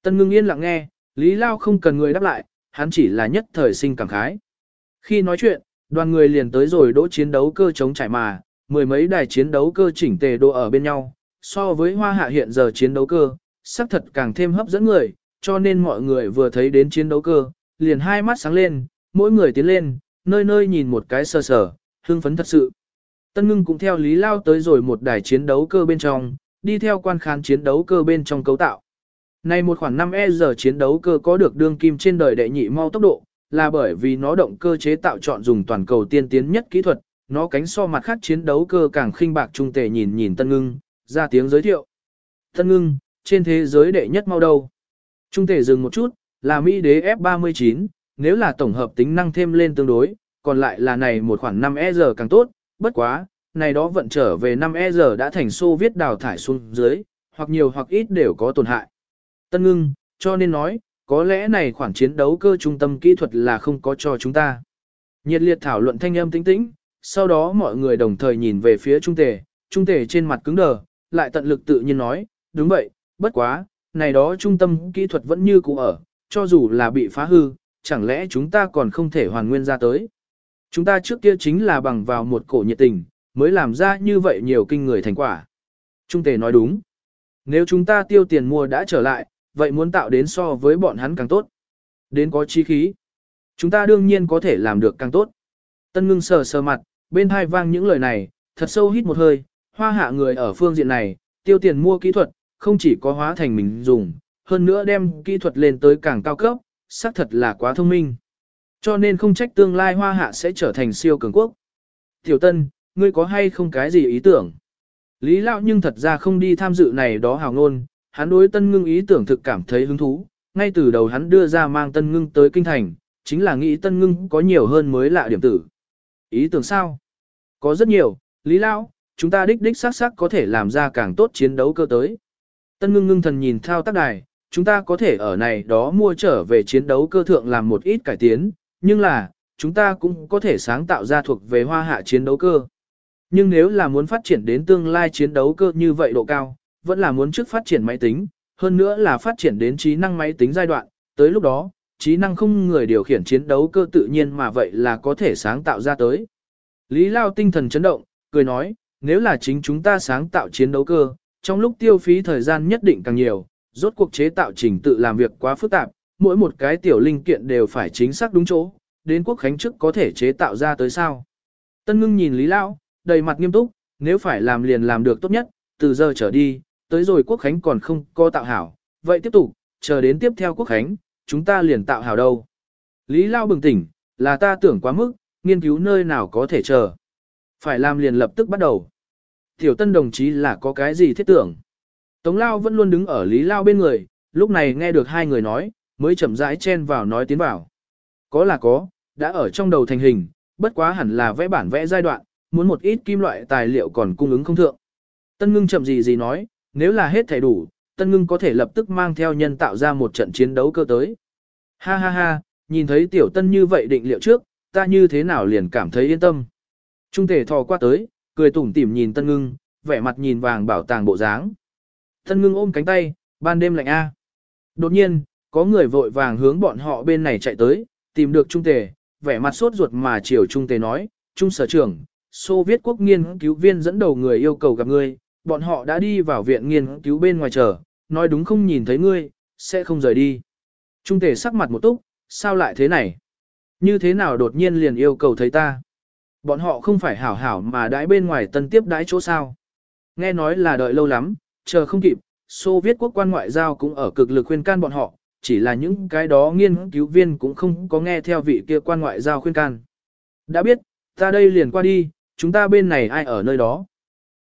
Tân ngưng yên lặng nghe, Lý Lao không cần người đáp lại, hắn chỉ là nhất thời sinh cảm khái. Khi nói chuyện, đoàn người liền tới rồi đỗ chiến đấu cơ chống trải mà, mười mấy đài chiến đấu cơ chỉnh tề đỗ ở bên nhau, so với hoa hạ hiện giờ chiến đấu cơ, sắc thật càng thêm hấp dẫn người, cho nên mọi người vừa thấy đến chiến đấu cơ, liền hai mắt sáng lên, mỗi người tiến lên, nơi nơi nhìn một cái sờ sờ, hưng phấn thật sự. Tân ngưng cũng theo Lý Lao tới rồi một đài chiến đấu cơ bên trong, đi theo quan khán chiến đấu cơ bên trong cấu tạo. Này một khoảng 5 e giờ chiến đấu cơ có được đương kim trên đời đệ nhị mau tốc độ, là bởi vì nó động cơ chế tạo chọn dùng toàn cầu tiên tiến nhất kỹ thuật, nó cánh so mặt khác chiến đấu cơ càng khinh bạc trung tề nhìn nhìn Tân Ngưng, ra tiếng giới thiệu. Tân Ngưng, trên thế giới đệ nhất mau đâu? Trung tề dừng một chút, là Mỹ đế F39, nếu là tổng hợp tính năng thêm lên tương đối, còn lại là này một khoảng 5 e giờ càng tốt, bất quá, này đó vận trở về 5 e giờ đã thành xô viết đào thải xuống dưới, hoặc nhiều hoặc ít đều có tổn hại. Tân ngưng, cho nên nói, có lẽ này khoản chiến đấu cơ trung tâm kỹ thuật là không có cho chúng ta. Nhiệt liệt thảo luận thanh âm tĩnh tĩnh, sau đó mọi người đồng thời nhìn về phía trung tề, trung tề trên mặt cứng đờ, lại tận lực tự nhiên nói, đúng vậy, bất quá, này đó trung tâm kỹ thuật vẫn như cũ ở, cho dù là bị phá hư, chẳng lẽ chúng ta còn không thể hoàn nguyên ra tới. Chúng ta trước kia chính là bằng vào một cổ nhiệt tình, mới làm ra như vậy nhiều kinh người thành quả. Trung tề nói đúng. Nếu chúng ta tiêu tiền mua đã trở lại, vậy muốn tạo đến so với bọn hắn càng tốt. Đến có chi khí. Chúng ta đương nhiên có thể làm được càng tốt. Tân ngưng sờ sờ mặt, bên hai vang những lời này, thật sâu hít một hơi, hoa hạ người ở phương diện này, tiêu tiền mua kỹ thuật, không chỉ có hóa thành mình dùng, hơn nữa đem kỹ thuật lên tới càng cao cấp, xác thật là quá thông minh. Cho nên không trách tương lai hoa hạ sẽ trở thành siêu cường quốc. Tiểu Tân, ngươi có hay không cái gì ý tưởng? Lý Lão nhưng thật ra không đi tham dự này đó hào ngôn, hắn đối Tân Ngưng ý tưởng thực cảm thấy hứng thú, ngay từ đầu hắn đưa ra mang Tân Ngưng tới kinh thành, chính là nghĩ Tân Ngưng có nhiều hơn mới lạ điểm tử. Ý tưởng sao? Có rất nhiều, Lý Lão, chúng ta đích đích xác xác có thể làm ra càng tốt chiến đấu cơ tới. Tân ngưng ngưng thần nhìn thao tác đài, chúng ta có thể ở này đó mua trở về chiến đấu cơ thượng làm một ít cải tiến, nhưng là, chúng ta cũng có thể sáng tạo ra thuộc về hoa hạ chiến đấu cơ. Nhưng nếu là muốn phát triển đến tương lai chiến đấu cơ như vậy độ cao, vẫn là muốn trước phát triển máy tính, hơn nữa là phát triển đến trí năng máy tính giai đoạn, tới lúc đó, trí năng không người điều khiển chiến đấu cơ tự nhiên mà vậy là có thể sáng tạo ra tới. Lý Lao tinh thần chấn động, cười nói, nếu là chính chúng ta sáng tạo chiến đấu cơ, trong lúc tiêu phí thời gian nhất định càng nhiều, rốt cuộc chế tạo trình tự làm việc quá phức tạp, mỗi một cái tiểu linh kiện đều phải chính xác đúng chỗ, đến quốc khánh trước có thể chế tạo ra tới sao. Tân ngưng nhìn Lý Lao, đầy mặt nghiêm túc, nếu phải làm liền làm được tốt nhất, từ giờ trở đi, tới rồi quốc khánh còn không có tạo hảo, vậy tiếp tục, chờ đến tiếp theo quốc khánh, chúng ta liền tạo hảo đâu. Lý Lao bừng tỉnh, là ta tưởng quá mức, nghiên cứu nơi nào có thể chờ. Phải làm liền lập tức bắt đầu. Tiểu tân đồng chí là có cái gì thiết tưởng. Tống Lao vẫn luôn đứng ở Lý Lao bên người, lúc này nghe được hai người nói, mới chậm rãi chen vào nói tiến vào. Có là có, đã ở trong đầu thành hình, bất quá hẳn là vẽ bản vẽ giai đoạn, muốn một ít kim loại tài liệu còn cung ứng không thượng. Tân ngưng chậm gì gì nói, nếu là hết thể đủ, Tân ngưng có thể lập tức mang theo nhân tạo ra một trận chiến đấu cơ tới. Ha ha ha, nhìn thấy tiểu tân như vậy định liệu trước, ta như thế nào liền cảm thấy yên tâm. Trung thể thò qua tới, cười tủm tỉm nhìn tân ngưng, vẻ mặt nhìn vàng bảo tàng bộ dáng. Tân ngưng ôm cánh tay, ban đêm lạnh A. Đột nhiên, có người vội vàng hướng bọn họ bên này chạy tới, tìm được trung tề, vẻ mặt sốt ruột mà chiều trung tề nói, trung sở trưởng, Xô Viết quốc nghiên cứu viên dẫn đầu người yêu cầu gặp ngươi, bọn họ đã đi vào viện nghiên cứu bên ngoài chờ, nói đúng không nhìn thấy ngươi, sẽ không rời đi. Trung tề sắc mặt một túc, sao lại thế này? Như thế nào đột nhiên liền yêu cầu thấy ta? Bọn họ không phải hảo hảo mà đãi bên ngoài tân tiếp đãi chỗ sao? Nghe nói là đợi lâu lắm, chờ không kịp, Xô Viết quốc quan ngoại giao cũng ở cực lực khuyên can bọn họ, chỉ là những cái đó nghiên cứu viên cũng không có nghe theo vị kia quan ngoại giao khuyên can. Đã biết, ta đây liền qua đi, chúng ta bên này ai ở nơi đó.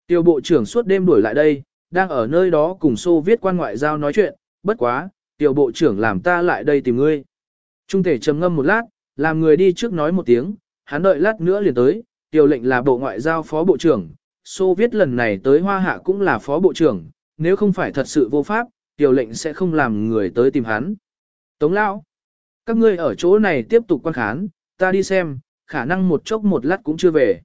Tiêu bộ trưởng suốt đêm đuổi lại đây, đang ở nơi đó cùng Xô Viết quan ngoại giao nói chuyện, bất quá, tiêu bộ trưởng làm ta lại đây tìm ngươi. Trung thể trầm ngâm một lát, làm người đi trước nói một tiếng, hắn đợi lát nữa liền tới, tiêu lệnh là bộ ngoại giao phó bộ trưởng, Xô Viết lần này tới Hoa Hạ cũng là phó bộ trưởng, nếu không phải thật sự vô pháp, tiêu lệnh sẽ không làm người tới tìm hắn. Tống Lão, các ngươi ở chỗ này tiếp tục quan khán, ta đi xem, khả năng một chốc một lát cũng chưa về.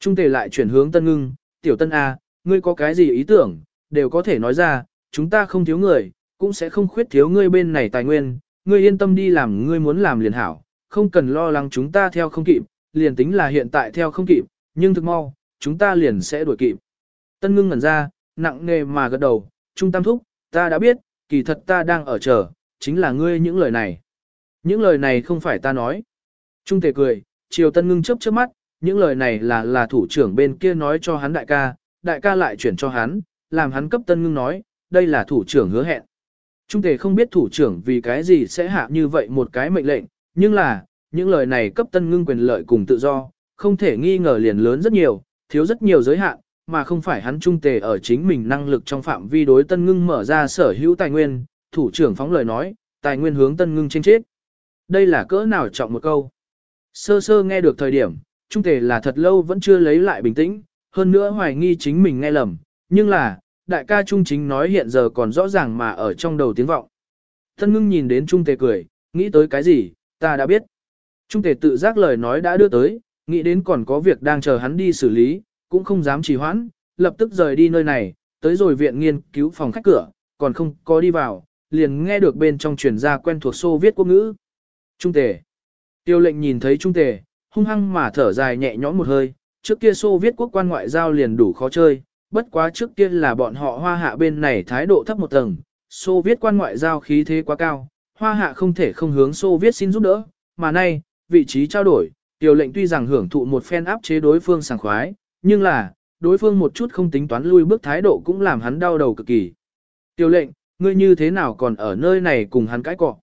Trung thể lại chuyển hướng Tân Ngưng, tiểu Tân A, ngươi có cái gì ý tưởng, đều có thể nói ra, chúng ta không thiếu người, cũng sẽ không khuyết thiếu ngươi bên này tài nguyên, ngươi yên tâm đi làm ngươi muốn làm liền hảo, không cần lo lắng chúng ta theo không kịp, liền tính là hiện tại theo không kịp, nhưng thực mau, chúng ta liền sẽ đuổi kịp. Tân ngưng ngẩn ra, nặng nề mà gật đầu, trung tam thúc, ta đã biết, kỳ thật ta đang ở chờ, chính là ngươi những lời này. Những lời này không phải ta nói. Trung tề cười, chiều tân ngưng chớp chớp mắt, những lời này là là thủ trưởng bên kia nói cho hắn đại ca, đại ca lại chuyển cho hắn, làm hắn cấp tân ngưng nói, đây là thủ trưởng hứa hẹn. Trung tề không biết thủ trưởng vì cái gì sẽ hạ như vậy một cái mệnh lệnh, nhưng là, những lời này cấp tân ngưng quyền lợi cùng tự do, không thể nghi ngờ liền lớn rất nhiều, thiếu rất nhiều giới hạn, mà không phải hắn trung tề ở chính mình năng lực trong phạm vi đối tân ngưng mở ra sở hữu tài nguyên, thủ trưởng phóng lời nói, tài nguyên hướng tân ngưng trên chết. Đây là cỡ nào trọng một câu. Sơ sơ nghe được thời điểm, trung tề là thật lâu vẫn chưa lấy lại bình tĩnh, hơn nữa hoài nghi chính mình nghe lầm, nhưng là, đại ca trung chính nói hiện giờ còn rõ ràng mà ở trong đầu tiếng vọng. Thân ngưng nhìn đến trung tề cười, nghĩ tới cái gì, ta đã biết. Trung tề tự giác lời nói đã đưa tới, nghĩ đến còn có việc đang chờ hắn đi xử lý, cũng không dám trì hoãn, lập tức rời đi nơi này, tới rồi viện nghiên cứu phòng khách cửa, còn không có đi vào, liền nghe được bên trong truyền ra quen thuộc xô viết quốc ngữ. Trung tề. Tiêu lệnh nhìn thấy trung tề, hung hăng mà thở dài nhẹ nhõm một hơi, trước kia xô viết quốc quan ngoại giao liền đủ khó chơi, bất quá trước kia là bọn họ hoa hạ bên này thái độ thấp một tầng, xô viết quan ngoại giao khí thế quá cao, hoa hạ không thể không hướng xô viết xin giúp đỡ, mà nay, vị trí trao đổi, tiểu lệnh tuy rằng hưởng thụ một phen áp chế đối phương sảng khoái, nhưng là, đối phương một chút không tính toán lui bước thái độ cũng làm hắn đau đầu cực kỳ. Tiểu lệnh, ngươi như thế nào còn ở nơi này cùng hắn cãi cọ?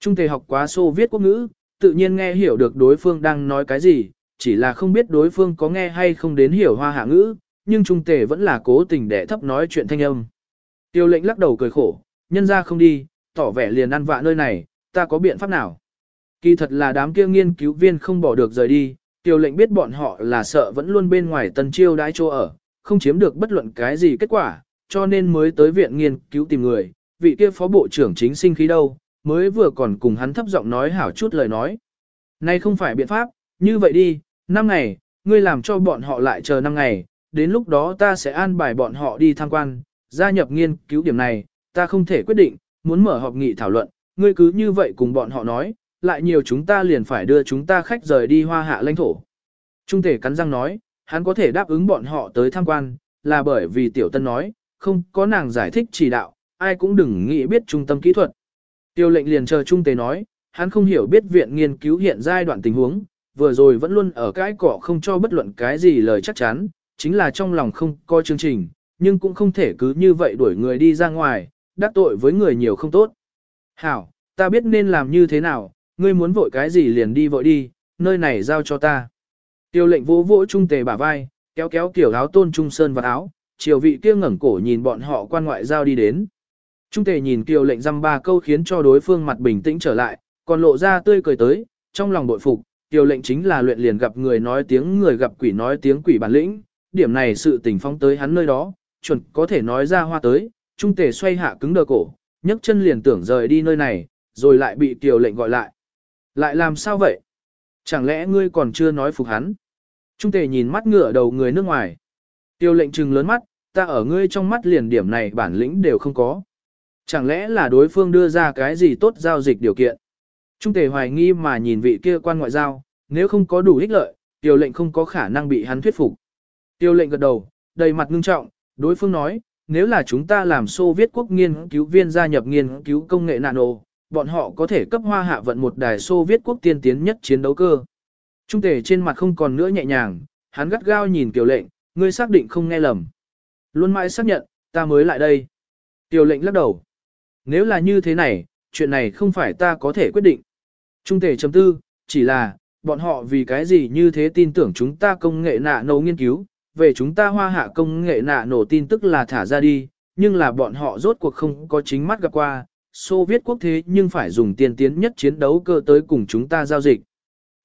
Trung thể học quá xô viết quốc ngữ, tự nhiên nghe hiểu được đối phương đang nói cái gì, chỉ là không biết đối phương có nghe hay không đến hiểu hoa hạ ngữ, nhưng trung tề vẫn là cố tình để thấp nói chuyện thanh âm. Tiêu lệnh lắc đầu cười khổ, nhân ra không đi, tỏ vẻ liền ăn vạ nơi này, ta có biện pháp nào? Kỳ thật là đám kia nghiên cứu viên không bỏ được rời đi, tiêu lệnh biết bọn họ là sợ vẫn luôn bên ngoài tân chiêu đãi chỗ ở, không chiếm được bất luận cái gì kết quả, cho nên mới tới viện nghiên cứu tìm người, vị kia phó bộ trưởng chính sinh khí đâu, mới vừa còn cùng hắn thấp giọng nói hảo chút lời nói. Nay không phải biện pháp, như vậy đi, năm ngày, ngươi làm cho bọn họ lại chờ năm ngày, đến lúc đó ta sẽ an bài bọn họ đi tham quan, gia nhập nghiên cứu điểm này, ta không thể quyết định, muốn mở họp nghị thảo luận, ngươi cứ như vậy cùng bọn họ nói, lại nhiều chúng ta liền phải đưa chúng ta khách rời đi hoa hạ lãnh thổ. Trung thể cắn răng nói, hắn có thể đáp ứng bọn họ tới tham quan, là bởi vì tiểu tân nói, không có nàng giải thích chỉ đạo, ai cũng đừng nghĩ biết trung tâm kỹ thuật. Tiêu lệnh liền chờ trung tế nói, hắn không hiểu biết viện nghiên cứu hiện giai đoạn tình huống, vừa rồi vẫn luôn ở cái cỏ không cho bất luận cái gì lời chắc chắn, chính là trong lòng không coi chương trình, nhưng cũng không thể cứ như vậy đuổi người đi ra ngoài, đắc tội với người nhiều không tốt. Hảo, ta biết nên làm như thế nào, ngươi muốn vội cái gì liền đi vội đi, nơi này giao cho ta. Tiêu lệnh vỗ vỗ trung tề bả vai, kéo kéo kiểu áo tôn trung sơn vào áo, chiều vị kia ngẩng cổ nhìn bọn họ quan ngoại giao đi đến. Trung tề nhìn kiều lệnh dăm ba câu khiến cho đối phương mặt bình tĩnh trở lại, còn lộ ra tươi cười tới, trong lòng bội phục, kiều lệnh chính là luyện liền gặp người nói tiếng người gặp quỷ nói tiếng quỷ bản lĩnh, điểm này sự tình phong tới hắn nơi đó, chuẩn có thể nói ra hoa tới, trung tề xoay hạ cứng đờ cổ, nhấc chân liền tưởng rời đi nơi này, rồi lại bị kiều lệnh gọi lại. Lại làm sao vậy? Chẳng lẽ ngươi còn chưa nói phục hắn? Trung tề nhìn mắt ngựa đầu người nước ngoài. Tiêu lệnh trừng lớn mắt, ta ở ngươi trong mắt liền điểm này bản lĩnh đều không có. Chẳng lẽ là đối phương đưa ra cái gì tốt giao dịch điều kiện? Trung tề hoài nghi mà nhìn vị kia quan ngoại giao, nếu không có đủ ích lợi, tiểu lệnh không có khả năng bị hắn thuyết phục. tiểu lệnh gật đầu, đầy mặt ngưng trọng, đối phương nói, nếu là chúng ta làm Xô Viết quốc nghiên cứu viên gia nhập nghiên cứu công nghệ nano, bọn họ có thể cấp hoa hạ vận một đài Xô Viết quốc tiên tiến nhất chiến đấu cơ. Trung tề trên mặt không còn nữa nhẹ nhàng, hắn gắt gao nhìn tiểu lệnh, ngươi xác định không nghe lầm. Luôn mãi xác nhận, ta mới lại đây. tiểu lệnh lắc đầu. Nếu là như thế này, chuyện này không phải ta có thể quyết định. Trung tề chấm tư, chỉ là, bọn họ vì cái gì như thế tin tưởng chúng ta công nghệ nạ nổ nghiên cứu, về chúng ta hoa hạ công nghệ nạ nổ tin tức là thả ra đi, nhưng là bọn họ rốt cuộc không có chính mắt gặp qua, Xô Viết quốc thế nhưng phải dùng tiên tiến nhất chiến đấu cơ tới cùng chúng ta giao dịch.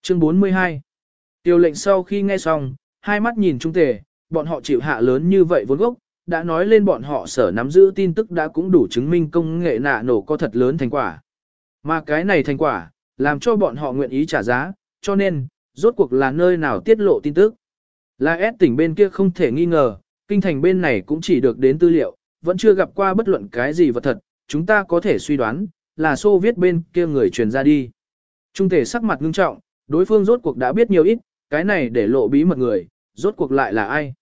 Chương 42 Tiêu lệnh sau khi nghe xong, hai mắt nhìn trung tề, bọn họ chịu hạ lớn như vậy vốn gốc, đã nói lên bọn họ sở nắm giữ tin tức đã cũng đủ chứng minh công nghệ nạ nổ có thật lớn thành quả. Mà cái này thành quả, làm cho bọn họ nguyện ý trả giá, cho nên, rốt cuộc là nơi nào tiết lộ tin tức. Là S tỉnh bên kia không thể nghi ngờ, kinh thành bên này cũng chỉ được đến tư liệu, vẫn chưa gặp qua bất luận cái gì vật thật, chúng ta có thể suy đoán, là xô viết bên kia người truyền ra đi. Trung thể sắc mặt ngưng trọng, đối phương rốt cuộc đã biết nhiều ít, cái này để lộ bí mật người, rốt cuộc lại là ai.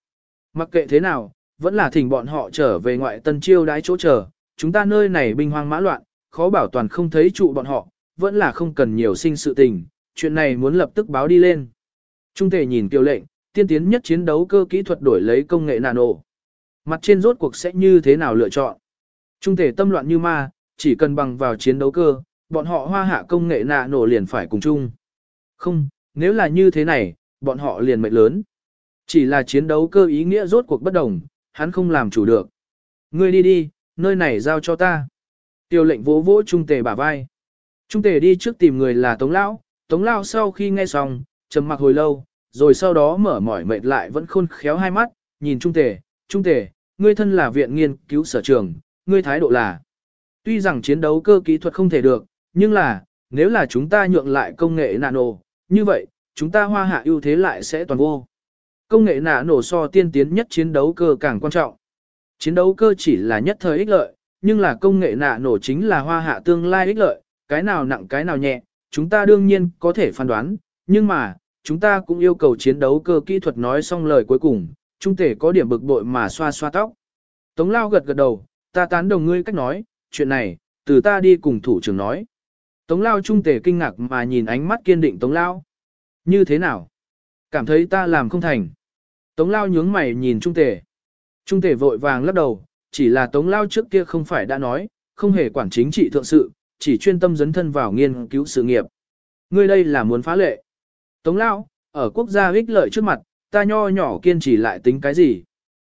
Mặc kệ thế nào, vẫn là thỉnh bọn họ trở về ngoại tân chiêu đái chỗ chờ, chúng ta nơi này binh hoang mã loạn, khó bảo toàn không thấy trụ bọn họ, vẫn là không cần nhiều sinh sự tình, chuyện này muốn lập tức báo đi lên. Trung thể nhìn kiều lệnh, tiên tiến nhất chiến đấu cơ kỹ thuật đổi lấy công nghệ nano. Mặt trên rốt cuộc sẽ như thế nào lựa chọn. Trung thể tâm loạn như ma, chỉ cần bằng vào chiến đấu cơ, bọn họ hoa hạ công nghệ nano liền phải cùng chung. Không, nếu là như thế này, bọn họ liền mệnh lớn. Chỉ là chiến đấu cơ ý nghĩa rốt cuộc bất đồng, hắn không làm chủ được. Ngươi đi đi, nơi này giao cho ta. Tiêu lệnh vỗ vỗ Trung Tề bả vai. Trung Tề đi trước tìm người là Tống Lão, Tống Lão sau khi nghe xong, trầm mặc hồi lâu, rồi sau đó mở mỏi mệt lại vẫn khôn khéo hai mắt, nhìn Trung Tề, Trung Tề, ngươi thân là viện nghiên cứu sở trường, ngươi thái độ là. Tuy rằng chiến đấu cơ kỹ thuật không thể được, nhưng là, nếu là chúng ta nhượng lại công nghệ nano, như vậy, chúng ta hoa hạ ưu thế lại sẽ toàn vô. Công nghệ nano so tiên tiến nhất chiến đấu cơ càng quan trọng. Chiến đấu cơ chỉ là nhất thời ích lợi, nhưng là công nghệ nano chính là hoa hạ tương lai ích lợi, cái nào nặng cái nào nhẹ, chúng ta đương nhiên có thể phán đoán, nhưng mà, chúng ta cũng yêu cầu chiến đấu cơ kỹ thuật nói xong lời cuối cùng, trung thể có điểm bực bội mà xoa xoa tóc. Tống lao gật gật đầu, ta tán đồng ngươi cách nói, chuyện này, từ ta đi cùng thủ trưởng nói. Tống lao trung tề kinh ngạc mà nhìn ánh mắt kiên định tống lao. Như thế nào? Cảm thấy ta làm không thành. Tống lao nhướng mày nhìn trung tề. Trung tề vội vàng lắc đầu, chỉ là tống lao trước kia không phải đã nói, không hề quản chính trị thượng sự, chỉ chuyên tâm dấn thân vào nghiên cứu sự nghiệp. Ngươi đây là muốn phá lệ. Tống lao, ở quốc gia ích lợi trước mặt, ta nho nhỏ kiên trì lại tính cái gì?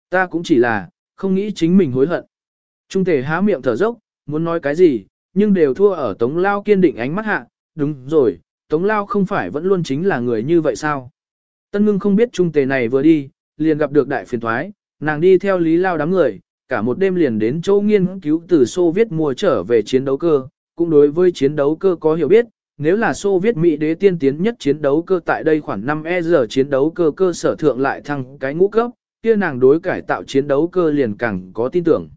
Ta cũng chỉ là, không nghĩ chính mình hối hận. Trung tề há miệng thở dốc, muốn nói cái gì, nhưng đều thua ở Tống Lao kiên định ánh mắt hạ, đúng rồi, Tống Lao không phải vẫn luôn chính là người như vậy sao? Tân ngưng không biết trung tề này vừa đi, liền gặp được đại phiền thoái, nàng đi theo Lý Lao đám người, cả một đêm liền đến châu nghiên cứu từ Xô Viết mua trở về chiến đấu cơ, cũng đối với chiến đấu cơ có hiểu biết, nếu là Xô Viết Mỹ đế tiên tiến nhất chiến đấu cơ tại đây khoảng 5 e giờ chiến đấu cơ cơ sở thượng lại thăng cái ngũ cấp, kia nàng đối cải tạo chiến đấu cơ liền càng có tin tưởng.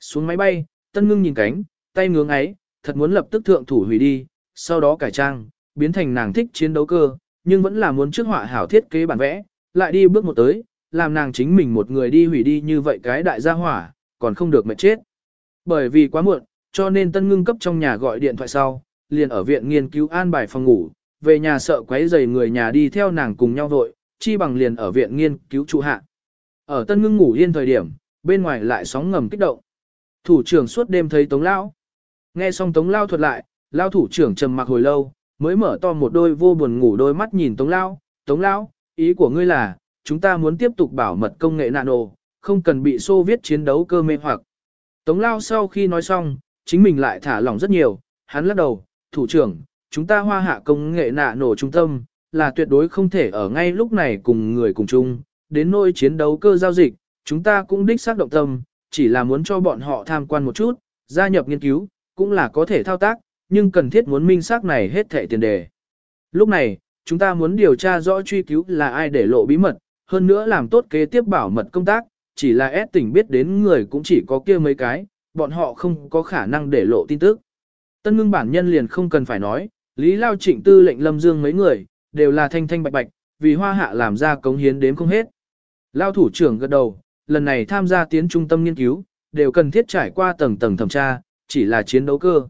Xuống máy bay, tân ngưng nhìn cánh, tay ngưỡng ấy, thật muốn lập tức thượng thủ hủy đi, sau đó cải trang, biến thành nàng thích chiến đấu cơ, nhưng vẫn là muốn trước họa hảo thiết kế bản vẽ, lại đi bước một tới, làm nàng chính mình một người đi hủy đi như vậy cái đại gia hỏa, còn không được mệt chết. Bởi vì quá muộn, cho nên tân ngưng cấp trong nhà gọi điện thoại sau, liền ở viện nghiên cứu an bài phòng ngủ, về nhà sợ quấy rầy người nhà đi theo nàng cùng nhau vội, chi bằng liền ở viện nghiên cứu trụ hạ. Ở tân ngưng ngủ yên thời điểm, bên ngoài lại sóng ngầm kích động. Thủ trưởng suốt đêm thấy Tống Lão. Nghe xong Tống Lao thuật lại, Lao thủ trưởng trầm mặc hồi lâu, mới mở to một đôi vô buồn ngủ đôi mắt nhìn Tống Lao. Tống Lao, ý của ngươi là, chúng ta muốn tiếp tục bảo mật công nghệ nano, không cần bị Xô viết chiến đấu cơ mê hoặc. Tống Lao sau khi nói xong, chính mình lại thả lỏng rất nhiều, hắn lắc đầu, thủ trưởng, chúng ta hoa hạ công nghệ nano trung tâm, là tuyệt đối không thể ở ngay lúc này cùng người cùng chung, đến nỗi chiến đấu cơ giao dịch, chúng ta cũng đích xác động tâm, chỉ là muốn cho bọn họ tham quan một chút, gia nhập nghiên cứu, cũng là có thể thao tác, nhưng cần thiết muốn minh xác này hết thệ tiền đề. Lúc này, chúng ta muốn điều tra rõ truy cứu là ai để lộ bí mật, hơn nữa làm tốt kế tiếp bảo mật công tác, chỉ là S tỉnh biết đến người cũng chỉ có kia mấy cái, bọn họ không có khả năng để lộ tin tức. Tân ngưng bản nhân liền không cần phải nói, Lý Lao Trịnh Tư lệnh Lâm Dương mấy người, đều là thanh thanh bạch bạch, vì hoa hạ làm ra cống hiến đếm không hết. Lao thủ trưởng gật đầu, lần này tham gia tiến trung tâm nghiên cứu, đều cần thiết trải qua tầng tầng thẩm tra, chỉ là chiến đấu cơ.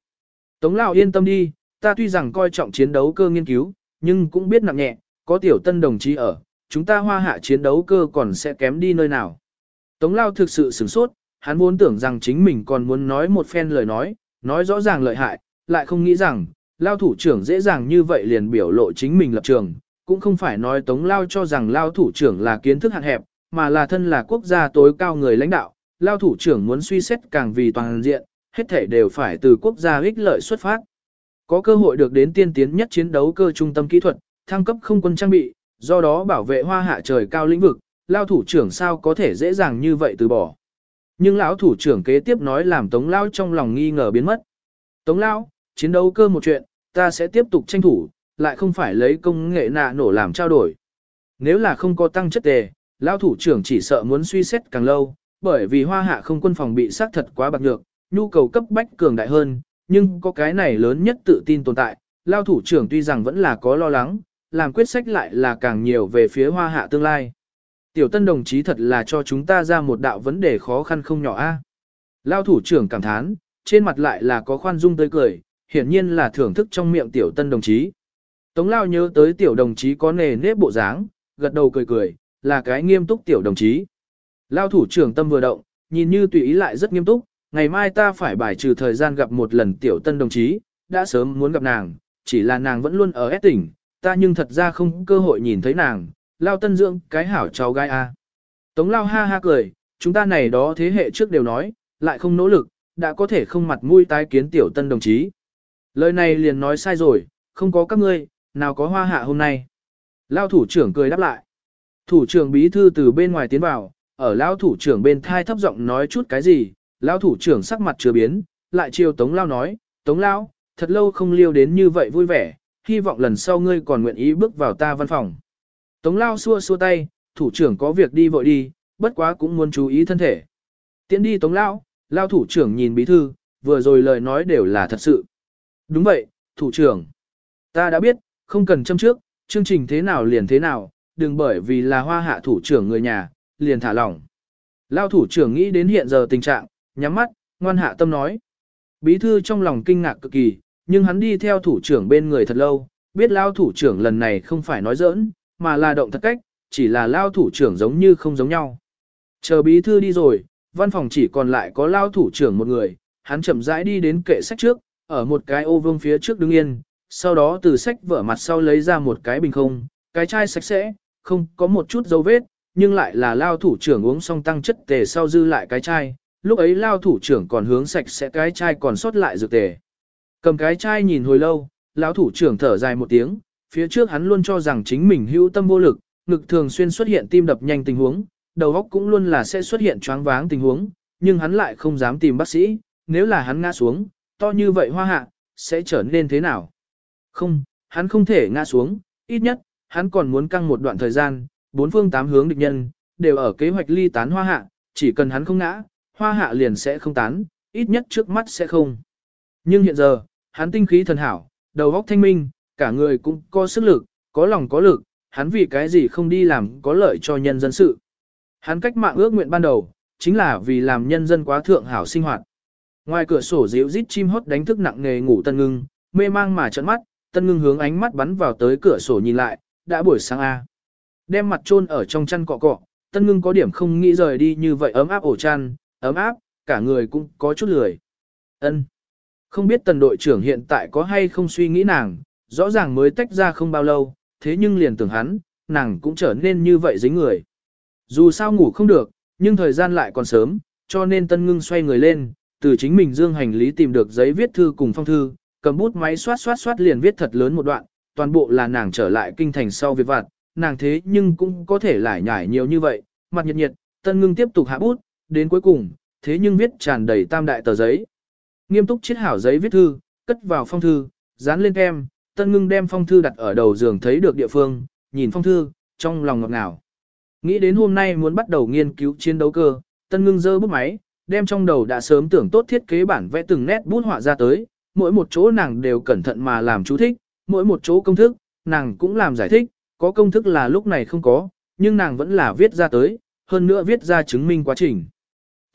Tống Lão yên tâm đi, ta tuy rằng coi trọng chiến đấu cơ nghiên cứu, nhưng cũng biết nặng nhẹ, có tiểu tân đồng chí ở, chúng ta hoa hạ chiến đấu cơ còn sẽ kém đi nơi nào. Tống Lao thực sự sửng sốt, hắn vốn tưởng rằng chính mình còn muốn nói một phen lời nói, nói rõ ràng lợi hại, lại không nghĩ rằng, Lao thủ trưởng dễ dàng như vậy liền biểu lộ chính mình lập trường, cũng không phải nói Tống Lao cho rằng Lao thủ trưởng là kiến thức hạn hẹp, mà là thân là quốc gia tối cao người lãnh đạo, Lao thủ trưởng muốn suy xét càng vì toàn diện, hết thể đều phải từ quốc gia ích lợi xuất phát. Có cơ hội được đến tiên tiến nhất chiến đấu cơ trung tâm kỹ thuật, thăng cấp không quân trang bị, do đó bảo vệ hoa hạ trời cao lĩnh vực, lao thủ trưởng sao có thể dễ dàng như vậy từ bỏ. Nhưng lão thủ trưởng kế tiếp nói làm Tống Lao trong lòng nghi ngờ biến mất. Tống Lao, chiến đấu cơ một chuyện, ta sẽ tiếp tục tranh thủ, lại không phải lấy công nghệ nạ nổ làm trao đổi. Nếu là không có tăng chất đề, lão thủ trưởng chỉ sợ muốn suy xét càng lâu, bởi vì hoa hạ không quân phòng bị sát thật quá bạc nhược, nhu cầu cấp bách cường đại hơn, nhưng có cái này lớn nhất tự tin tồn tại, lao thủ trưởng tuy rằng vẫn là có lo lắng, làm quyết sách lại là càng nhiều về phía hoa hạ tương lai. Tiểu tân đồng chí thật là cho chúng ta ra một đạo vấn đề khó khăn không nhỏ a. Lao thủ trưởng cảm thán, trên mặt lại là có khoan dung tươi cười, hiển nhiên là thưởng thức trong miệng tiểu tân đồng chí. Tống Lao nhớ tới tiểu đồng chí có nề nếp bộ dáng, gật đầu cười cười, là cái nghiêm túc tiểu đồng chí. Lao thủ trưởng tâm vừa động, nhìn như tùy ý lại rất nghiêm túc, ngày mai ta phải bài trừ thời gian gặp một lần tiểu tân đồng chí, đã sớm muốn gặp nàng, chỉ là nàng vẫn luôn ở S tỉnh, ta nhưng thật ra không cơ hội nhìn thấy nàng, lao tân dưỡng cái hảo cháu gai a. Tống lao ha ha cười, chúng ta này đó thế hệ trước đều nói, lại không nỗ lực, đã có thể không mặt mũi tái kiến tiểu tân đồng chí. Lời này liền nói sai rồi, không có các ngươi, nào có hoa hạ hôm nay. Lao thủ trưởng cười đáp lại. Thủ trưởng bí thư từ bên ngoài tiến vào, ở lao thủ trưởng bên thai thấp giọng nói chút cái gì, Lão thủ trưởng sắc mặt chưa biến, lại chiều Tống Lao nói, Tống Lao, thật lâu không liêu đến như vậy vui vẻ, hy vọng lần sau ngươi còn nguyện ý bước vào ta văn phòng. Tống Lao xua xua tay, thủ trưởng có việc đi vội đi, bất quá cũng muốn chú ý thân thể. Tiến đi Tống Lao, Lao thủ trưởng nhìn bí thư, vừa rồi lời nói đều là thật sự. Đúng vậy, thủ trưởng. Ta đã biết, không cần châm trước, chương trình thế nào liền thế nào, đừng bởi vì là hoa hạ thủ trưởng người nhà, liền thả lỏng. Lao thủ trưởng nghĩ đến hiện giờ tình trạng, nhắm mắt, ngoan hạ tâm nói. Bí thư trong lòng kinh ngạc cực kỳ, nhưng hắn đi theo thủ trưởng bên người thật lâu, biết lao thủ trưởng lần này không phải nói giỡn, mà là động thật cách, chỉ là lao thủ trưởng giống như không giống nhau. Chờ bí thư đi rồi, văn phòng chỉ còn lại có lao thủ trưởng một người, hắn chậm rãi đi đến kệ sách trước, ở một cái ô vương phía trước đứng yên, sau đó từ sách vở mặt sau lấy ra một cái bình không, cái chai sạch sẽ, không có một chút dấu vết, nhưng lại là lao thủ trưởng uống xong tăng chất tề sau dư lại cái chai, lúc ấy lao thủ trưởng còn hướng sạch sẽ cái chai còn sót lại dược tề. Cầm cái chai nhìn hồi lâu, lão thủ trưởng thở dài một tiếng, phía trước hắn luôn cho rằng chính mình hữu tâm vô lực, ngực thường xuyên xuất hiện tim đập nhanh tình huống, đầu óc cũng luôn là sẽ xuất hiện choáng váng tình huống, nhưng hắn lại không dám tìm bác sĩ, nếu là hắn ngã xuống, to như vậy hoa hạ, sẽ trở nên thế nào? Không, hắn không thể ngã xuống, ít nhất, hắn còn muốn căng một đoạn thời gian, bốn phương tám hướng địch nhân, đều ở kế hoạch ly tán hoa hạ, chỉ cần hắn không ngã, hoa hạ liền sẽ không tán, ít nhất trước mắt sẽ không. Nhưng hiện giờ, hắn tinh khí thần hảo, đầu óc thanh minh, cả người cũng có sức lực, có lòng có lực, hắn vì cái gì không đi làm có lợi cho nhân dân sự. Hắn cách mạng ước nguyện ban đầu, chính là vì làm nhân dân quá thượng hảo sinh hoạt. Ngoài cửa sổ dịu rít chim hót đánh thức nặng nề ngủ tân ngưng, mê mang mà trợn mắt, tân ngưng hướng ánh mắt bắn vào tới cửa sổ nhìn lại, đã buổi sáng A. Đem mặt chôn ở trong chăn cọ cọ, tân ngưng có điểm không nghĩ rời đi như vậy ấm áp ổ chăn, ấm áp, cả người cũng có chút lười. ân Không biết tần đội trưởng hiện tại có hay không suy nghĩ nàng, rõ ràng mới tách ra không bao lâu, thế nhưng liền tưởng hắn, nàng cũng trở nên như vậy dính người. Dù sao ngủ không được, nhưng thời gian lại còn sớm, cho nên tân ngưng xoay người lên, từ chính mình dương hành lý tìm được giấy viết thư cùng phong thư, cầm bút máy xoát xoát xoát liền viết thật lớn một đoạn, toàn bộ là nàng trở lại kinh thành sau việc vặt, nàng thế nhưng cũng có thể lải nhải nhiều như vậy, mặt nhiệt nhiệt, tân ngưng tiếp tục hạ bút, đến cuối cùng, thế nhưng viết tràn đầy tam đại tờ giấy. Nghiêm túc chiết hảo giấy viết thư, cất vào phong thư, dán lên kem, tân ngưng đem phong thư đặt ở đầu giường thấy được địa phương, nhìn phong thư, trong lòng ngọt ngào. Nghĩ đến hôm nay muốn bắt đầu nghiên cứu chiến đấu cơ, tân ngưng dơ bút máy, đem trong đầu đã sớm tưởng tốt thiết kế bản vẽ từng nét bút họa ra tới, mỗi một chỗ nàng đều cẩn thận mà làm chú thích, mỗi một chỗ công thức, nàng cũng làm giải thích, có công thức là lúc này không có, nhưng nàng vẫn là viết ra tới, hơn nữa viết ra chứng minh quá trình.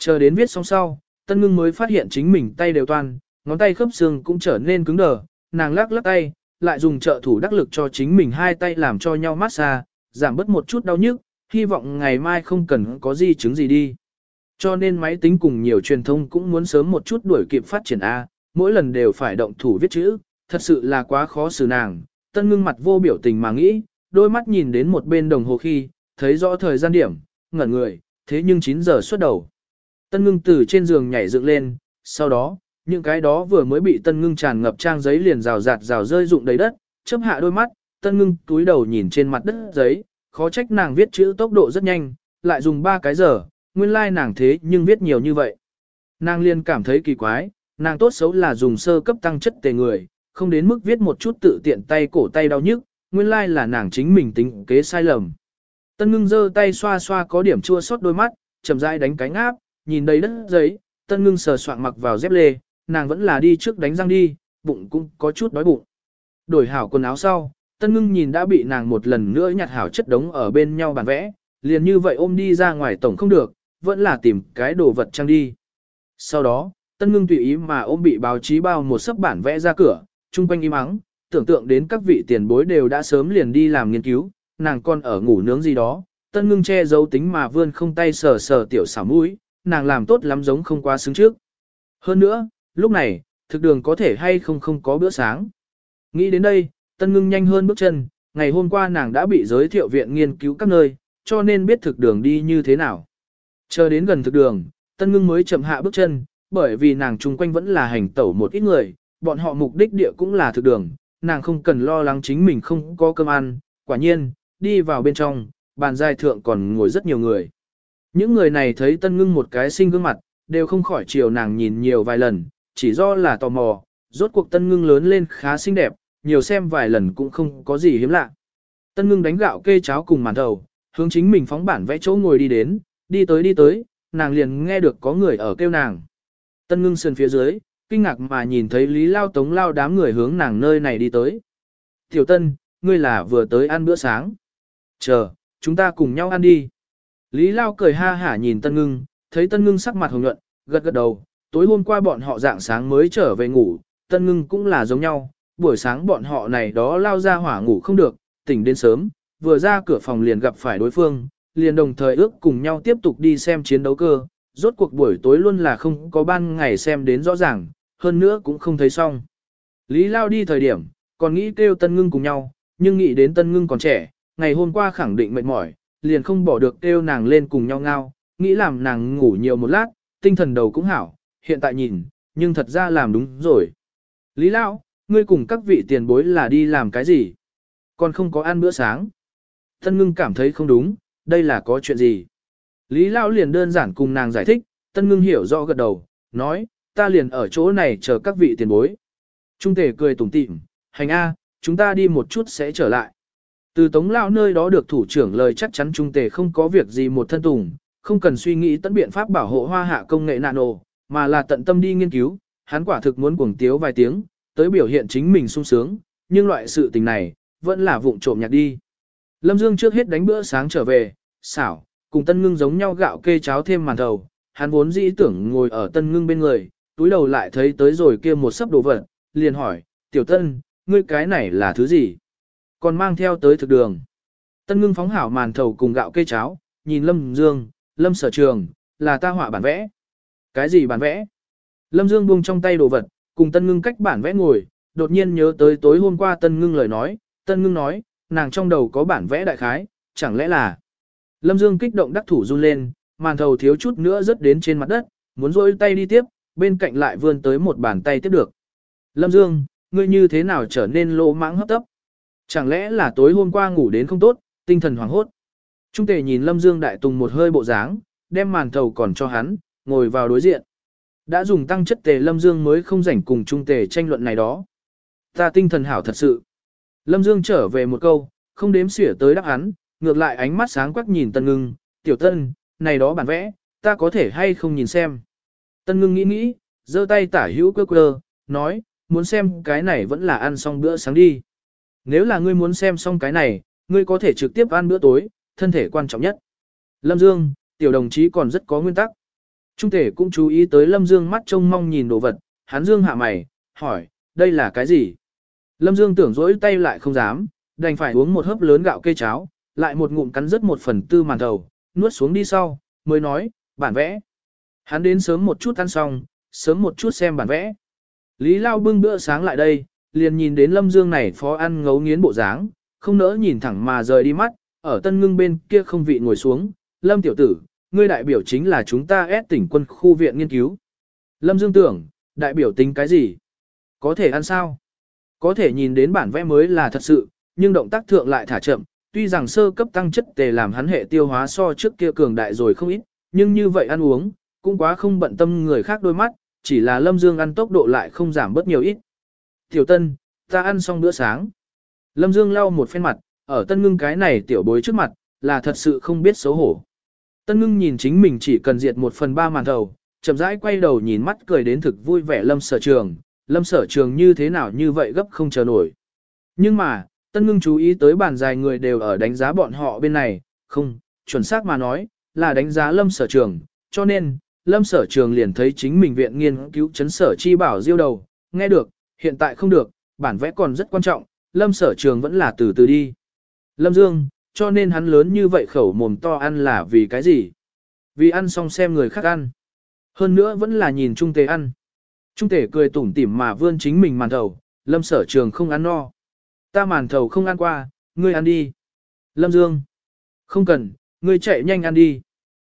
Chờ đến viết xong sau, Tân Ngưng mới phát hiện chính mình tay đều toan, ngón tay khớp xương cũng trở nên cứng đờ, nàng lắc lắc tay, lại dùng trợ thủ đắc lực cho chính mình hai tay làm cho nhau massage, giảm bớt một chút đau nhức, hy vọng ngày mai không cần có gì chứng gì đi. Cho nên máy tính cùng nhiều truyền thông cũng muốn sớm một chút đuổi kịp phát triển A, mỗi lần đều phải động thủ viết chữ, thật sự là quá khó xử nàng. Tân ngưng mặt vô biểu tình mà nghĩ, đôi mắt nhìn đến một bên đồng hồ khi, thấy rõ thời gian điểm, ngẩn người, thế nhưng 9 giờ xuất đầu. Tân ngưng từ trên giường nhảy dựng lên, sau đó, những cái đó vừa mới bị tân ngưng tràn ngập trang giấy liền rào rạt rào rơi rụng đầy đất, chớp hạ đôi mắt, tân ngưng túi đầu nhìn trên mặt đất giấy, khó trách nàng viết chữ tốc độ rất nhanh, lại dùng 3 cái giờ, nguyên lai like nàng thế nhưng viết nhiều như vậy. Nàng liền cảm thấy kỳ quái, nàng tốt xấu là dùng sơ cấp tăng chất tề người, không đến mức viết một chút tự tiện tay cổ tay đau nhức, nguyên lai like là nàng chính mình tính kế sai lầm. Tân ngưng giơ tay xoa xoa có điểm chua xót đôi mắt, chậm rãi đánh cánh áp, nhìn đầy đất giấy, tân ngưng sờ soạn mặc vào dép lê, nàng vẫn là đi trước đánh răng đi, bụng cũng có chút đói bụng. Đổi hảo quần áo sau, tân ngưng nhìn đã bị nàng một lần nữa nhặt hảo chất đống ở bên nhau bàn vẽ, liền như vậy ôm đi ra ngoài tổng không được, vẫn là tìm cái đồ vật trang đi. Sau đó, tân ngưng tùy ý mà ôm bị báo chí bao một sấp bản vẽ ra cửa, chung quanh im ắng, tưởng tượng đến các vị tiền bối đều đã sớm liền đi làm nghiên cứu, nàng còn ở ngủ nướng gì đó, tân ngưng che giấu tính mà vươn không tay sờ sờ tiểu xảo mũi, nàng làm tốt lắm giống không quá xứng trước. Hơn nữa, lúc này, thực đường có thể hay không không có bữa sáng. Nghĩ đến đây, tân ngưng nhanh hơn bước chân, ngày hôm qua nàng đã bị giới thiệu viện nghiên cứu các nơi, cho nên biết thực đường đi như thế nào. Chờ đến gần thực đường, tân ngưng mới chậm hạ bước chân, bởi vì nàng chung quanh vẫn là hành tẩu một ít người, bọn họ mục đích địa cũng là thực đường, nàng không cần lo lắng chính mình không có cơm ăn, quả nhiên, đi vào bên trong, bàn dài thượng còn ngồi rất nhiều người. Những người này thấy tân ngưng một cái sinh gương mặt, đều không khỏi chiều nàng nhìn nhiều vài lần, chỉ do là tò mò, rốt cuộc tân ngưng lớn lên khá xinh đẹp, nhiều xem vài lần cũng không có gì hiếm lạ. Tân ngưng đánh gạo kê cháo cùng màn đầu, hướng chính mình phóng bản vẽ chỗ ngồi đi đến, đi tới đi tới, nàng liền nghe được có người ở kêu nàng. Tân ngưng sườn phía dưới, kinh ngạc mà nhìn thấy Lý Lao Tống Lao đám người hướng nàng nơi này đi tới. Tiểu Tân, ngươi là vừa tới ăn bữa sáng. Chờ, chúng ta cùng nhau ăn đi. Lý Lao cười ha hả nhìn Tân ngưng, thấy Tân ngưng sắc mặt hồng nhuận, gật gật đầu. Tối hôm qua bọn họ dạng sáng mới trở về ngủ, Tân ngưng cũng là giống nhau. Buổi sáng bọn họ này đó lao ra hỏa ngủ không được, tỉnh đến sớm, vừa ra cửa phòng liền gặp phải đối phương, liền đồng thời ước cùng nhau tiếp tục đi xem chiến đấu cơ, rốt cuộc buổi tối luôn là không có ban ngày xem đến rõ ràng, hơn nữa cũng không thấy xong. Lý Lao đi thời điểm, còn nghĩ kêu Tân Ngưng cùng nhau, nhưng nghĩ đến Tân Ngưng còn trẻ, ngày hôm qua khẳng định mệt mỏi, liền không bỏ được kêu nàng lên cùng nhau ngao, nghĩ làm nàng ngủ nhiều một lát, tinh thần đầu cũng hảo, hiện tại nhìn, nhưng thật ra làm đúng rồi. Lý lão ngươi cùng các vị tiền bối là đi làm cái gì? Còn không có ăn bữa sáng. Tân Ngưng cảm thấy không đúng, đây là có chuyện gì? Lý lão liền đơn giản cùng nàng giải thích, Tân Ngưng hiểu rõ gật đầu, nói, ta liền ở chỗ này chờ các vị tiền bối. Trung tể cười tủm tỉm, hành A, chúng ta đi một chút sẽ trở lại. Từ tống lao nơi đó được thủ trưởng lời chắc chắn trung tề không có việc gì một thân tùng, không cần suy nghĩ tận biện pháp bảo hộ hoa hạ công nghệ nano, mà là tận tâm đi nghiên cứu, hắn quả thực muốn cuồng tiếu vài tiếng, tới biểu hiện chính mình sung sướng, nhưng loại sự tình này, vẫn là vụng trộm nhạc đi. Lâm Dương trước hết đánh bữa sáng trở về, xảo, cùng tân ngưng giống nhau gạo kê cháo thêm màn thầu, hắn vốn dĩ tưởng ngồi ở tân ngưng bên người, túi đầu lại thấy tới rồi kia một sấp đồ vật, liền hỏi, tiểu tân, ngươi cái này là thứ gì? Còn mang theo tới thực đường. Tân ngưng phóng hảo màn thầu cùng gạo kê cháo, nhìn Lâm Dương, Lâm sở trường, là ta họa bản vẽ. Cái gì bản vẽ? Lâm Dương buông trong tay đồ vật, cùng Tân ngưng cách bản vẽ ngồi, đột nhiên nhớ tới tối hôm qua Tân ngưng lời nói, Tân ngưng nói, nàng trong đầu có bản vẽ đại khái, chẳng lẽ là... Lâm Dương kích động đắc thủ run lên, màn thầu thiếu chút nữa rớt đến trên mặt đất, muốn rôi tay đi tiếp, bên cạnh lại vươn tới một bàn tay tiếp được. Lâm Dương, ngươi như thế nào trở nên lô mãng hấp tấp? Chẳng lẽ là tối hôm qua ngủ đến không tốt, tinh thần hoảng hốt? Trung tề nhìn Lâm Dương đại tùng một hơi bộ dáng, đem màn thầu còn cho hắn, ngồi vào đối diện. Đã dùng tăng chất tề Lâm Dương mới không rảnh cùng Trung tề tranh luận này đó. Ta tinh thần hảo thật sự. Lâm Dương trở về một câu, không đếm xỉa tới đáp hắn, ngược lại ánh mắt sáng quắc nhìn Tân Ngưng, tiểu Tân, này đó bản vẽ, ta có thể hay không nhìn xem. Tân Ngưng nghĩ nghĩ, giơ tay tả hữu quơ quơ, nói, muốn xem cái này vẫn là ăn xong bữa sáng đi. Nếu là ngươi muốn xem xong cái này, ngươi có thể trực tiếp ăn bữa tối, thân thể quan trọng nhất. Lâm Dương, tiểu đồng chí còn rất có nguyên tắc. Trung thể cũng chú ý tới Lâm Dương mắt trông mong nhìn đồ vật, hắn Dương hạ mày, hỏi, đây là cái gì? Lâm Dương tưởng dỗi tay lại không dám, đành phải uống một hớp lớn gạo cây cháo, lại một ngụm cắn rất một phần tư màn đầu, nuốt xuống đi sau, mới nói, bản vẽ. Hắn đến sớm một chút ăn xong, sớm một chút xem bản vẽ. Lý Lao bưng bữa sáng lại đây, liền nhìn đến Lâm Dương này phó ăn ngấu nghiến bộ dáng, không nỡ nhìn thẳng mà rời đi mắt, ở tân ngưng bên kia không vị ngồi xuống, Lâm tiểu tử, ngươi đại biểu chính là chúng ta ép tỉnh quân khu viện nghiên cứu. Lâm Dương tưởng, đại biểu tính cái gì? Có thể ăn sao? Có thể nhìn đến bản vẽ mới là thật sự, nhưng động tác thượng lại thả chậm, tuy rằng sơ cấp tăng chất tề làm hắn hệ tiêu hóa so trước kia cường đại rồi không ít, nhưng như vậy ăn uống, cũng quá không bận tâm người khác đôi mắt, chỉ là Lâm Dương ăn tốc độ lại không giảm bớt nhiều ít. Tiểu Tân, ta ăn xong bữa sáng. Lâm Dương lau một phen mặt, ở Tân Ngưng cái này tiểu bối trước mặt, là thật sự không biết xấu hổ. Tân Ngưng nhìn chính mình chỉ cần diệt một phần ba màn đầu, chậm rãi quay đầu nhìn mắt cười đến thực vui vẻ Lâm Sở Trường, Lâm Sở Trường như thế nào như vậy gấp không chờ nổi. Nhưng mà, Tân Ngưng chú ý tới bàn dài người đều ở đánh giá bọn họ bên này, không, chuẩn xác mà nói, là đánh giá Lâm Sở Trường, cho nên, Lâm Sở Trường liền thấy chính mình viện nghiên cứu chấn sở chi bảo diêu đầu, nghe được, hiện tại không được, bản vẽ còn rất quan trọng, Lâm Sở Trường vẫn là từ từ đi. Lâm Dương, cho nên hắn lớn như vậy khẩu mồm to ăn là vì cái gì? Vì ăn xong xem người khác ăn. Hơn nữa vẫn là nhìn Trung Tề ăn. Trung Tề cười tủm tỉm mà vươn chính mình màn thầu, Lâm Sở Trường không ăn no. Ta màn thầu không ăn qua, ngươi ăn đi. Lâm Dương. Không cần, ngươi chạy nhanh ăn đi.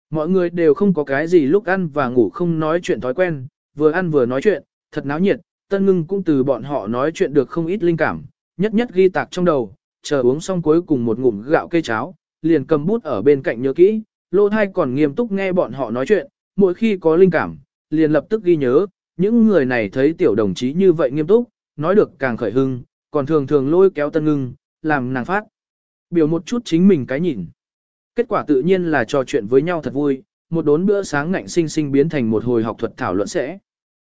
Mọi người đều không có cái gì lúc ăn và ngủ không nói chuyện thói quen, vừa ăn vừa nói chuyện, thật náo nhiệt, tân ngưng cũng từ bọn họ nói chuyện được không ít linh cảm, nhất nhất ghi tạc trong đầu, chờ uống xong cuối cùng một ngụm gạo cây cháo, liền cầm bút ở bên cạnh nhớ kỹ, lô thai còn nghiêm túc nghe bọn họ nói chuyện, mỗi khi có linh cảm, liền lập tức ghi nhớ, những người này thấy tiểu đồng chí như vậy nghiêm túc, nói được càng khởi hưng, còn thường thường lôi kéo tân ngưng, làm nàng phát. Biểu một chút chính mình cái nhìn. Kết quả tự nhiên là trò chuyện với nhau thật vui, một đốn bữa sáng ngạnh sinh sinh biến thành một hồi học thuật thảo luận sẽ.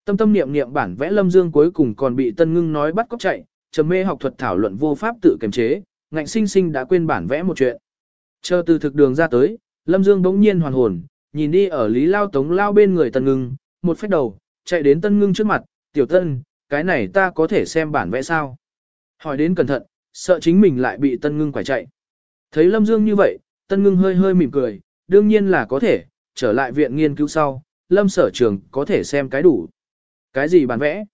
Tâm tâm niệm niệm bản vẽ Lâm Dương cuối cùng còn bị Tân Ngưng nói bắt cóc chạy, trầm mê học thuật thảo luận vô pháp tự kiềm chế, ngạnh sinh sinh đã quên bản vẽ một chuyện. Chờ từ thực đường ra tới, Lâm Dương bỗng nhiên hoàn hồn, nhìn đi ở Lý Lao Tống lao bên người Tân Ngưng, một phép đầu, chạy đến Tân Ngưng trước mặt, "Tiểu Tân, cái này ta có thể xem bản vẽ sao?" Hỏi đến cẩn thận, sợ chính mình lại bị Tân Ngưng quải chạy. Thấy Lâm Dương như vậy, Tân Ngưng hơi hơi mỉm cười, đương nhiên là có thể, trở lại viện nghiên cứu sau, Lâm sở trường có thể xem cái đủ. Cái gì bản vẽ?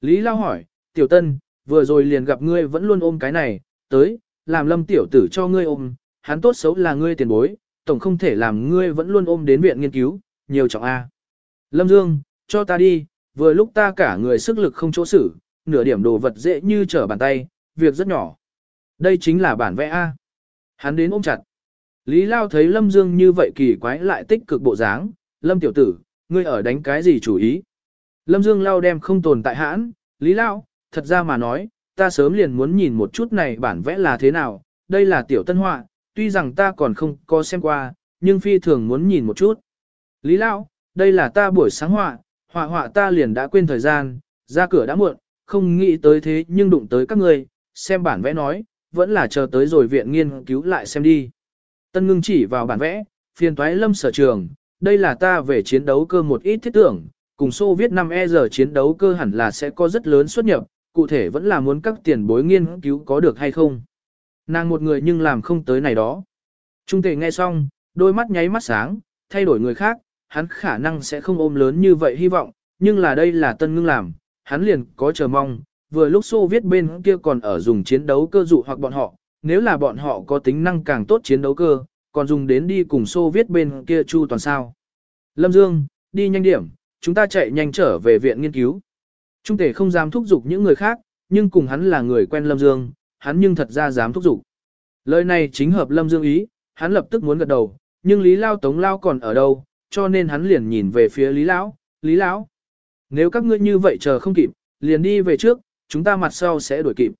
Lý Lao hỏi, Tiểu Tân, vừa rồi liền gặp ngươi vẫn luôn ôm cái này, tới, làm Lâm Tiểu Tử cho ngươi ôm, hắn tốt xấu là ngươi tiền bối, tổng không thể làm ngươi vẫn luôn ôm đến viện nghiên cứu, nhiều trọng A. Lâm Dương, cho ta đi, vừa lúc ta cả người sức lực không chỗ xử, nửa điểm đồ vật dễ như trở bàn tay, việc rất nhỏ. Đây chính là bản vẽ A. Hắn đến ôm chặt. Lý Lao thấy Lâm Dương như vậy kỳ quái lại tích cực bộ dáng, Lâm tiểu tử, ngươi ở đánh cái gì chủ ý? Lâm Dương Lao đem không tồn tại hãn, Lý Lao, thật ra mà nói, ta sớm liền muốn nhìn một chút này bản vẽ là thế nào, đây là tiểu tân họa, tuy rằng ta còn không có xem qua, nhưng phi thường muốn nhìn một chút. Lý Lao, đây là ta buổi sáng họa, họa họa ta liền đã quên thời gian, ra cửa đã muộn, không nghĩ tới thế nhưng đụng tới các người, xem bản vẽ nói, vẫn là chờ tới rồi viện nghiên cứu lại xem đi. Tân ngưng chỉ vào bản vẽ, phiền toái lâm sở trường, đây là ta về chiến đấu cơ một ít thiết tưởng, cùng Xô Viết 5 e giờ chiến đấu cơ hẳn là sẽ có rất lớn xuất nhập, cụ thể vẫn là muốn các tiền bối nghiên cứu có được hay không. Nàng một người nhưng làm không tới này đó. Trung tề nghe xong, đôi mắt nháy mắt sáng, thay đổi người khác, hắn khả năng sẽ không ôm lớn như vậy hy vọng, nhưng là đây là tân ngưng làm, hắn liền có chờ mong, vừa lúc Xô Viết bên kia còn ở dùng chiến đấu cơ dụ hoặc bọn họ, nếu là bọn họ có tính năng càng tốt chiến đấu cơ, còn dùng đến đi cùng Xô Viết bên kia chu toàn sao. Lâm Dương, đi nhanh điểm, chúng ta chạy nhanh trở về viện nghiên cứu. Trung tể không dám thúc giục những người khác, nhưng cùng hắn là người quen Lâm Dương, hắn nhưng thật ra dám thúc giục. Lời này chính hợp Lâm Dương ý, hắn lập tức muốn gật đầu, nhưng Lý Lao Tống Lao còn ở đâu, cho nên hắn liền nhìn về phía Lý Lão, Lý Lão. Nếu các ngươi như vậy chờ không kịp, liền đi về trước, chúng ta mặt sau sẽ đuổi kịp.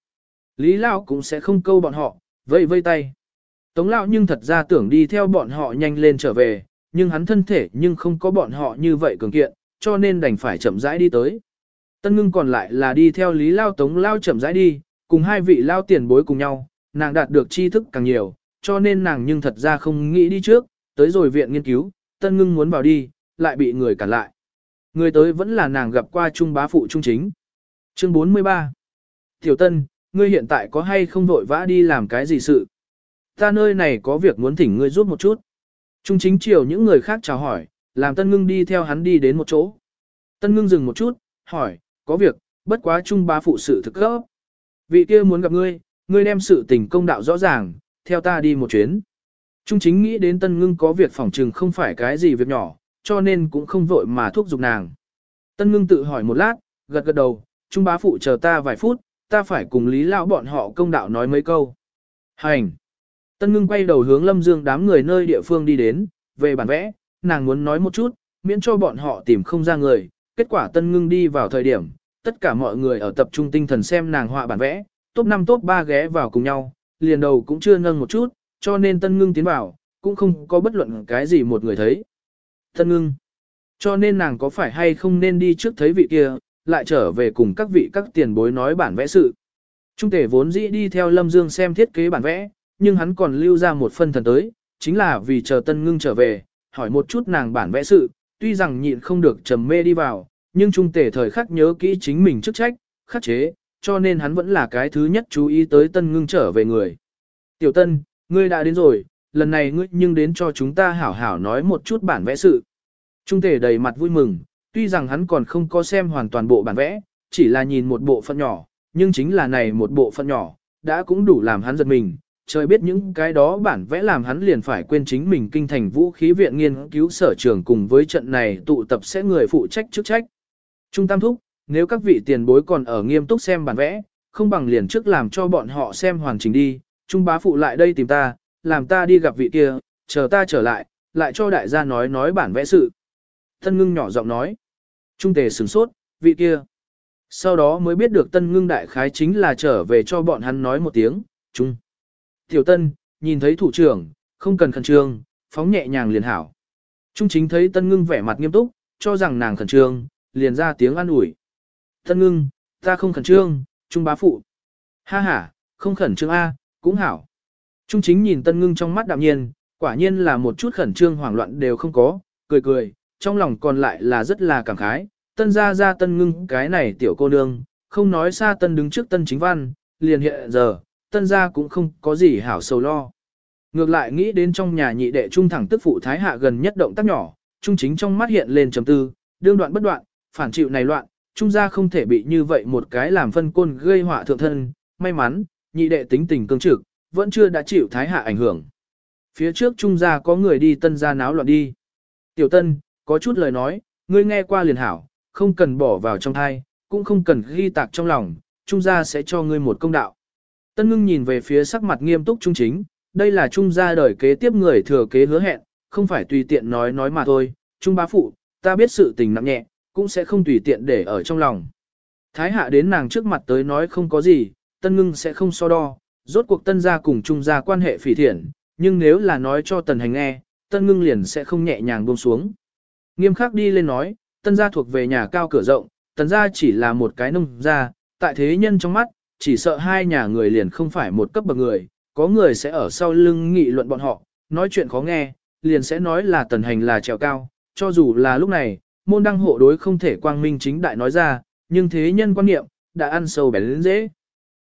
Lý Lão cũng sẽ không câu bọn họ, vây vây tay. Tống Lão nhưng thật ra tưởng đi theo bọn họ nhanh lên trở về, nhưng hắn thân thể nhưng không có bọn họ như vậy cường kiện, cho nên đành phải chậm rãi đi tới. Tân ngưng còn lại là đi theo Lý Lao Tống Lao chậm rãi đi, cùng hai vị Lao tiền bối cùng nhau, nàng đạt được tri thức càng nhiều, cho nên nàng nhưng thật ra không nghĩ đi trước, tới rồi viện nghiên cứu, Tân ngưng muốn vào đi, lại bị người cản lại. Người tới vẫn là nàng gặp qua trung bá phụ trung chính. Chương 43 Tiểu Tân, ngươi hiện tại có hay không vội vã đi làm cái gì sự? Ta nơi này có việc muốn thỉnh ngươi giúp một chút. Trung chính chiều những người khác chào hỏi, làm Tân Ngưng đi theo hắn đi đến một chỗ. Tân Ngưng dừng một chút, hỏi, có việc, bất quá trung bá phụ sự thực gấp, Vị kia muốn gặp ngươi, ngươi đem sự tình công đạo rõ ràng, theo ta đi một chuyến. Trung chính nghĩ đến Tân Ngưng có việc phỏng trừng không phải cái gì việc nhỏ, cho nên cũng không vội mà thúc giục nàng. Tân Ngưng tự hỏi một lát, gật gật đầu, Trung bá phụ chờ ta vài phút, ta phải cùng Lý Lão bọn họ công đạo nói mấy câu. Hành! Tân Ngưng quay đầu hướng Lâm Dương đám người nơi địa phương đi đến, về bản vẽ, nàng muốn nói một chút, miễn cho bọn họ tìm không ra người. Kết quả Tân Ngưng đi vào thời điểm, tất cả mọi người ở tập trung tinh thần xem nàng họa bản vẽ, top 5 top 3 ghé vào cùng nhau, liền đầu cũng chưa nâng một chút, cho nên Tân Ngưng tiến vào, cũng không có bất luận cái gì một người thấy. Tân Ngưng. Cho nên nàng có phải hay không nên đi trước thấy vị kia, lại trở về cùng các vị các tiền bối nói bản vẽ sự. Trung tể vốn dĩ đi theo Lâm Dương xem thiết kế bản vẽ, nhưng hắn còn lưu ra một phân thần tới, chính là vì chờ Tân Ngưng trở về, hỏi một chút nàng bản vẽ sự, tuy rằng nhịn không được trầm mê đi vào, nhưng trung tể thời khắc nhớ kỹ chính mình chức trách, khắc chế, cho nên hắn vẫn là cái thứ nhất chú ý tới Tân Ngưng trở về người. Tiểu Tân, ngươi đã đến rồi, lần này ngươi nhưng đến cho chúng ta hảo hảo nói một chút bản vẽ sự. Trung tể đầy mặt vui mừng, tuy rằng hắn còn không có xem hoàn toàn bộ bản vẽ, chỉ là nhìn một bộ phận nhỏ, nhưng chính là này một bộ phận nhỏ, đã cũng đủ làm hắn giật mình, trời biết những cái đó bản vẽ làm hắn liền phải quên chính mình kinh thành vũ khí viện nghiên cứu sở trường cùng với trận này tụ tập sẽ người phụ trách chức trách. Trung Tam Thúc, nếu các vị tiền bối còn ở nghiêm túc xem bản vẽ, không bằng liền trước làm cho bọn họ xem hoàn chỉnh đi, Trung bá phụ lại đây tìm ta, làm ta đi gặp vị kia, chờ ta trở lại, lại cho đại gia nói nói bản vẽ sự. Tân ngưng nhỏ giọng nói. Trung tề sửng sốt, vị kia. Sau đó mới biết được tân ngưng đại khái chính là trở về cho bọn hắn nói một tiếng, Trung. Tiểu tân, nhìn thấy thủ trưởng, không cần khẩn trương, phóng nhẹ nhàng liền hảo. Trung chính thấy tân ngưng vẻ mặt nghiêm túc, cho rằng nàng khẩn trương, liền ra tiếng an ủi. Tân ngưng, ta không khẩn trương, trung bá phụ. Ha ha, không khẩn trương A, cũng hảo. Trung chính nhìn tân ngưng trong mắt đạm nhiên, quả nhiên là một chút khẩn trương hoảng loạn đều không có, cười cười, trong lòng còn lại là rất là cảm khái. Tân ra ra tân ngưng cái này tiểu cô nương, không nói xa tân đứng trước tân chính văn, liền hiện giờ, tân gia cũng không có gì hảo sầu lo. Ngược lại nghĩ đến trong nhà nhị đệ trung thẳng tức phụ thái hạ gần nhất động tác nhỏ, trung chính trong mắt hiện lên trầm tư, đương đoạn bất đoạn, phản chịu này loạn, trung gia không thể bị như vậy một cái làm phân côn gây họa thượng thân, may mắn, nhị đệ tính tình cương trực, vẫn chưa đã chịu thái hạ ảnh hưởng. Phía trước trung gia có người đi tân gia náo loạn đi. Tiểu tân, có chút lời nói, ngươi nghe qua liền hảo, không cần bỏ vào trong thai, cũng không cần ghi tạc trong lòng, trung gia sẽ cho ngươi một công đạo. Tân ngưng nhìn về phía sắc mặt nghiêm túc trung chính, đây là trung gia đời kế tiếp người thừa kế hứa hẹn, không phải tùy tiện nói nói mà thôi, trung bá phụ, ta biết sự tình nặng nhẹ, cũng sẽ không tùy tiện để ở trong lòng. Thái hạ đến nàng trước mặt tới nói không có gì, tân ngưng sẽ không so đo, rốt cuộc tân gia cùng trung gia quan hệ phỉ thiện, nhưng nếu là nói cho tần hành nghe, tân ngưng liền sẽ không nhẹ nhàng buông xuống. Nghiêm khắc đi lên nói, tân gia thuộc về nhà cao cửa rộng, tần gia chỉ là một cái nông gia, tại thế nhân trong mắt, chỉ sợ hai nhà người liền không phải một cấp bậc người, có người sẽ ở sau lưng nghị luận bọn họ, nói chuyện khó nghe, liền sẽ nói là tần hành là trèo cao, cho dù là lúc này, môn đăng hộ đối không thể quang minh chính đại nói ra, nhưng thế nhân quan niệm, đã ăn sâu bén lên dễ.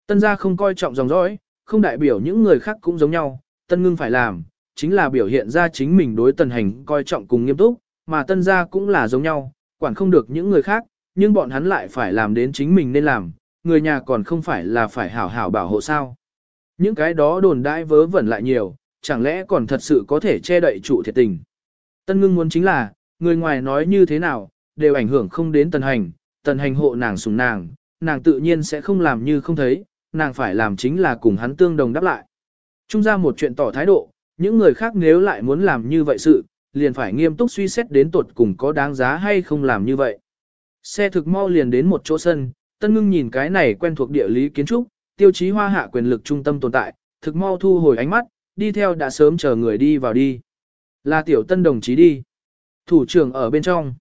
Tân gia không coi trọng dòng dõi, không đại biểu những người khác cũng giống nhau, tân ngưng phải làm, chính là biểu hiện ra chính mình đối tần hành coi trọng cùng nghiêm túc, mà tân gia cũng là giống nhau, quản không được những người khác, nhưng bọn hắn lại phải làm đến chính mình nên làm, người nhà còn không phải là phải hảo hảo bảo hộ sao. Những cái đó đồn đãi vớ vẩn lại nhiều, chẳng lẽ còn thật sự có thể che đậy trụ thiệt tình. Tân ngưng muốn chính là, người ngoài nói như thế nào, đều ảnh hưởng không đến tần hành, tần hành hộ nàng sùng nàng, nàng tự nhiên sẽ không làm như không thấy, nàng phải làm chính là cùng hắn tương đồng đáp lại. Trung ra một chuyện tỏ thái độ, những người khác nếu lại muốn làm như vậy sự, liền phải nghiêm túc suy xét đến tuột cùng có đáng giá hay không làm như vậy. Xe thực mau liền đến một chỗ sân, Tân Ngưng nhìn cái này quen thuộc địa lý kiến trúc, tiêu chí hoa hạ quyền lực trung tâm tồn tại, thực mau thu hồi ánh mắt, đi theo đã sớm chờ người đi vào đi. Là tiểu tân đồng chí đi. Thủ trưởng ở bên trong.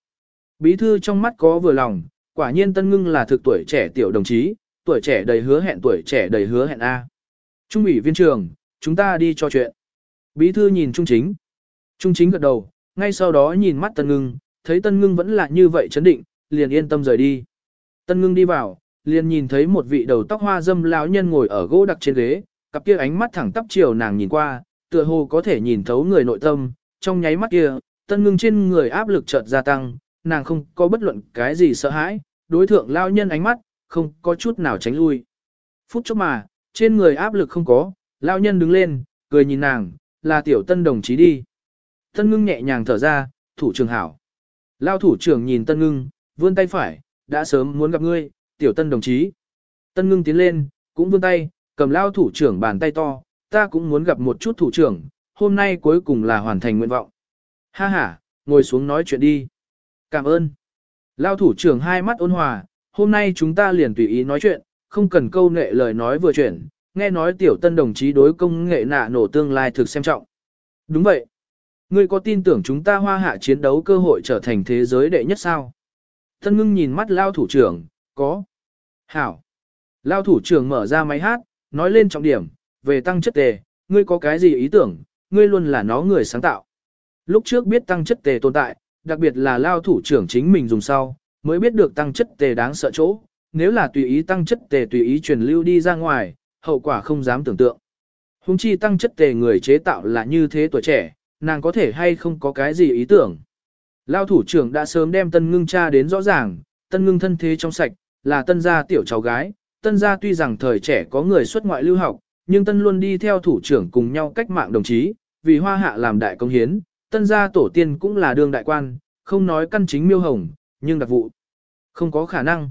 Bí thư trong mắt có vừa lòng, quả nhiên Tân Ngưng là thực tuổi trẻ tiểu đồng chí, tuổi trẻ đầy hứa hẹn tuổi trẻ đầy hứa hẹn A. Trung ủy viên trường, chúng ta đi cho chuyện. Bí thư nhìn Trung Chính. Trung Chính gật đầu, ngay sau đó nhìn mắt Tân Ngưng, thấy Tân Ngưng vẫn là như vậy chấn định, liền yên tâm rời đi. Tân Ngưng đi vào, liền nhìn thấy một vị đầu tóc hoa dâm lão nhân ngồi ở gỗ đặc trên ghế, cặp kia ánh mắt thẳng tắp chiều nàng nhìn qua, tựa hồ có thể nhìn thấu người nội tâm, trong nháy mắt kia, Tân Ngưng trên người áp lực chợt gia tăng, nàng không có bất luận cái gì sợ hãi, đối thượng lão nhân ánh mắt, không có chút nào tránh lui. Phút chốc mà, trên người áp lực không có, lão nhân đứng lên, cười nhìn nàng, là tiểu tân đồng chí đi. Tân ngưng nhẹ nhàng thở ra, thủ trưởng hảo. Lao thủ trưởng nhìn tân ngưng, vươn tay phải, đã sớm muốn gặp ngươi, tiểu tân đồng chí. Tân ngưng tiến lên, cũng vươn tay, cầm lao thủ trưởng bàn tay to, ta cũng muốn gặp một chút thủ trưởng, hôm nay cuối cùng là hoàn thành nguyện vọng. Ha ha, ngồi xuống nói chuyện đi. Cảm ơn. Lao thủ trưởng hai mắt ôn hòa, hôm nay chúng ta liền tùy ý nói chuyện, không cần câu nệ lời nói vừa chuyển, nghe nói tiểu tân đồng chí đối công nghệ nạ nổ tương lai thực xem trọng. Đúng vậy. Ngươi có tin tưởng chúng ta hoa hạ chiến đấu cơ hội trở thành thế giới đệ nhất sao? Tân ngưng nhìn mắt lao thủ trưởng, có. Hảo. Lao thủ trưởng mở ra máy hát, nói lên trọng điểm, về tăng chất tề, ngươi có cái gì ý tưởng, ngươi luôn là nó người sáng tạo. Lúc trước biết tăng chất tề tồn tại, đặc biệt là lao thủ trưởng chính mình dùng sau, mới biết được tăng chất tề đáng sợ chỗ, nếu là tùy ý tăng chất tề tùy ý truyền lưu đi ra ngoài, hậu quả không dám tưởng tượng. Hùng chi tăng chất tề người chế tạo là như thế tuổi trẻ, nàng có thể hay không có cái gì ý tưởng. Lao thủ trưởng đã sớm đem tân ngưng cha đến rõ ràng, tân ngưng thân thế trong sạch, là tân gia tiểu cháu gái, tân gia tuy rằng thời trẻ có người xuất ngoại lưu học, nhưng tân luôn đi theo thủ trưởng cùng nhau cách mạng đồng chí, vì hoa hạ làm đại công hiến, tân gia tổ tiên cũng là đương đại quan, không nói căn chính miêu hồng, nhưng đặc vụ. Không có khả năng.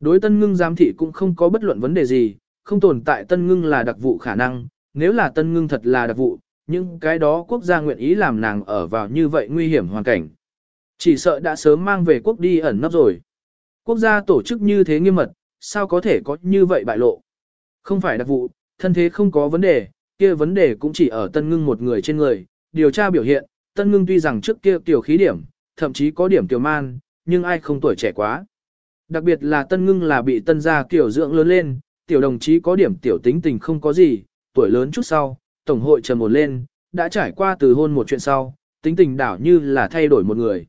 Đối tân ngưng giám thị cũng không có bất luận vấn đề gì, không tồn tại tân ngưng là đặc vụ khả năng, nếu là tân ngưng thật là đặc vụ, nhưng cái đó quốc gia nguyện ý làm nàng ở vào như vậy nguy hiểm hoàn cảnh. Chỉ sợ đã sớm mang về quốc đi ẩn nấp rồi. Quốc gia tổ chức như thế nghiêm mật, sao có thể có như vậy bại lộ? Không phải đặc vụ, thân thế không có vấn đề, kia vấn đề cũng chỉ ở tân ngưng một người trên người. Điều tra biểu hiện, tân ngưng tuy rằng trước kia tiểu khí điểm, thậm chí có điểm tiểu man, nhưng ai không tuổi trẻ quá. Đặc biệt là tân ngưng là bị tân gia kiểu dưỡng lớn lên, tiểu đồng chí có điểm tiểu tính tình không có gì, tuổi lớn chút sau, tổng hội trầm một lên, đã trải qua từ hôn một chuyện sau, tính tình đảo như là thay đổi một người.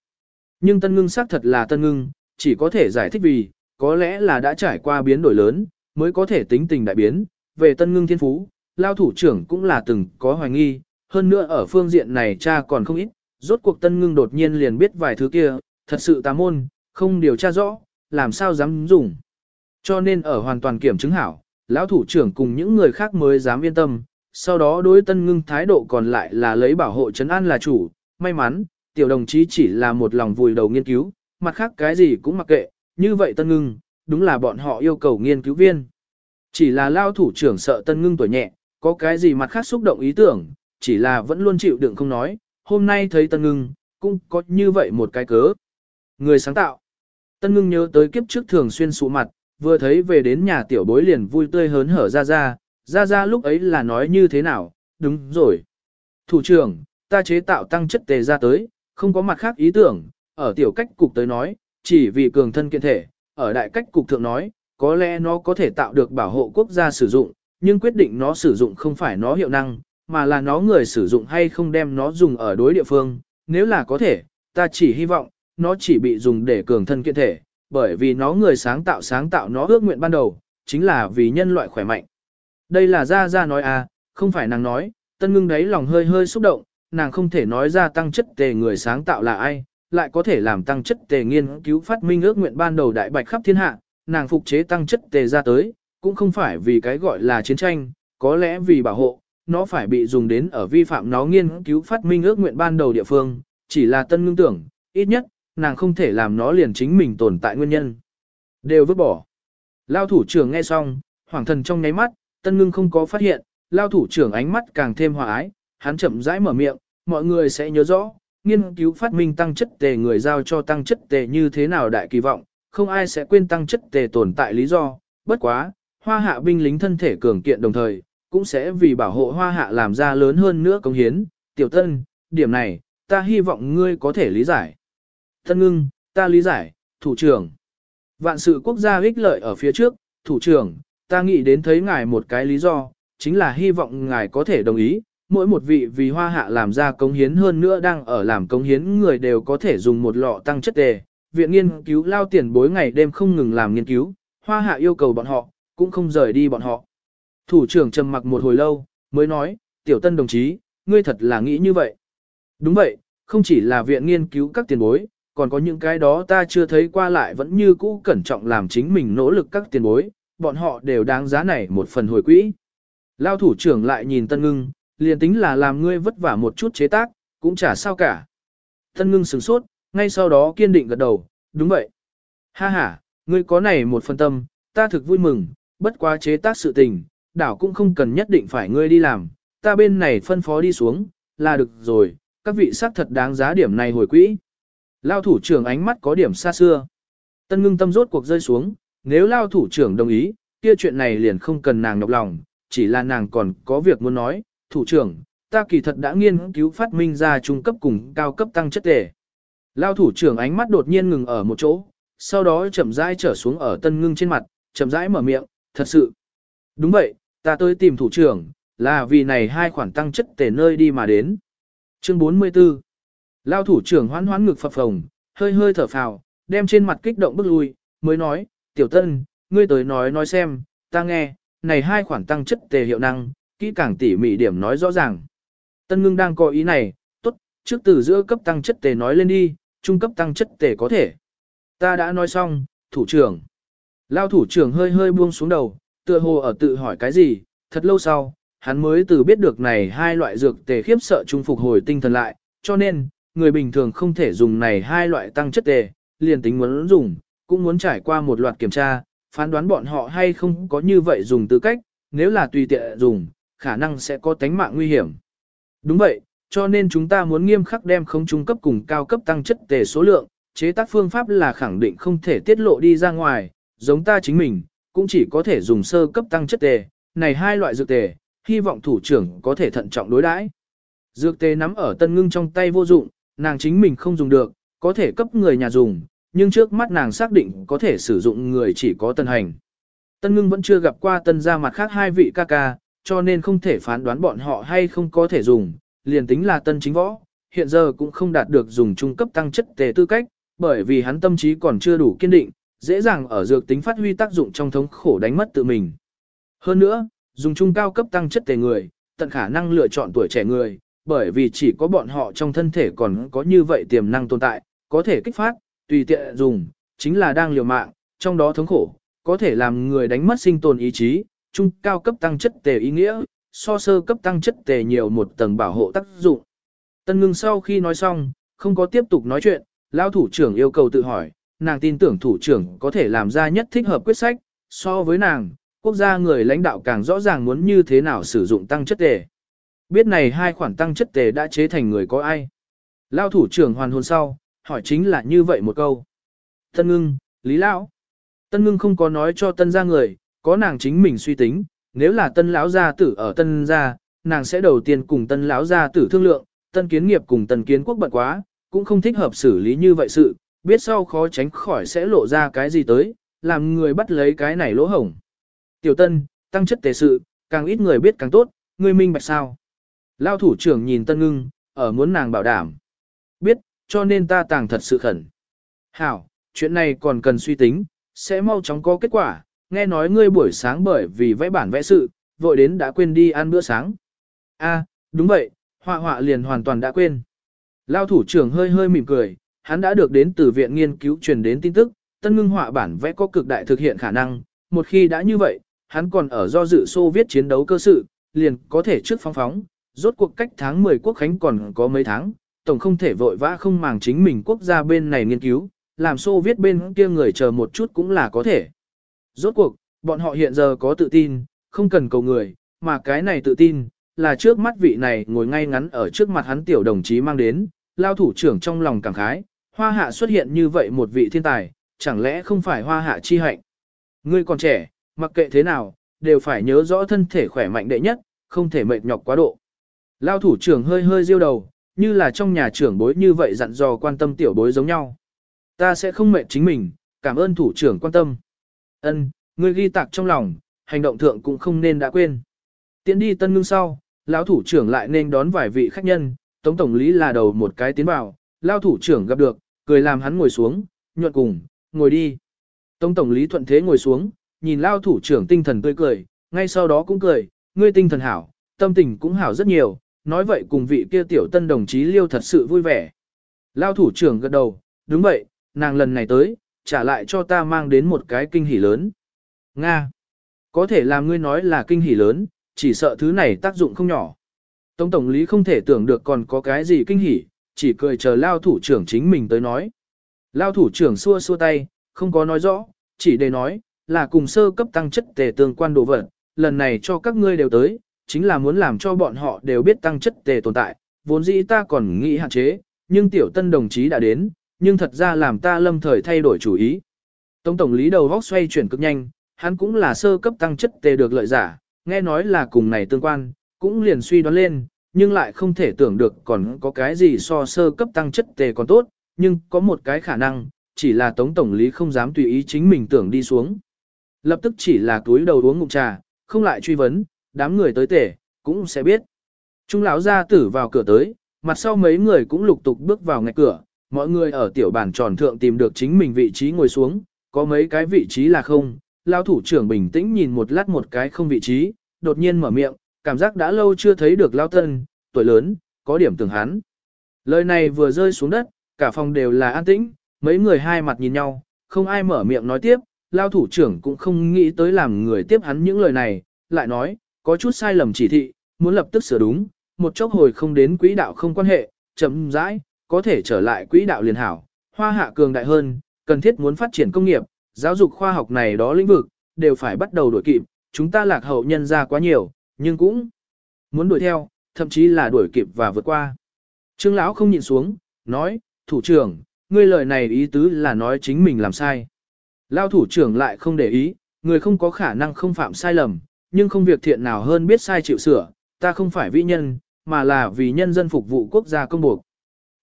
Nhưng tân ngưng xác thật là tân ngưng, chỉ có thể giải thích vì, có lẽ là đã trải qua biến đổi lớn, mới có thể tính tình đại biến, về tân ngưng thiên phú, lao thủ trưởng cũng là từng có hoài nghi, hơn nữa ở phương diện này cha còn không ít, rốt cuộc tân ngưng đột nhiên liền biết vài thứ kia, thật sự tà môn, không điều tra rõ, làm sao dám dùng. Cho nên ở hoàn toàn kiểm chứng hảo, lão thủ trưởng cùng những người khác mới dám yên tâm, sau đó đối tân ngưng thái độ còn lại là lấy bảo hộ trấn an là chủ, may mắn, tiểu đồng chí chỉ là một lòng vùi đầu nghiên cứu, mặt khác cái gì cũng mặc kệ, như vậy tân ngưng, đúng là bọn họ yêu cầu nghiên cứu viên. Chỉ là lao thủ trưởng sợ tân ngưng tuổi nhẹ, có cái gì mặt khác xúc động ý tưởng, chỉ là vẫn luôn chịu đựng không nói, hôm nay thấy Tân Ngưng, cũng có như vậy một cái cớ. Người sáng tạo. Tân Ngưng nhớ tới kiếp trước thường xuyên sụ mặt, vừa thấy về đến nhà tiểu bối liền vui tươi hớn hở ra ra, ra ra lúc ấy là nói như thế nào, đúng rồi. Thủ trưởng, ta chế tạo tăng chất tề ra tới, không có mặt khác ý tưởng, ở tiểu cách cục tới nói, chỉ vì cường thân kiện thể, ở đại cách cục thượng nói, có lẽ nó có thể tạo được bảo hộ quốc gia sử dụng, nhưng quyết định nó sử dụng không phải nó hiệu năng, mà là nó người sử dụng hay không đem nó dùng ở đối địa phương, nếu là có thể, ta chỉ hy vọng, nó chỉ bị dùng để cường thân kiện thể, bởi vì nó người sáng tạo sáng tạo nó ước nguyện ban đầu, chính là vì nhân loại khỏe mạnh. Đây là Gia Gia nói à, không phải nàng nói, tân ngưng đấy lòng hơi hơi xúc động, nàng không thể nói ra tăng chất tề người sáng tạo là ai, lại có thể làm tăng chất tề nghiên cứu phát minh ước nguyện ban đầu đại bạch khắp thiên hạ, nàng phục chế tăng chất tề ra tới, cũng không phải vì cái gọi là chiến tranh, có lẽ vì bảo hộ, nó phải bị dùng đến ở vi phạm nó nghiên cứu phát minh ước nguyện ban đầu địa phương, chỉ là tân ngưng tưởng, ít nhất, nàng không thể làm nó liền chính mình tồn tại nguyên nhân. Đều vứt bỏ. Lao thủ trưởng nghe xong, hoàng thần trong nháy mắt, tân ngưng không có phát hiện, lao thủ trưởng ánh mắt càng thêm hòa ái, hắn chậm rãi mở miệng, mọi người sẽ nhớ rõ, nghiên cứu phát minh tăng chất tề người giao cho tăng chất tề như thế nào đại kỳ vọng, không ai sẽ quên tăng chất tề tồn tại lý do, bất quá, hoa hạ binh lính thân thể cường kiện đồng thời, cũng sẽ vì bảo hộ hoa hạ làm ra lớn hơn nữa công hiến, tiểu tân, điểm này, ta hy vọng ngươi có thể lý giải. Tân ngưng, ta lý giải, thủ trưởng. Vạn sự quốc gia ích lợi ở phía trước, thủ trưởng, ta nghĩ đến thấy ngài một cái lý do, chính là hy vọng ngài có thể đồng ý, mỗi một vị vì hoa hạ làm ra công hiến hơn nữa đang ở làm công hiến người đều có thể dùng một lọ tăng chất đề. Viện nghiên cứu lao tiền bối ngày đêm không ngừng làm nghiên cứu, hoa hạ yêu cầu bọn họ, cũng không rời đi bọn họ. Thủ trưởng trầm mặc một hồi lâu, mới nói, tiểu tân đồng chí, ngươi thật là nghĩ như vậy. Đúng vậy, không chỉ là viện nghiên cứu các tiền bối, còn có những cái đó ta chưa thấy qua lại vẫn như cũ cẩn trọng làm chính mình nỗ lực các tiền bối, bọn họ đều đáng giá này một phần hồi quỹ. Lao thủ trưởng lại nhìn Tân Ngưng, liền tính là làm ngươi vất vả một chút chế tác, cũng chả sao cả. Tân Ngưng sửng sốt, ngay sau đó kiên định gật đầu, đúng vậy. Ha ha, ngươi có này một phần tâm, ta thực vui mừng, bất quá chế tác sự tình, đảo cũng không cần nhất định phải ngươi đi làm, ta bên này phân phó đi xuống, là được rồi, các vị sắc thật đáng giá điểm này hồi quỹ. Lao thủ trưởng ánh mắt có điểm xa xưa. Tân ngưng tâm rốt cuộc rơi xuống, nếu lao thủ trưởng đồng ý, kia chuyện này liền không cần nàng nhọc lòng, chỉ là nàng còn có việc muốn nói, thủ trưởng, ta kỳ thật đã nghiên cứu phát minh ra trung cấp cùng cao cấp tăng chất tề. Lao thủ trưởng ánh mắt đột nhiên ngừng ở một chỗ, sau đó chậm rãi trở xuống ở tân ngưng trên mặt, chậm rãi mở miệng, thật sự. Đúng vậy, ta tới tìm thủ trưởng, là vì này hai khoản tăng chất tề nơi đi mà đến. Chương 44 Lao thủ trưởng hoán hoán ngực phập phồng, hơi hơi thở phào, đem trên mặt kích động bước lui, mới nói, tiểu tân, ngươi tới nói nói xem, ta nghe, này hai khoản tăng chất tề hiệu năng, kỹ càng tỉ mỉ điểm nói rõ ràng. Tân ngưng đang có ý này, tốt, trước từ giữa cấp tăng chất tề nói lên đi, trung cấp tăng chất tề có thể. Ta đã nói xong, thủ trưởng. Lao thủ trưởng hơi hơi buông xuống đầu, tựa hồ ở tự hỏi cái gì, thật lâu sau, hắn mới từ biết được này hai loại dược tề khiếp sợ trung phục hồi tinh thần lại, cho nên, người bình thường không thể dùng này hai loại tăng chất tề, liền tính muốn dùng, cũng muốn trải qua một loạt kiểm tra, phán đoán bọn họ hay không có như vậy dùng tư cách, nếu là tùy tiện dùng, khả năng sẽ có tánh mạng nguy hiểm. Đúng vậy, cho nên chúng ta muốn nghiêm khắc đem không trung cấp cùng cao cấp tăng chất tề số lượng, chế tác phương pháp là khẳng định không thể tiết lộ đi ra ngoài, giống ta chính mình, cũng chỉ có thể dùng sơ cấp tăng chất tề, này hai loại dược tề, hy vọng thủ trưởng có thể thận trọng đối đãi. Dược tề nắm ở tân ngưng trong tay vô dụng, nàng chính mình không dùng được, có thể cấp người nhà dùng, nhưng trước mắt nàng xác định có thể sử dụng người chỉ có tân hành. Tân ngưng vẫn chưa gặp qua tân gia mặt khác hai vị ca ca, cho nên không thể phán đoán bọn họ hay không có thể dùng, liền tính là tân chính võ, hiện giờ cũng không đạt được dùng trung cấp tăng chất tề tư cách, bởi vì hắn tâm trí còn chưa đủ kiên định, dễ dàng ở dược tính phát huy tác dụng trong thống khổ đánh mất tự mình. Hơn nữa, dùng trung cao cấp tăng chất tề người, tận khả năng lựa chọn tuổi trẻ người, bởi vì chỉ có bọn họ trong thân thể còn có như vậy tiềm năng tồn tại, có thể kích phát, tùy tiện dùng, chính là đang liều mạng, trong đó thống khổ, có thể làm người đánh mất sinh tồn ý chí, trung cao cấp tăng chất tề ý nghĩa, so sơ cấp tăng chất tề nhiều một tầng bảo hộ tác dụng. Tân ngưng sau khi nói xong, không có tiếp tục nói chuyện, lao thủ trưởng yêu cầu tự hỏi, nàng tin tưởng thủ trưởng có thể làm ra nhất thích hợp quyết sách, so với nàng, quốc gia người lãnh đạo càng rõ ràng muốn như thế nào sử dụng tăng chất tề. Biết này hai khoản tăng chất tề đã chế thành người có ai. Lao thủ trưởng hoàn hồn sau, hỏi chính là như vậy một câu. Tân ngưng, Lý Lão. Tân ngưng không có nói cho tân gia người, có nàng chính mình suy tính, nếu là tân lão gia tử ở tân gia, nàng sẽ đầu tiên cùng tân lão gia tử thương lượng, tân kiến nghiệp cùng tân kiến quốc bận quá, cũng không thích hợp xử lý như vậy sự, biết sau khó tránh khỏi sẽ lộ ra cái gì tới, làm người bắt lấy cái này lỗ hổng. Tiểu tân, tăng chất tề sự, càng ít người biết càng tốt, người minh bạch sao. Lao thủ trưởng nhìn tân ngưng, ở muốn nàng bảo đảm. Biết, cho nên ta tàng thật sự khẩn. Hảo, chuyện này còn cần suy tính, sẽ mau chóng có kết quả, nghe nói ngươi buổi sáng bởi vì vẽ bản vẽ sự, vội đến đã quên đi ăn bữa sáng. A, đúng vậy, họa họa liền hoàn toàn đã quên. Lao thủ trưởng hơi hơi mỉm cười, hắn đã được đến từ viện nghiên cứu truyền đến tin tức, tân ngưng họa bản vẽ có cực đại thực hiện khả năng, một khi đã như vậy, hắn còn ở do dự Xô viết chiến đấu cơ sự, liền có thể trước phóng phóng, rốt cuộc cách tháng 10 quốc khánh còn có mấy tháng, tổng không thể vội vã không màng chính mình quốc gia bên này nghiên cứu, làm Xô viết bên kia người chờ một chút cũng là có thể. Rốt cuộc, bọn họ hiện giờ có tự tin, không cần cầu người, mà cái này tự tin, là trước mắt vị này ngồi ngay ngắn ở trước mặt hắn tiểu đồng chí mang đến, lao thủ trưởng trong lòng cảm khái, hoa hạ xuất hiện như vậy một vị thiên tài, chẳng lẽ không phải hoa hạ chi hạnh. Ngươi còn trẻ, mặc kệ thế nào, đều phải nhớ rõ thân thể khỏe mạnh đệ nhất, không thể mệt nhọc quá độ. Lao thủ trưởng hơi hơi diêu đầu, như là trong nhà trưởng bối như vậy dặn dò quan tâm tiểu bối giống nhau. Ta sẽ không mệt chính mình, cảm ơn thủ trưởng quan tâm. Ân, ngươi ghi tạc trong lòng, hành động thượng cũng không nên đã quên. Tiến đi tân ngưng sau, lão thủ trưởng lại nên đón vài vị khách nhân, tống tổng lý là đầu một cái tiến vào, lao thủ trưởng gặp được, cười làm hắn ngồi xuống, nhuận cùng, ngồi đi. Tống tổng lý thuận thế ngồi xuống, nhìn lao thủ trưởng tinh thần tươi cười, ngay sau đó cũng cười, ngươi tinh thần hảo, tâm tình cũng hảo rất nhiều, nói vậy cùng vị kia tiểu tân đồng chí liêu thật sự vui vẻ. Lao thủ trưởng gật đầu, đúng vậy, nàng lần này tới, trả lại cho ta mang đến một cái kinh hỉ lớn. Nga. Có thể làm ngươi nói là kinh hỉ lớn, chỉ sợ thứ này tác dụng không nhỏ. tổng tổng lý không thể tưởng được còn có cái gì kinh hỉ, chỉ cười chờ lao thủ trưởng chính mình tới nói. Lao thủ trưởng xua xua tay, không có nói rõ, chỉ để nói, là cùng sơ cấp tăng chất tề tương quan đồ vật, lần này cho các ngươi đều tới, chính là muốn làm cho bọn họ đều biết tăng chất tề tồn tại, vốn dĩ ta còn nghĩ hạn chế, nhưng tiểu tân đồng chí đã đến, nhưng thật ra làm ta lâm thời thay đổi chủ ý. Tống tổng lý đầu vóc xoay chuyển cực nhanh, hắn cũng là sơ cấp tăng chất tề được lợi giả, nghe nói là cùng này tương quan, cũng liền suy đoán lên, nhưng lại không thể tưởng được còn có cái gì so sơ cấp tăng chất tề còn tốt, nhưng có một cái khả năng, chỉ là tống tổng lý không dám tùy ý chính mình tưởng đi xuống. Lập tức chỉ là túi đầu uống ngụm trà, không lại truy vấn, đám người tới tề, cũng sẽ biết. Trung lão gia tử vào cửa tới, mặt sau mấy người cũng lục tục bước vào ngạch cửa, mọi người ở tiểu bàn tròn thượng tìm được chính mình vị trí ngồi xuống, có mấy cái vị trí là không, lao thủ trưởng bình tĩnh nhìn một lát một cái không vị trí, đột nhiên mở miệng, cảm giác đã lâu chưa thấy được lao tân, tuổi lớn, có điểm tưởng hắn. Lời này vừa rơi xuống đất, cả phòng đều là an tĩnh, mấy người hai mặt nhìn nhau, không ai mở miệng nói tiếp, lao thủ trưởng cũng không nghĩ tới làm người tiếp hắn những lời này, lại nói, có chút sai lầm chỉ thị, muốn lập tức sửa đúng, một chốc hồi không đến quỹ đạo không quan hệ, chậm rãi, có thể trở lại quỹ đạo liền hảo, hoa hạ cường đại hơn, cần thiết muốn phát triển công nghiệp, giáo dục khoa học này đó lĩnh vực, đều phải bắt đầu đổi kịp, chúng ta lạc hậu nhân ra quá nhiều, nhưng cũng muốn đuổi theo, thậm chí là đuổi kịp và vượt qua. Trương lão không nhìn xuống, nói, thủ trưởng, ngươi lời này ý tứ là nói chính mình làm sai. Lao thủ trưởng lại không để ý, người không có khả năng không phạm sai lầm, nhưng không việc thiện nào hơn biết sai chịu sửa, ta không phải vĩ nhân, mà là vì nhân dân phục vụ quốc gia công buộc.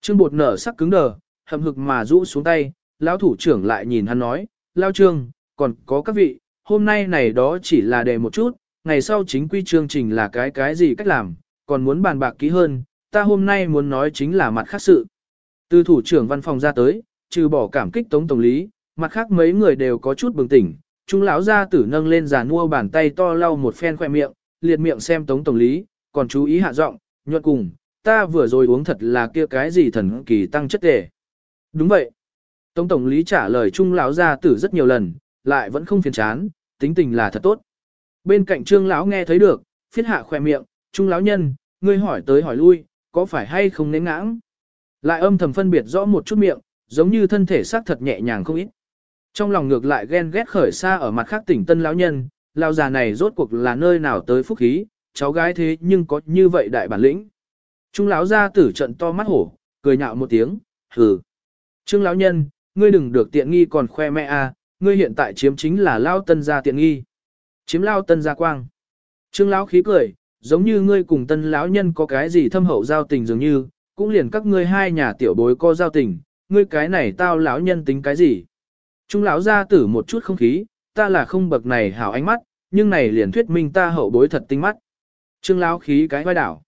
Trương bột nở sắc cứng đờ, hậm hực mà rũ xuống tay, lão thủ trưởng lại nhìn hắn nói, lao trương, còn có các vị, hôm nay này đó chỉ là đề một chút, ngày sau chính quy chương trình là cái cái gì cách làm, còn muốn bàn bạc kỹ hơn, ta hôm nay muốn nói chính là mặt khác sự. Từ thủ trưởng văn phòng ra tới, trừ bỏ cảm kích tống tổng lý, mặt khác mấy người đều có chút bừng tỉnh, chúng lão gia tử nâng lên giàn mua bàn tay to lau một phen khoe miệng, liệt miệng xem tống tổng lý, còn chú ý hạ giọng, nhuận cùng, ta vừa rồi uống thật là kia cái gì thần kỳ tăng chất tề. Đúng vậy. Tống tổng lý trả lời trung lão gia tử rất nhiều lần, lại vẫn không phiền chán, tính tình là thật tốt. Bên cạnh trương lão nghe thấy được, phiết hạ khỏe miệng, trung lão nhân, ngươi hỏi tới hỏi lui, có phải hay không nén ngãng. Lại âm thầm phân biệt rõ một chút miệng, giống như thân thể xác thật nhẹ nhàng không ít. Trong lòng ngược lại ghen ghét khởi xa ở mặt khác tỉnh tân lão nhân, lão già này rốt cuộc là nơi nào tới phúc khí, cháu gái thế nhưng có như vậy đại bản lĩnh. Trung lão gia tử trận to mắt hổ, cười nhạo một tiếng, hừ. Trương lão nhân, ngươi đừng được tiện nghi còn khoe mẹ a, ngươi hiện tại chiếm chính là lao tân gia tiện nghi. Chiếm lao tân gia quang. Trương lão khí cười, giống như ngươi cùng tân lão nhân có cái gì thâm hậu giao tình dường như, cũng liền các ngươi hai nhà tiểu bối có giao tình, ngươi cái này tao lão nhân tính cái gì. Trung lão gia tử một chút không khí, ta là không bậc này hảo ánh mắt, nhưng này liền thuyết minh ta hậu bối thật tinh mắt. Trương lão khí cái vai đảo.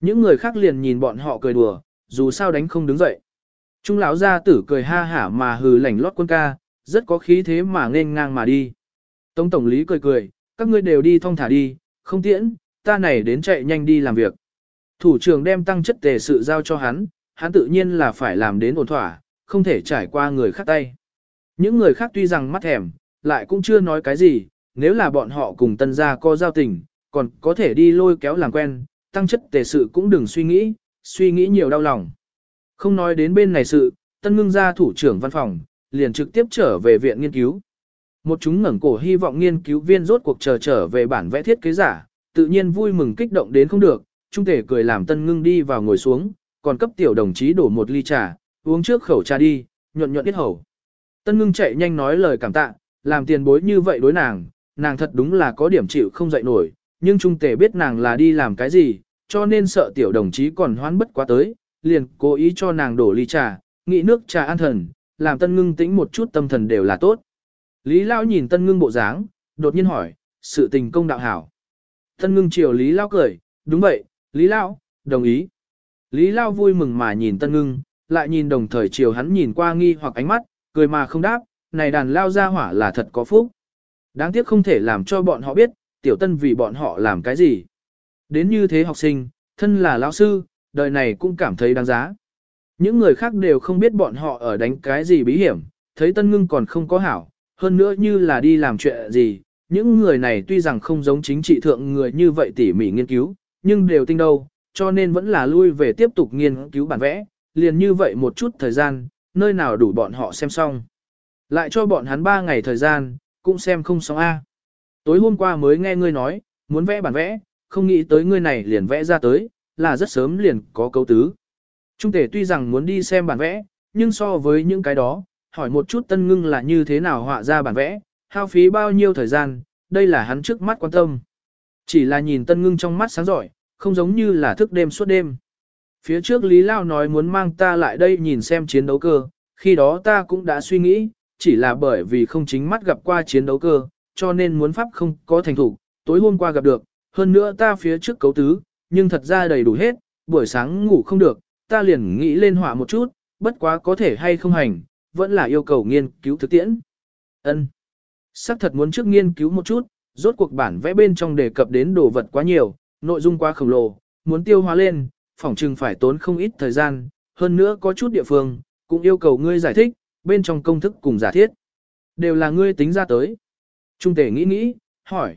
Những người khác liền nhìn bọn họ cười đùa, dù sao đánh không đứng dậy. Trung lão gia tử cười ha hả mà hừ lảnh lót quân ca, rất có khí thế mà nên ngang mà đi. Tống tổng lý cười cười, các ngươi đều đi thong thả đi, không tiễn, ta này đến chạy nhanh đi làm việc. Thủ trưởng đem tăng chất tề sự giao cho hắn, hắn tự nhiên là phải làm đến ổn thỏa, không thể trải qua người khác tay. Những người khác tuy rằng mắt thèm, lại cũng chưa nói cái gì, nếu là bọn họ cùng tân gia có giao tình, còn có thể đi lôi kéo làm quen, tăng chất tề sự cũng đừng suy nghĩ, suy nghĩ nhiều đau lòng. Không nói đến bên này sự, tân ngưng ra thủ trưởng văn phòng, liền trực tiếp trở về viện nghiên cứu. Một chúng ngẩng cổ hy vọng nghiên cứu viên rốt cuộc chờ trở về bản vẽ thiết kế giả, tự nhiên vui mừng kích động đến không được, trung thể cười làm tân ngưng đi vào ngồi xuống, còn cấp tiểu đồng chí đổ một ly trà, uống trước khẩu trà đi, nhuận nhuận biết hầu. Tân ngưng chạy nhanh nói lời cảm tạ, làm tiền bối như vậy đối nàng, nàng thật đúng là có điểm chịu không dậy nổi, nhưng trung tể biết nàng là đi làm cái gì, cho nên sợ tiểu đồng chí còn hoán bất quá tới, liền cố ý cho nàng đổ ly trà, nghĩ nước trà an thần, làm tân ngưng tĩnh một chút tâm thần đều là tốt. Lý Lao nhìn tân ngưng bộ dáng, đột nhiên hỏi, sự tình công đạo hảo. Tân ngưng chiều Lý Lao cười, đúng vậy, Lý Lao, đồng ý. Lý Lao vui mừng mà nhìn tân ngưng, lại nhìn đồng thời chiều hắn nhìn qua nghi hoặc ánh mắt, cười mà không đáp, này đàn lao ra hỏa là thật có phúc. Đáng tiếc không thể làm cho bọn họ biết, tiểu tân vì bọn họ làm cái gì. Đến như thế học sinh, thân là lão sư, đời này cũng cảm thấy đáng giá. Những người khác đều không biết bọn họ ở đánh cái gì bí hiểm, thấy tân ngưng còn không có hảo, hơn nữa như là đi làm chuyện gì. Những người này tuy rằng không giống chính trị thượng người như vậy tỉ mỉ nghiên cứu, nhưng đều tinh đâu, cho nên vẫn là lui về tiếp tục nghiên cứu bản vẽ, liền như vậy một chút thời gian, nơi nào đủ bọn họ xem xong. Lại cho bọn hắn 3 ngày thời gian, cũng xem không xong A. Tối hôm qua mới nghe ngươi nói, muốn vẽ bản vẽ, không nghĩ tới ngươi này liền vẽ ra tới, là rất sớm liền có cấu tứ. Trung tể tuy rằng muốn đi xem bản vẽ, nhưng so với những cái đó, hỏi một chút tân ngưng là như thế nào họa ra bản vẽ, hao phí bao nhiêu thời gian, đây là hắn trước mắt quan tâm. Chỉ là nhìn tân ngưng trong mắt sáng giỏi, không giống như là thức đêm suốt đêm. Phía trước Lý Lao nói muốn mang ta lại đây nhìn xem chiến đấu cơ, khi đó ta cũng đã suy nghĩ, chỉ là bởi vì không chính mắt gặp qua chiến đấu cơ, cho nên muốn pháp không có thành thủ, tối hôm qua gặp được, hơn nữa ta phía trước cấu tứ, nhưng thật ra đầy đủ hết, buổi sáng ngủ không được, ta liền nghĩ lên họa một chút, bất quá có thể hay không hành, vẫn là yêu cầu nghiên cứu thực tiễn. Ân, Sắc thật muốn trước nghiên cứu một chút, rốt cuộc bản vẽ bên trong đề cập đến đồ vật quá nhiều, nội dung quá khổng lồ, muốn tiêu hóa lên, phỏng chừng phải tốn không ít thời gian, hơn nữa có chút địa phương, cũng yêu cầu ngươi giải thích, bên trong công thức cùng giả thiết. Đều là ngươi tính ra tới. Trung tể nghĩ nghĩ, hỏi.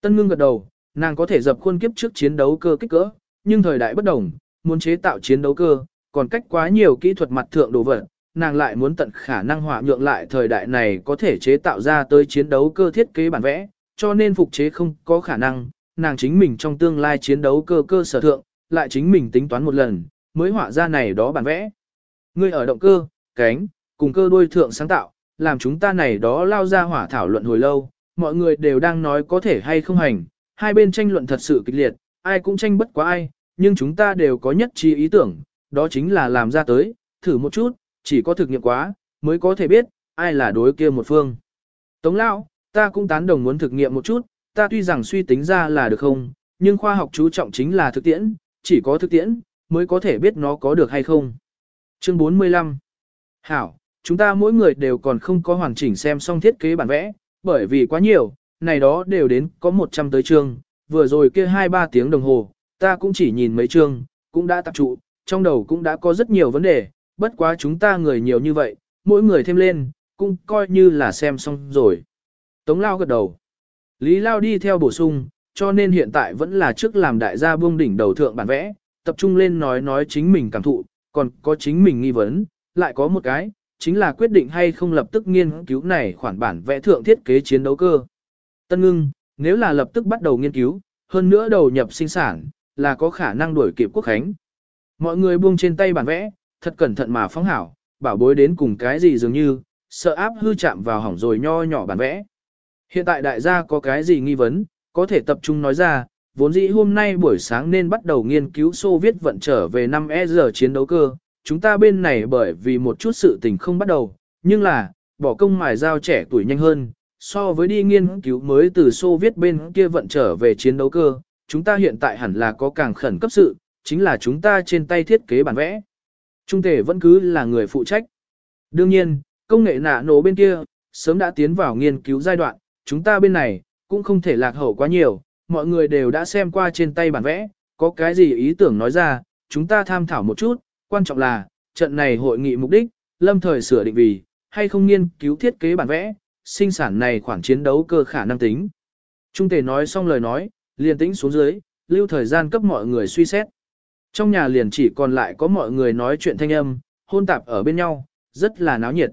Tân ngưng gật đầu, nàng có thể dập khuôn kiếp trước chiến đấu cơ kích cỡ, nhưng thời đại bất đồng, muốn chế tạo chiến đấu cơ, còn cách quá nhiều kỹ thuật mặt thượng đồ vật, nàng lại muốn tận khả năng hòa nhượng lại thời đại này có thể chế tạo ra tới chiến đấu cơ thiết kế bản vẽ, cho nên phục chế không có khả năng, nàng chính mình trong tương lai chiến đấu cơ cơ sở thượng, lại chính mình tính toán một lần, mới họa ra này đó bản vẽ. Ngươi ở động cơ, cánh, cùng cơ đuôi thượng sáng tạo, làm chúng ta này đó lao ra hỏa thảo luận hồi lâu, mọi người đều đang nói có thể hay không hành, hai bên tranh luận thật sự kịch liệt, ai cũng tranh bất quá ai, nhưng chúng ta đều có nhất trí ý tưởng, đó chính là làm ra tới, thử một chút, chỉ có thực nghiệm quá, mới có thể biết, ai là đối kia một phương. Tống lão, ta cũng tán đồng muốn thực nghiệm một chút, ta tuy rằng suy tính ra là được không, nhưng khoa học chú trọng chính là thực tiễn, chỉ có thực tiễn, mới có thể biết nó có được hay không. Chương 45 Hảo, chúng ta mỗi người đều còn không có hoàn chỉnh xem xong thiết kế bản vẽ, bởi vì quá nhiều, này đó đều đến có 100 tới chương, vừa rồi kia 2-3 tiếng đồng hồ, ta cũng chỉ nhìn mấy chương, cũng đã tập trụ, trong đầu cũng đã có rất nhiều vấn đề, bất quá chúng ta người nhiều như vậy, mỗi người thêm lên, cũng coi như là xem xong rồi. Tống Lao gật đầu. Lý Lao đi theo bổ sung, cho nên hiện tại vẫn là trước làm đại gia buông đỉnh đầu thượng bản vẽ, tập trung lên nói nói chính mình cảm thụ, còn có chính mình nghi vấn, lại có một cái, chính là quyết định hay không lập tức nghiên cứu này khoản bản vẽ thượng thiết kế chiến đấu cơ. Tân ngưng, nếu là lập tức bắt đầu nghiên cứu, hơn nữa đầu nhập sinh sản, là có khả năng đuổi kịp quốc khánh. Mọi người buông trên tay bản vẽ, thật cẩn thận mà phóng hảo, bảo bối đến cùng cái gì dường như, sợ áp hư chạm vào hỏng rồi nho nhỏ bản vẽ. Hiện tại đại gia có cái gì nghi vấn, có thể tập trung nói ra, vốn dĩ hôm nay buổi sáng nên bắt đầu nghiên cứu Xô viết vận trở về 5 giờ chiến đấu cơ, chúng ta bên này bởi vì một chút sự tình không bắt đầu, nhưng là, bỏ công mài giao trẻ tuổi nhanh hơn, so với đi nghiên cứu mới từ Xô viết bên kia vận trở về chiến đấu cơ, chúng ta hiện tại hẳn là có càng khẩn cấp sự, chính là chúng ta trên tay thiết kế bản vẽ. Trung thể vẫn cứ là người phụ trách. Đương nhiên, công nghệ nạ nổ bên kia, sớm đã tiến vào nghiên cứu giai đoạn, chúng ta bên này, cũng không thể lạc hậu quá nhiều, mọi người đều đã xem qua trên tay bản vẽ, có cái gì ý tưởng nói ra, chúng ta tham thảo một chút, quan trọng là, trận này hội nghị mục đích, lâm thời sửa định vì, hay không nghiên cứu thiết kế bản vẽ, sinh sản này khoảng chiến đấu cơ khả năng tính. Trung tề nói xong lời nói, liền tĩnh xuống dưới, lưu thời gian cấp mọi người suy xét. Trong nhà liền chỉ còn lại có mọi người nói chuyện thanh âm, hôn tạp ở bên nhau, rất là náo nhiệt.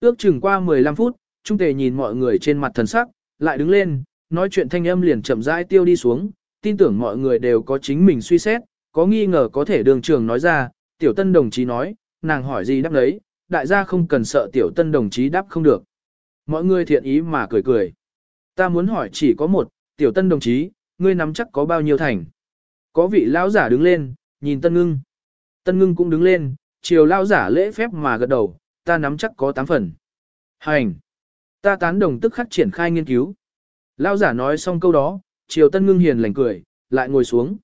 Ước chừng qua 15 phút, Trung tề nhìn mọi người trên mặt thần sắc, lại đứng lên, nói chuyện thanh âm liền chậm rãi tiêu đi xuống, tin tưởng mọi người đều có chính mình suy xét, có nghi ngờ có thể đường trường nói ra, tiểu tân đồng chí nói, nàng hỏi gì đáp đấy, đại gia không cần sợ tiểu tân đồng chí đáp không được. Mọi người thiện ý mà cười cười. Ta muốn hỏi chỉ có một, tiểu tân đồng chí, ngươi nắm chắc có bao nhiêu thành. Có vị lão giả đứng lên, nhìn tân ngưng. Tân ngưng cũng đứng lên, chiều lão giả lễ phép mà gật đầu, ta nắm chắc có 8 phần. Hành. Ta tán đồng tức khắc triển khai nghiên cứu. Lão giả nói xong câu đó, chiều tân ngưng hiền lành cười, lại ngồi xuống.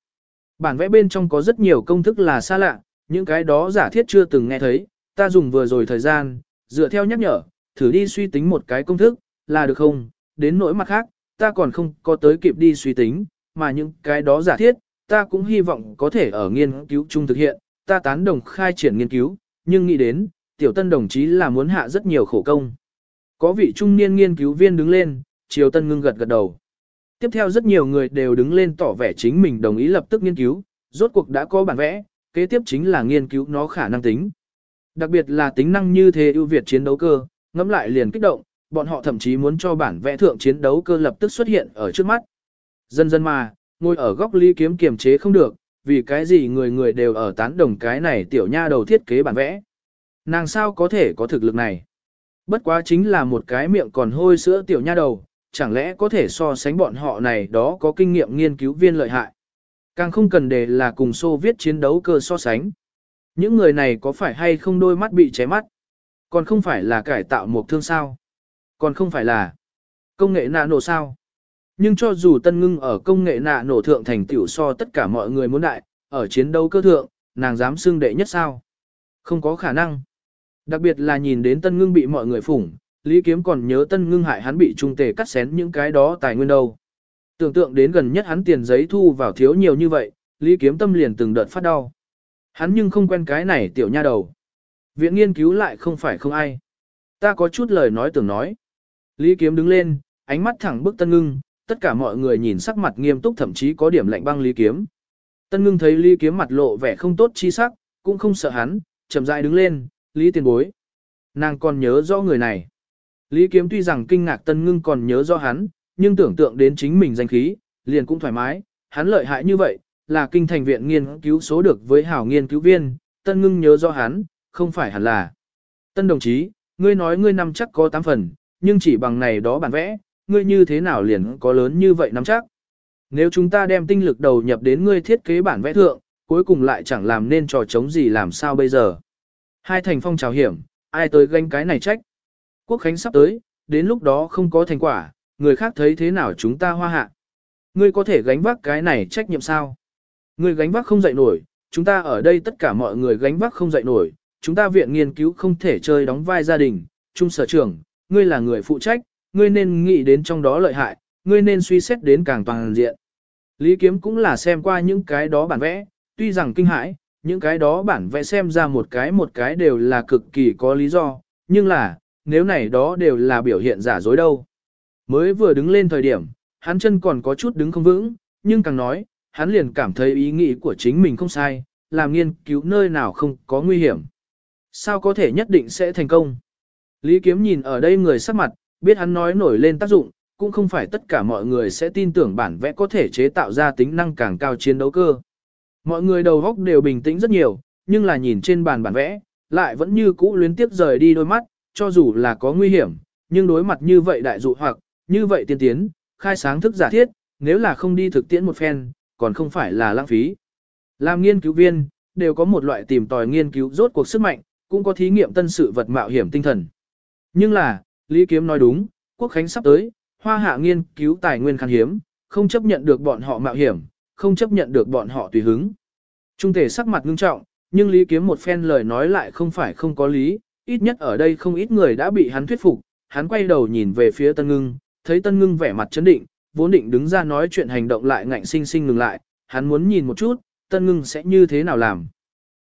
Bản vẽ bên trong có rất nhiều công thức là xa lạ, những cái đó giả thiết chưa từng nghe thấy, ta dùng vừa rồi thời gian, dựa theo nhắc nhở, thử đi suy tính một cái công thức, là được không? Đến nỗi mặt khác, ta còn không có tới kịp đi suy tính, mà những cái đó giả thiết, ta cũng hy vọng có thể ở nghiên cứu chung thực hiện, ta tán đồng khai triển nghiên cứu, nhưng nghĩ đến, tiểu tân đồng chí là muốn hạ rất nhiều khổ công. Có vị trung niên nghiên cứu viên đứng lên, Triều Tân ngưng gật gật đầu. Tiếp theo rất nhiều người đều đứng lên tỏ vẻ chính mình đồng ý lập tức nghiên cứu, rốt cuộc đã có bản vẽ, kế tiếp chính là nghiên cứu nó khả năng tính. Đặc biệt là tính năng như thế ưu việt chiến đấu cơ, ngẫm lại liền kích động, bọn họ thậm chí muốn cho bản vẽ thượng chiến đấu cơ lập tức xuất hiện ở trước mắt. Dần dần mà, ngồi ở góc ly kiếm kiềm chế không được, vì cái gì người người đều ở tán đồng cái này tiểu nha đầu thiết kế bản vẽ. Nàng sao có thể có thực lực này? Bất quá chính là một cái miệng còn hôi sữa tiểu nha đầu, chẳng lẽ có thể so sánh bọn họ này đó có kinh nghiệm nghiên cứu viên lợi hại. Càng không cần để là cùng Xô viết chiến đấu cơ so sánh. Những người này có phải hay không đôi mắt bị cháy mắt? Còn không phải là cải tạo một thương sao? Còn không phải là công nghệ nạ nổ sao? Nhưng cho dù tân ngưng ở công nghệ nạ nổ thượng thành tiểu so tất cả mọi người muốn đại, ở chiến đấu cơ thượng, nàng dám xưng đệ nhất sao? Không có khả năng. Đặc biệt là nhìn đến tân ngưng bị mọi người phủng, Lý Kiếm còn nhớ tân ngưng hại hắn bị trung tề cắt xén những cái đó tài nguyên đâu. Tưởng tượng đến gần nhất hắn tiền giấy thu vào thiếu nhiều như vậy, Lý Kiếm tâm liền từng đợt phát đau. Hắn nhưng không quen cái này tiểu nha đầu. Viện nghiên cứu lại không phải không ai. Ta có chút lời nói tưởng nói. Lý Kiếm đứng lên, ánh mắt thẳng bức Tân Ngưng, tất cả mọi người nhìn sắc mặt nghiêm túc thậm chí có điểm lạnh băng Lý Kiếm. Tân Ngưng thấy Lý Kiếm mặt lộ vẻ không tốt chi sắc, cũng không sợ hắn, chậm rãi đứng lên, Lý tiền bối. Nàng còn nhớ rõ người này. Lý Kiếm tuy rằng kinh ngạc Tân Ngưng còn nhớ rõ hắn, nhưng tưởng tượng đến chính mình danh khí, liền cũng thoải mái, hắn lợi hại như vậy, là kinh thành viện nghiên cứu số được với hảo nghiên cứu viên, Tân Ngưng nhớ do hắn, không phải hẳn là. Tân đồng chí, ngươi nói ngươi năm chắc có 8 phần, nhưng chỉ bằng này đó bản vẽ, ngươi như thế nào liền có lớn như vậy năm chắc. Nếu chúng ta đem tinh lực đầu nhập đến ngươi thiết kế bản vẽ thượng, cuối cùng lại chẳng làm nên trò chống gì làm sao bây giờ. Hai thành phong trào hiểm, ai tới gánh cái này trách. Quốc khánh sắp tới, đến lúc đó không có thành quả, người khác thấy thế nào chúng ta hoa hạ. Ngươi có thể gánh vác cái này trách nhiệm sao? Ngươi gánh vác không dậy nổi, chúng ta ở đây tất cả mọi người gánh vác không dậy nổi, chúng ta viện nghiên cứu không thể chơi đóng vai gia đình, trung sở trưởng, ngươi là người phụ trách, ngươi nên nghĩ đến trong đó lợi hại, ngươi nên suy xét đến càng toàn diện. Lý Kiếm cũng là xem qua những cái đó bản vẽ, tuy rằng kinh hãi, những cái đó bản vẽ xem ra một cái một cái đều là cực kỳ có lý do, nhưng là, nếu này đó đều là biểu hiện giả dối đâu. Mới vừa đứng lên thời điểm, hắn chân còn có chút đứng không vững, nhưng càng nói, hắn liền cảm thấy ý nghĩ của chính mình không sai, làm nghiên cứu nơi nào không có nguy hiểm. Sao có thể nhất định sẽ thành công? Lý Kiếm nhìn ở đây người sắc mặt, biết hắn nói nổi lên tác dụng, cũng không phải tất cả mọi người sẽ tin tưởng bản vẽ có thể chế tạo ra tính năng càng cao chiến đấu cơ. Mọi người đầu góc đều bình tĩnh rất nhiều, nhưng là nhìn trên bàn bản vẽ, lại vẫn như cũ luyến tiếp rời đi đôi mắt, cho dù là có nguy hiểm, nhưng đối mặt như vậy đại dụ hoặc, như vậy tiên tiến, khai sáng thức giả thiết, nếu là không đi thực tiễn một phen, còn không phải là lãng phí. Làm nghiên cứu viên, đều có một loại tìm tòi nghiên cứu rốt cuộc sức mạnh, cũng có thí nghiệm tân sự vật mạo hiểm tinh thần. Nhưng là, Lý Kiếm nói đúng, quốc khánh sắp tới, hoa hạ nghiên cứu tài nguyên khan hiếm, không chấp nhận được bọn họ mạo hiểm, không chấp nhận được bọn họ tùy hứng. Trung thể sắc mặt ngưng trọng, nhưng Lý Kiếm một phen lời nói lại không phải không có lý, ít nhất ở đây không ít người đã bị hắn thuyết phục, hắn quay đầu nhìn về phía Tân Ngưng, thấy Tân Ngưng vẻ mặt chấn định, vốn định đứng ra nói chuyện hành động lại ngạnh sinh sinh ngừng lại, hắn muốn nhìn một chút, Tân Ngưng sẽ như thế nào làm.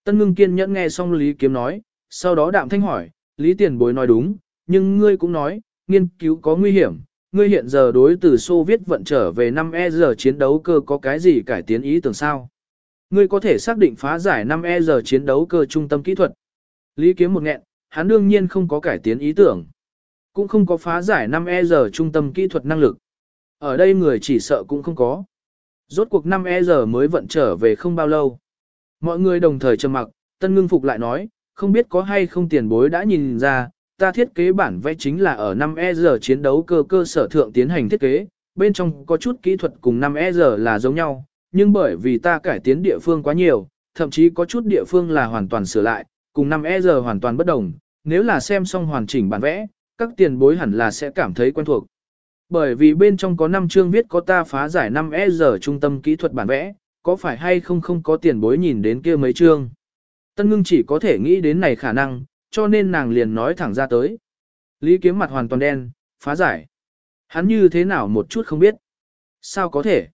Tân Ngưng kiên nhẫn nghe xong Lý Kiếm nói, sau đó đạm thanh hỏi, Lý Tiền Bối nói đúng, nhưng ngươi cũng nói, nghiên cứu có nguy hiểm, ngươi hiện giờ đối từ Xô Viết vận trở về 5E giờ chiến đấu cơ có cái gì cải tiến ý tưởng sao? Ngươi có thể xác định phá giải 5E giờ chiến đấu cơ trung tâm kỹ thuật. Lý Kiếm một nghẹn, hắn đương nhiên không có cải tiến ý tưởng. Cũng không có phá giải 5E giờ trung tâm kỹ thuật năng lực. Ở đây người chỉ sợ cũng không có. Rốt cuộc 5E giờ mới vận trở về không bao lâu. Mọi người đồng thời trầm mặc, Tân Ngưng Phục lại nói, không biết có hay không tiền bối đã nhìn ra, ta thiết kế bản vẽ chính là ở 5E giờ chiến đấu cơ cơ sở thượng tiến hành thiết kế, bên trong có chút kỹ thuật cùng 5E giờ là giống nhau, nhưng bởi vì ta cải tiến địa phương quá nhiều, thậm chí có chút địa phương là hoàn toàn sửa lại, cùng 5E giờ hoàn toàn bất đồng, nếu là xem xong hoàn chỉnh bản vẽ, các tiền bối hẳn là sẽ cảm thấy quen thuộc. Bởi vì bên trong có 5 chương viết có ta phá giải 5E giờ trung tâm kỹ thuật bản vẽ, có phải hay không không có tiền bối nhìn đến kia mấy chương. Tân ngưng chỉ có thể nghĩ đến này khả năng, cho nên nàng liền nói thẳng ra tới. Lý kiếm mặt hoàn toàn đen, phá giải. Hắn như thế nào một chút không biết. Sao có thể?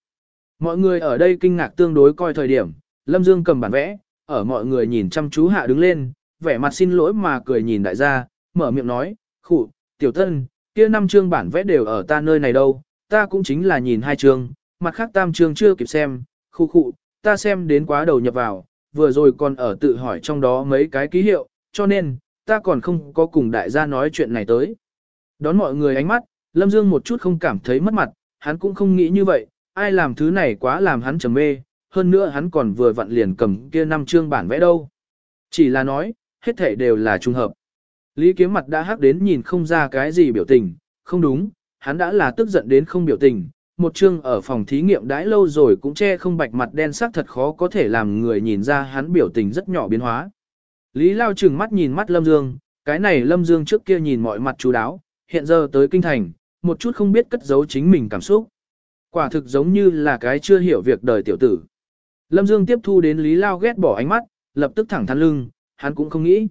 Mọi người ở đây kinh ngạc tương đối coi thời điểm, Lâm Dương cầm bản vẽ, ở mọi người nhìn chăm chú hạ đứng lên, vẻ mặt xin lỗi mà cười nhìn đại gia, mở miệng nói, khụ, tiểu thân, kia năm chương bản vẽ đều ở ta nơi này đâu, ta cũng chính là nhìn hai chương, mặt khác tam chương chưa kịp xem, khu khụ, ta xem đến quá đầu nhập vào, vừa rồi còn ở tự hỏi trong đó mấy cái ký hiệu, cho nên, ta còn không có cùng đại gia nói chuyện này tới. Đón mọi người ánh mắt, Lâm Dương một chút không cảm thấy mất mặt, hắn cũng không nghĩ như vậy, ai làm thứ này quá làm hắn trầm mê, hơn nữa hắn còn vừa vặn liền cầm kia năm chương bản vẽ đâu. Chỉ là nói, hết thể đều là trùng hợp. Lý kiếm mặt đã hắc đến nhìn không ra cái gì biểu tình, không đúng, hắn đã là tức giận đến không biểu tình. Một chương ở phòng thí nghiệm đãi lâu rồi cũng che không bạch mặt đen sắc thật khó có thể làm người nhìn ra hắn biểu tình rất nhỏ biến hóa. Lý Lao chừng mắt nhìn mắt Lâm Dương, cái này Lâm Dương trước kia nhìn mọi mặt chú đáo, hiện giờ tới kinh thành, một chút không biết cất giấu chính mình cảm xúc. Quả thực giống như là cái chưa hiểu việc đời tiểu tử. Lâm Dương tiếp thu đến Lý Lao ghét bỏ ánh mắt, lập tức thẳng thắn lưng, hắn cũng không nghĩ.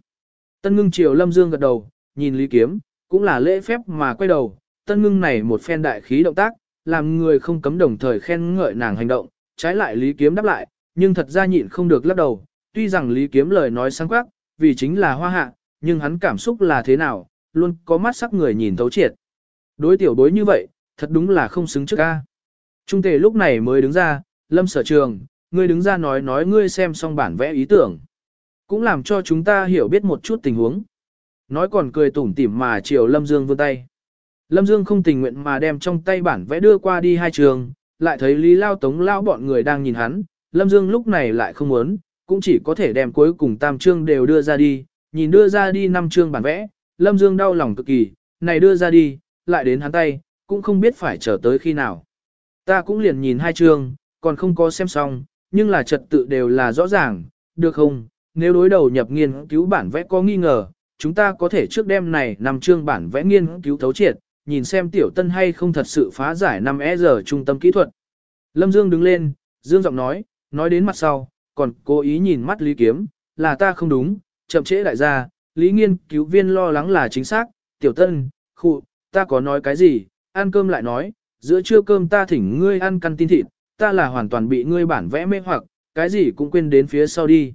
Tân ngưng chiều Lâm Dương gật đầu, nhìn Lý Kiếm, cũng là lễ phép mà quay đầu, tân ngưng này một phen đại khí động tác, làm người không cấm đồng thời khen ngợi nàng hành động, trái lại Lý Kiếm đáp lại, nhưng thật ra nhịn không được lắc đầu, tuy rằng Lý Kiếm lời nói sáng quắc, vì chính là hoa hạ, nhưng hắn cảm xúc là thế nào, luôn có mắt sắc người nhìn thấu triệt. Đối tiểu đối như vậy, thật đúng là không xứng trước ca. Trung tề lúc này mới đứng ra, lâm sở trường, ngươi đứng ra nói nói ngươi xem xong bản vẽ ý tưởng. Cũng làm cho chúng ta hiểu biết một chút tình huống. Nói còn cười tủm tỉm mà chiều Lâm Dương vươn tay. Lâm Dương không tình nguyện mà đem trong tay bản vẽ đưa qua đi hai trường, lại thấy Lý Lao Tống Lao bọn người đang nhìn hắn. Lâm Dương lúc này lại không muốn, cũng chỉ có thể đem cuối cùng tam chương đều đưa ra đi, nhìn đưa ra đi năm chương bản vẽ, Lâm Dương đau lòng cực kỳ, này đưa ra đi, lại đến hắn tay, cũng không biết phải chờ tới khi nào. Ta cũng liền nhìn hai chương, còn không có xem xong, nhưng là trật tự đều là rõ ràng, được không? Nếu đối đầu nhập nghiên cứu bản vẽ có nghi ngờ, chúng ta có thể trước đêm này nằm chương bản vẽ nghiên cứu thấu triệt, nhìn xem tiểu tân hay không thật sự phá giải 5 e giờ trung tâm kỹ thuật. Lâm Dương đứng lên, Dương giọng nói, nói đến mặt sau, còn cố ý nhìn mắt Lý Kiếm, là ta không đúng, chậm trễ đại gia, Lý nghiên cứu viên lo lắng là chính xác, tiểu tân, khụ, ta có nói cái gì, ăn cơm lại nói, giữa trưa cơm ta thỉnh ngươi ăn căn tin thịt, ta là hoàn toàn bị ngươi bản vẽ mê hoặc, cái gì cũng quên đến phía sau đi.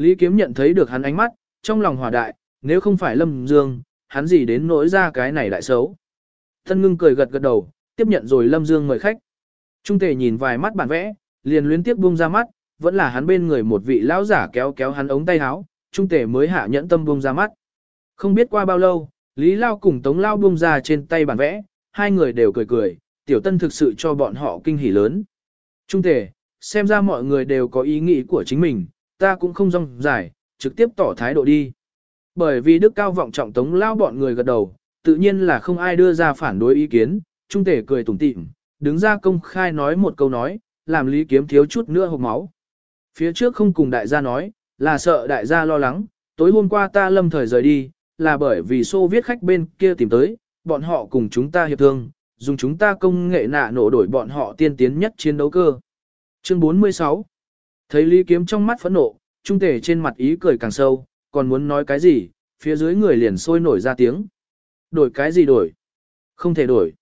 Lý Kiếm nhận thấy được hắn ánh mắt, trong lòng hòa đại, nếu không phải Lâm Dương, hắn gì đến nỗi ra cái này đại xấu. Thân ngưng cười gật gật đầu, tiếp nhận rồi Lâm Dương mời khách. Trung tề nhìn vài mắt bản vẽ, liền luyến tiếp buông ra mắt, vẫn là hắn bên người một vị lão giả kéo kéo hắn ống tay áo, trung tề mới hạ nhẫn tâm buông ra mắt. Không biết qua bao lâu, Lý Lao cùng Tống Lao buông ra trên tay bản vẽ, hai người đều cười cười, tiểu tân thực sự cho bọn họ kinh hỉ lớn. Trung tề, xem ra mọi người đều có ý nghĩ của chính mình, ta cũng không rong giải, trực tiếp tỏ thái độ đi. Bởi vì đức cao vọng trọng tống lao bọn người gật đầu, tự nhiên là không ai đưa ra phản đối ý kiến, trung tề cười tủm tỉm, đứng ra công khai nói một câu nói, làm lý kiếm thiếu chút nữa hộp máu. Phía trước không cùng đại gia nói, là sợ đại gia lo lắng, tối hôm qua ta lâm thời rời đi, là bởi vì xô viết khách bên kia tìm tới, bọn họ cùng chúng ta hiệp thương, dùng chúng ta công nghệ nạ nổ đổi bọn họ tiên tiến nhất chiến đấu cơ. Chương 46 Thấy Lý Kiếm trong mắt phẫn nộ, trung tể trên mặt ý cười càng sâu, còn muốn nói cái gì, phía dưới người liền sôi nổi ra tiếng. Đổi cái gì đổi? Không thể đổi.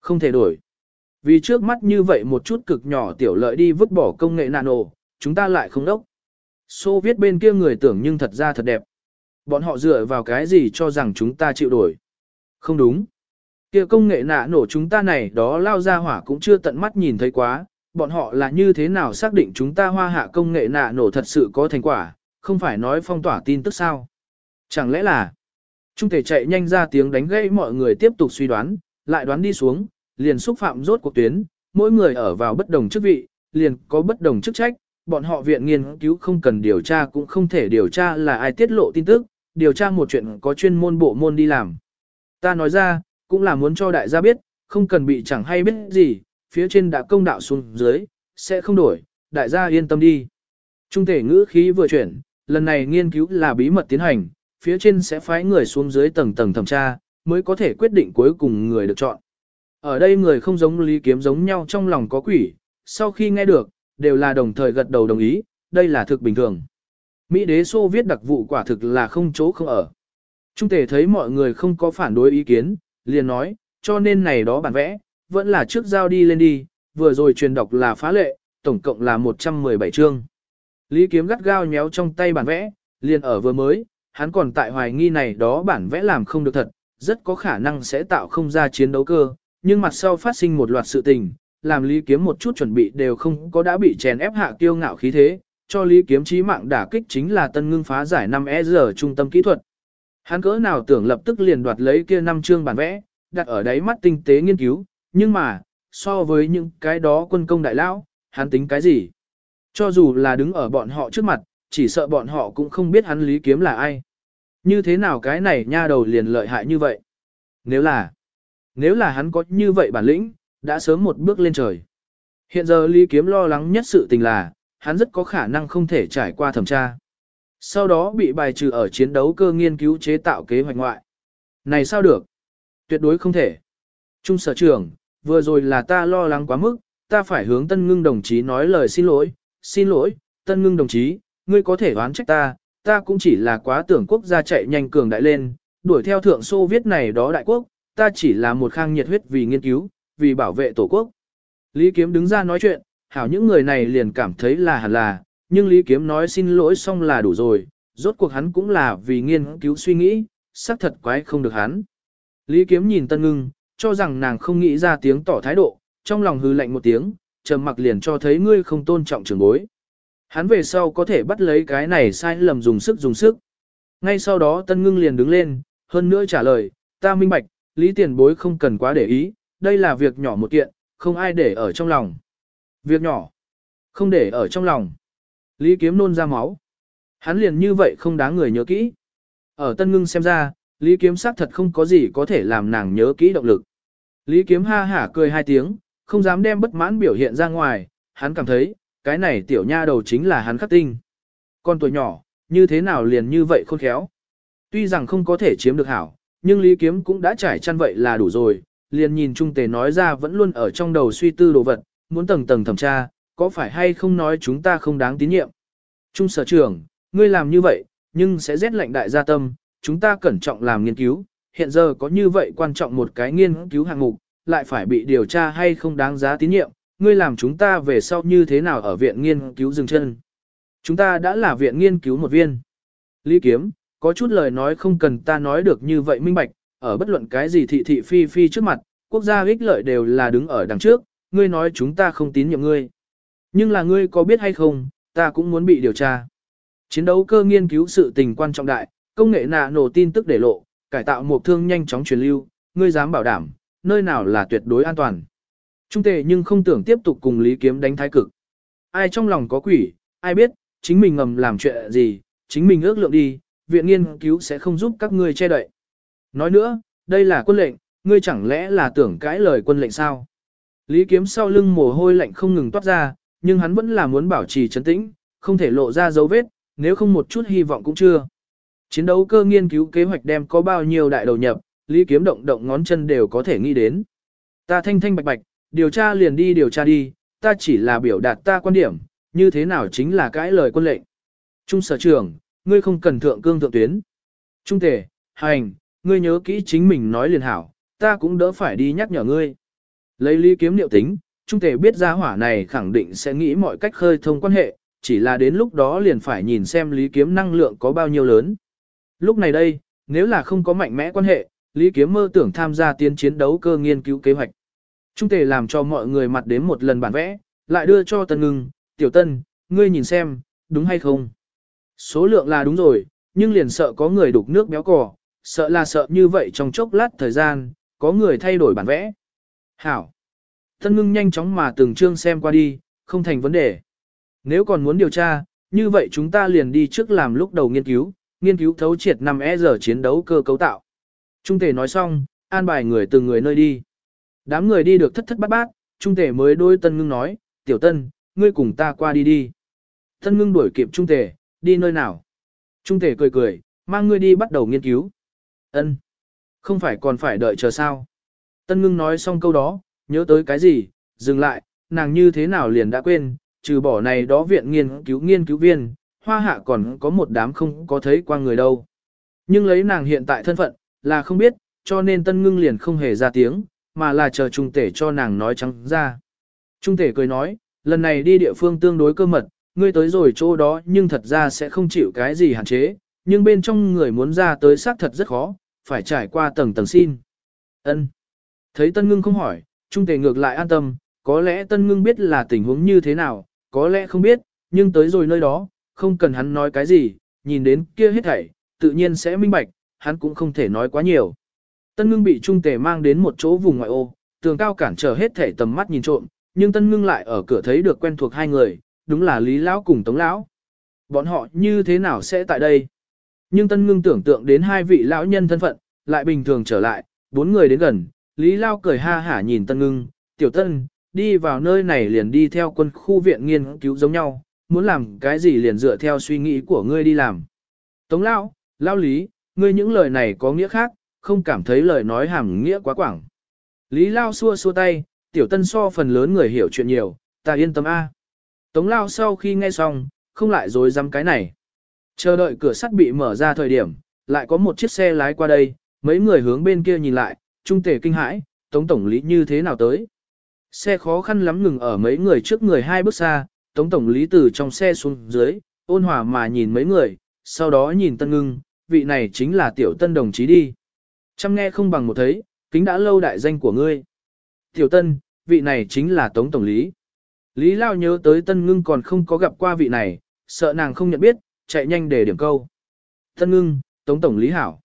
Không thể đổi. Vì trước mắt như vậy một chút cực nhỏ tiểu lợi đi vứt bỏ công nghệ nano, chúng ta lại không đốc. Xô viết bên kia người tưởng nhưng thật ra thật đẹp. Bọn họ dựa vào cái gì cho rằng chúng ta chịu đổi. Không đúng. Kia công nghệ nạ nổ chúng ta này đó lao ra hỏa cũng chưa tận mắt nhìn thấy quá, bọn họ là như thế nào xác định chúng ta hoa hạ công nghệ nạ nổ thật sự có thành quả, không phải nói phong tỏa tin tức sao. Chẳng lẽ là, trung thể chạy nhanh ra tiếng đánh gãy mọi người tiếp tục suy đoán, lại đoán đi xuống, liền xúc phạm rốt cuộc tuyến, mỗi người ở vào bất đồng chức vị, liền có bất đồng chức trách, bọn họ viện nghiên cứu không cần điều tra cũng không thể điều tra là ai tiết lộ tin tức, điều tra một chuyện có chuyên môn bộ môn đi làm. Ta nói ra, cũng là muốn cho đại gia biết, không cần bị chẳng hay biết gì, phía trên đã công đạo xuống dưới, sẽ không đổi, đại gia yên tâm đi. Trung thể ngữ khí vừa chuyển, lần này nghiên cứu là bí mật tiến hành, phía trên sẽ phái người xuống dưới tầng tầng thẩm tra, mới có thể quyết định cuối cùng người được chọn. Ở đây người không giống lý kiếm giống nhau trong lòng có quỷ, sau khi nghe được, đều là đồng thời gật đầu đồng ý, đây là thực bình thường. Mỹ đế Xô viết đặc vụ quả thực là không chỗ không ở. Trung thể thấy mọi người không có phản đối ý kiến, liền nói, cho nên này đó bản vẽ, vẫn là trước giao đi lên đi, vừa rồi truyền đọc là phá lệ, tổng cộng là 117 chương. Lý kiếm gắt gao nhéo trong tay bản vẽ, liền ở vừa mới, hắn còn tại hoài nghi này đó bản vẽ làm không được thật, rất có khả năng sẽ tạo không ra chiến đấu cơ, nhưng mặt sau phát sinh một loạt sự tình, làm Lý Kiếm một chút chuẩn bị đều không có đã bị chèn ép hạ kiêu ngạo khí thế, cho Lý Kiếm chí mạng đả kích chính là tân ngưng phá giải 5 e giờ trung tâm kỹ thuật. Hắn cỡ nào tưởng lập tức liền đoạt lấy kia năm chương bản vẽ, đặt ở đáy mắt tinh tế nghiên cứu, nhưng mà, so với những cái đó quân công đại lão, hắn tính cái gì? Cho dù là đứng ở bọn họ trước mặt, chỉ sợ bọn họ cũng không biết hắn Lý Kiếm là ai. Như thế nào cái này nha đầu liền lợi hại như vậy? Nếu là, nếu là hắn có như vậy bản lĩnh, đã sớm một bước lên trời. Hiện giờ Lý Kiếm lo lắng nhất sự tình là, hắn rất có khả năng không thể trải qua thẩm tra. Sau đó bị bài trừ ở chiến đấu cơ nghiên cứu chế tạo kế hoạch ngoại. Này sao được? Tuyệt đối không thể. Trung sở trưởng, vừa rồi là ta lo lắng quá mức, ta phải hướng Tân Ngưng đồng chí nói lời xin lỗi. Xin lỗi, Tân Ngưng đồng chí, ngươi có thể oán trách ta, ta cũng chỉ là quá tưởng quốc gia chạy nhanh cường đại lên, đuổi theo thượng Xô viết này đó đại quốc, ta chỉ là một khang nhiệt huyết vì nghiên cứu, vì bảo vệ tổ quốc. Lý Kiếm đứng ra nói chuyện, hảo những người này liền cảm thấy là hẳn là, nhưng Lý Kiếm nói xin lỗi xong là đủ rồi, rốt cuộc hắn cũng là vì nghiên cứu suy nghĩ, xác thật quái không được hắn. Lý Kiếm nhìn Tân Ngưng, cho rằng nàng không nghĩ ra tiếng tỏ thái độ, trong lòng hư lạnh một tiếng, trầm mặc liền cho thấy ngươi không tôn trọng trưởng bối. Hắn về sau có thể bắt lấy cái này sai lầm dùng sức dùng sức. Ngay sau đó Tân Ngưng liền đứng lên, hơn nữa trả lời, ta minh bạch, Lý tiền bối không cần quá để ý, đây là việc nhỏ một kiện, không ai để ở trong lòng. Việc nhỏ, không để ở trong lòng. Lý kiếm nôn ra máu. Hắn liền như vậy không đáng người nhớ kỹ. Ở Tân Ngưng xem ra, Lý kiếm xác thật không có gì có thể làm nàng nhớ kỹ động lực. Lý kiếm ha hả cười hai tiếng, không dám đem bất mãn biểu hiện ra ngoài, hắn cảm thấy, cái này tiểu nha đầu chính là hắn khắc tinh. Con tuổi nhỏ, như thế nào liền như vậy khôn khéo. Tuy rằng không có thể chiếm được hảo, nhưng Lý Kiếm cũng đã trải chăn vậy là đủ rồi, liền nhìn Trung Tề nói ra vẫn luôn ở trong đầu suy tư đồ vật, muốn tầng tầng thẩm tra, có phải hay không nói chúng ta không đáng tín nhiệm. Trung sở trưởng, ngươi làm như vậy, nhưng sẽ rét lạnh đại gia tâm, chúng ta cẩn trọng làm nghiên cứu, hiện giờ có như vậy quan trọng một cái nghiên cứu hạng mục, lại phải bị điều tra hay không đáng giá tín nhiệm, ngươi làm chúng ta về sau như thế nào ở viện nghiên cứu dừng chân. Chúng ta đã là viện nghiên cứu một viên. Lý Kiếm, có chút lời nói không cần ta nói được như vậy minh bạch, ở bất luận cái gì thị thị phi phi trước mặt, quốc gia ích lợi đều là đứng ở đằng trước, ngươi nói chúng ta không tín nhiệm ngươi. Nhưng là ngươi có biết hay không, ta cũng muốn bị điều tra. Chiến đấu cơ nghiên cứu sự tình quan trọng đại, công nghệ nạ nổ tin tức để lộ, cải tạo một thương nhanh chóng truyền lưu, ngươi dám bảo đảm, nơi nào là tuyệt đối an toàn. Trung tề nhưng không tưởng tiếp tục cùng Lý Kiếm đánh thái cực. Ai trong lòng có quỷ, ai biết, chính mình ngầm làm chuyện gì, chính mình ước lượng đi, viện nghiên cứu sẽ không giúp các ngươi che đậy. Nói nữa, đây là quân lệnh, ngươi chẳng lẽ là tưởng cãi lời quân lệnh sao? Lý Kiếm sau lưng mồ hôi lạnh không ngừng toát ra, nhưng hắn vẫn là muốn bảo trì trấn tĩnh, không thể lộ ra dấu vết, nếu không một chút hy vọng cũng chưa. Chiến đấu cơ nghiên cứu kế hoạch đem có bao nhiêu đại đầu nhập, Lý Kiếm động động ngón chân đều có thể nghĩ đến. Ta thanh thanh bạch bạch, điều tra liền đi điều tra đi, ta chỉ là biểu đạt ta quan điểm, như thế nào chính là cãi lời quân lệnh. Trung sở trưởng, ngươi không cần thượng cương thượng tuyến. Trung tề, hành, ngươi nhớ kỹ chính mình nói liền hảo, ta cũng đỡ phải đi nhắc nhở ngươi. Lấy lý kiếm liệu tính, Trung tề biết ra hỏa này khẳng định sẽ nghĩ mọi cách khơi thông quan hệ, chỉ là đến lúc đó liền phải nhìn xem lý kiếm năng lượng có bao nhiêu lớn. Lúc này đây, nếu là không có mạnh mẽ quan hệ, lý kiếm mơ tưởng tham gia tiến chiến đấu cơ nghiên cứu kế hoạch. Trung tề làm cho mọi người mặt đến một lần bản vẽ, lại đưa cho Tân Ngưng, Tiểu Tân, ngươi nhìn xem, đúng hay không? Số lượng là đúng rồi, nhưng liền sợ có người đục nước béo cò, sợ là sợ như vậy trong chốc lát thời gian, có người thay đổi bản vẽ. Hảo. Tân Ngưng nhanh chóng mà từng chương xem qua đi, không thành vấn đề. Nếu còn muốn điều tra, như vậy chúng ta liền đi trước làm lúc đầu nghiên cứu, nghiên cứu thấu triệt 5 e giờ chiến đấu cơ cấu tạo. Trung tề nói xong, an bài người từng người nơi đi. Đám người đi được thất thất bát bát, Trung tề mới đôi Tân Ngưng nói, tiểu tân, ngươi cùng ta qua đi đi. Tân ngưng đuổi kịp trung tề, đi nơi nào? Trung tề cười cười, mang ngươi đi bắt đầu nghiên cứu. Ân, Không phải còn phải đợi chờ sao? Tân ngưng nói xong câu đó, nhớ tới cái gì, dừng lại, nàng như thế nào liền đã quên, trừ bỏ này đó viện nghiên cứu nghiên cứu viên, hoa hạ còn có một đám không có thấy qua người đâu. Nhưng lấy nàng hiện tại thân phận, là không biết, cho nên tân ngưng liền không hề ra tiếng, mà là chờ trung tể cho nàng nói trắng ra. Trung Tể cười nói, lần này đi địa phương tương đối cơ mật, ngươi tới rồi chỗ đó nhưng thật ra sẽ không chịu cái gì hạn chế, nhưng bên trong người muốn ra tới xác thật rất khó, phải trải qua tầng tầng xin. Ân. Thấy Tân Ngưng không hỏi, Trung Tể ngược lại an tâm, có lẽ Tân Ngưng biết là tình huống như thế nào, có lẽ không biết, nhưng tới rồi nơi đó, không cần hắn nói cái gì, nhìn đến kia hết thảy, tự nhiên sẽ minh bạch, hắn cũng không thể nói quá nhiều. Tân Ngưng bị Trung Tề mang đến một chỗ vùng ngoại ô, tường cao cản trở hết thảy tầm mắt nhìn trộm, nhưng Tân Ngưng lại ở cửa thấy được quen thuộc hai người, đúng là Lý Lão cùng Tống Lão. Bọn họ như thế nào sẽ tại đây? Nhưng Tân Ngưng tưởng tượng đến hai vị lão nhân thân phận, lại bình thường trở lại, bốn người đến gần, Lý Lão cười ha hả nhìn Tân Ngưng, tiểu Tân, đi vào nơi này liền đi theo quân khu viện nghiên cứu giống nhau, muốn làm cái gì liền dựa theo suy nghĩ của ngươi đi làm. Tống Lão, Lão Lý, ngươi những lời này có nghĩa khác, không cảm thấy lời nói hàm nghĩa quá quảng. Lý Lao xua xua tay, tiểu tân so phần lớn người hiểu chuyện nhiều, ta yên tâm A. Tống lao sau khi nghe xong, không lại dối dám cái này. Chờ đợi cửa sắt bị mở ra thời điểm, lại có một chiếc xe lái qua đây, mấy người hướng bên kia nhìn lại, trung tể kinh hãi, tống tổng lý như thế nào tới. Xe khó khăn lắm ngừng ở mấy người trước người hai bước xa, tống tổng lý từ trong xe xuống dưới, ôn hòa mà nhìn mấy người, sau đó nhìn tân ngưng, vị này chính là tiểu tân đồng chí đi. Chăm nghe không bằng một thấy, kính đã lâu đại danh của ngươi. Tiểu tân, vị này chính là Tống Tổng Lý. Lý Lao nhớ tới Tân Ngưng còn không có gặp qua vị này, sợ nàng không nhận biết, chạy nhanh để điểm câu. Tân Ngưng, Tống Tổng Lý hảo.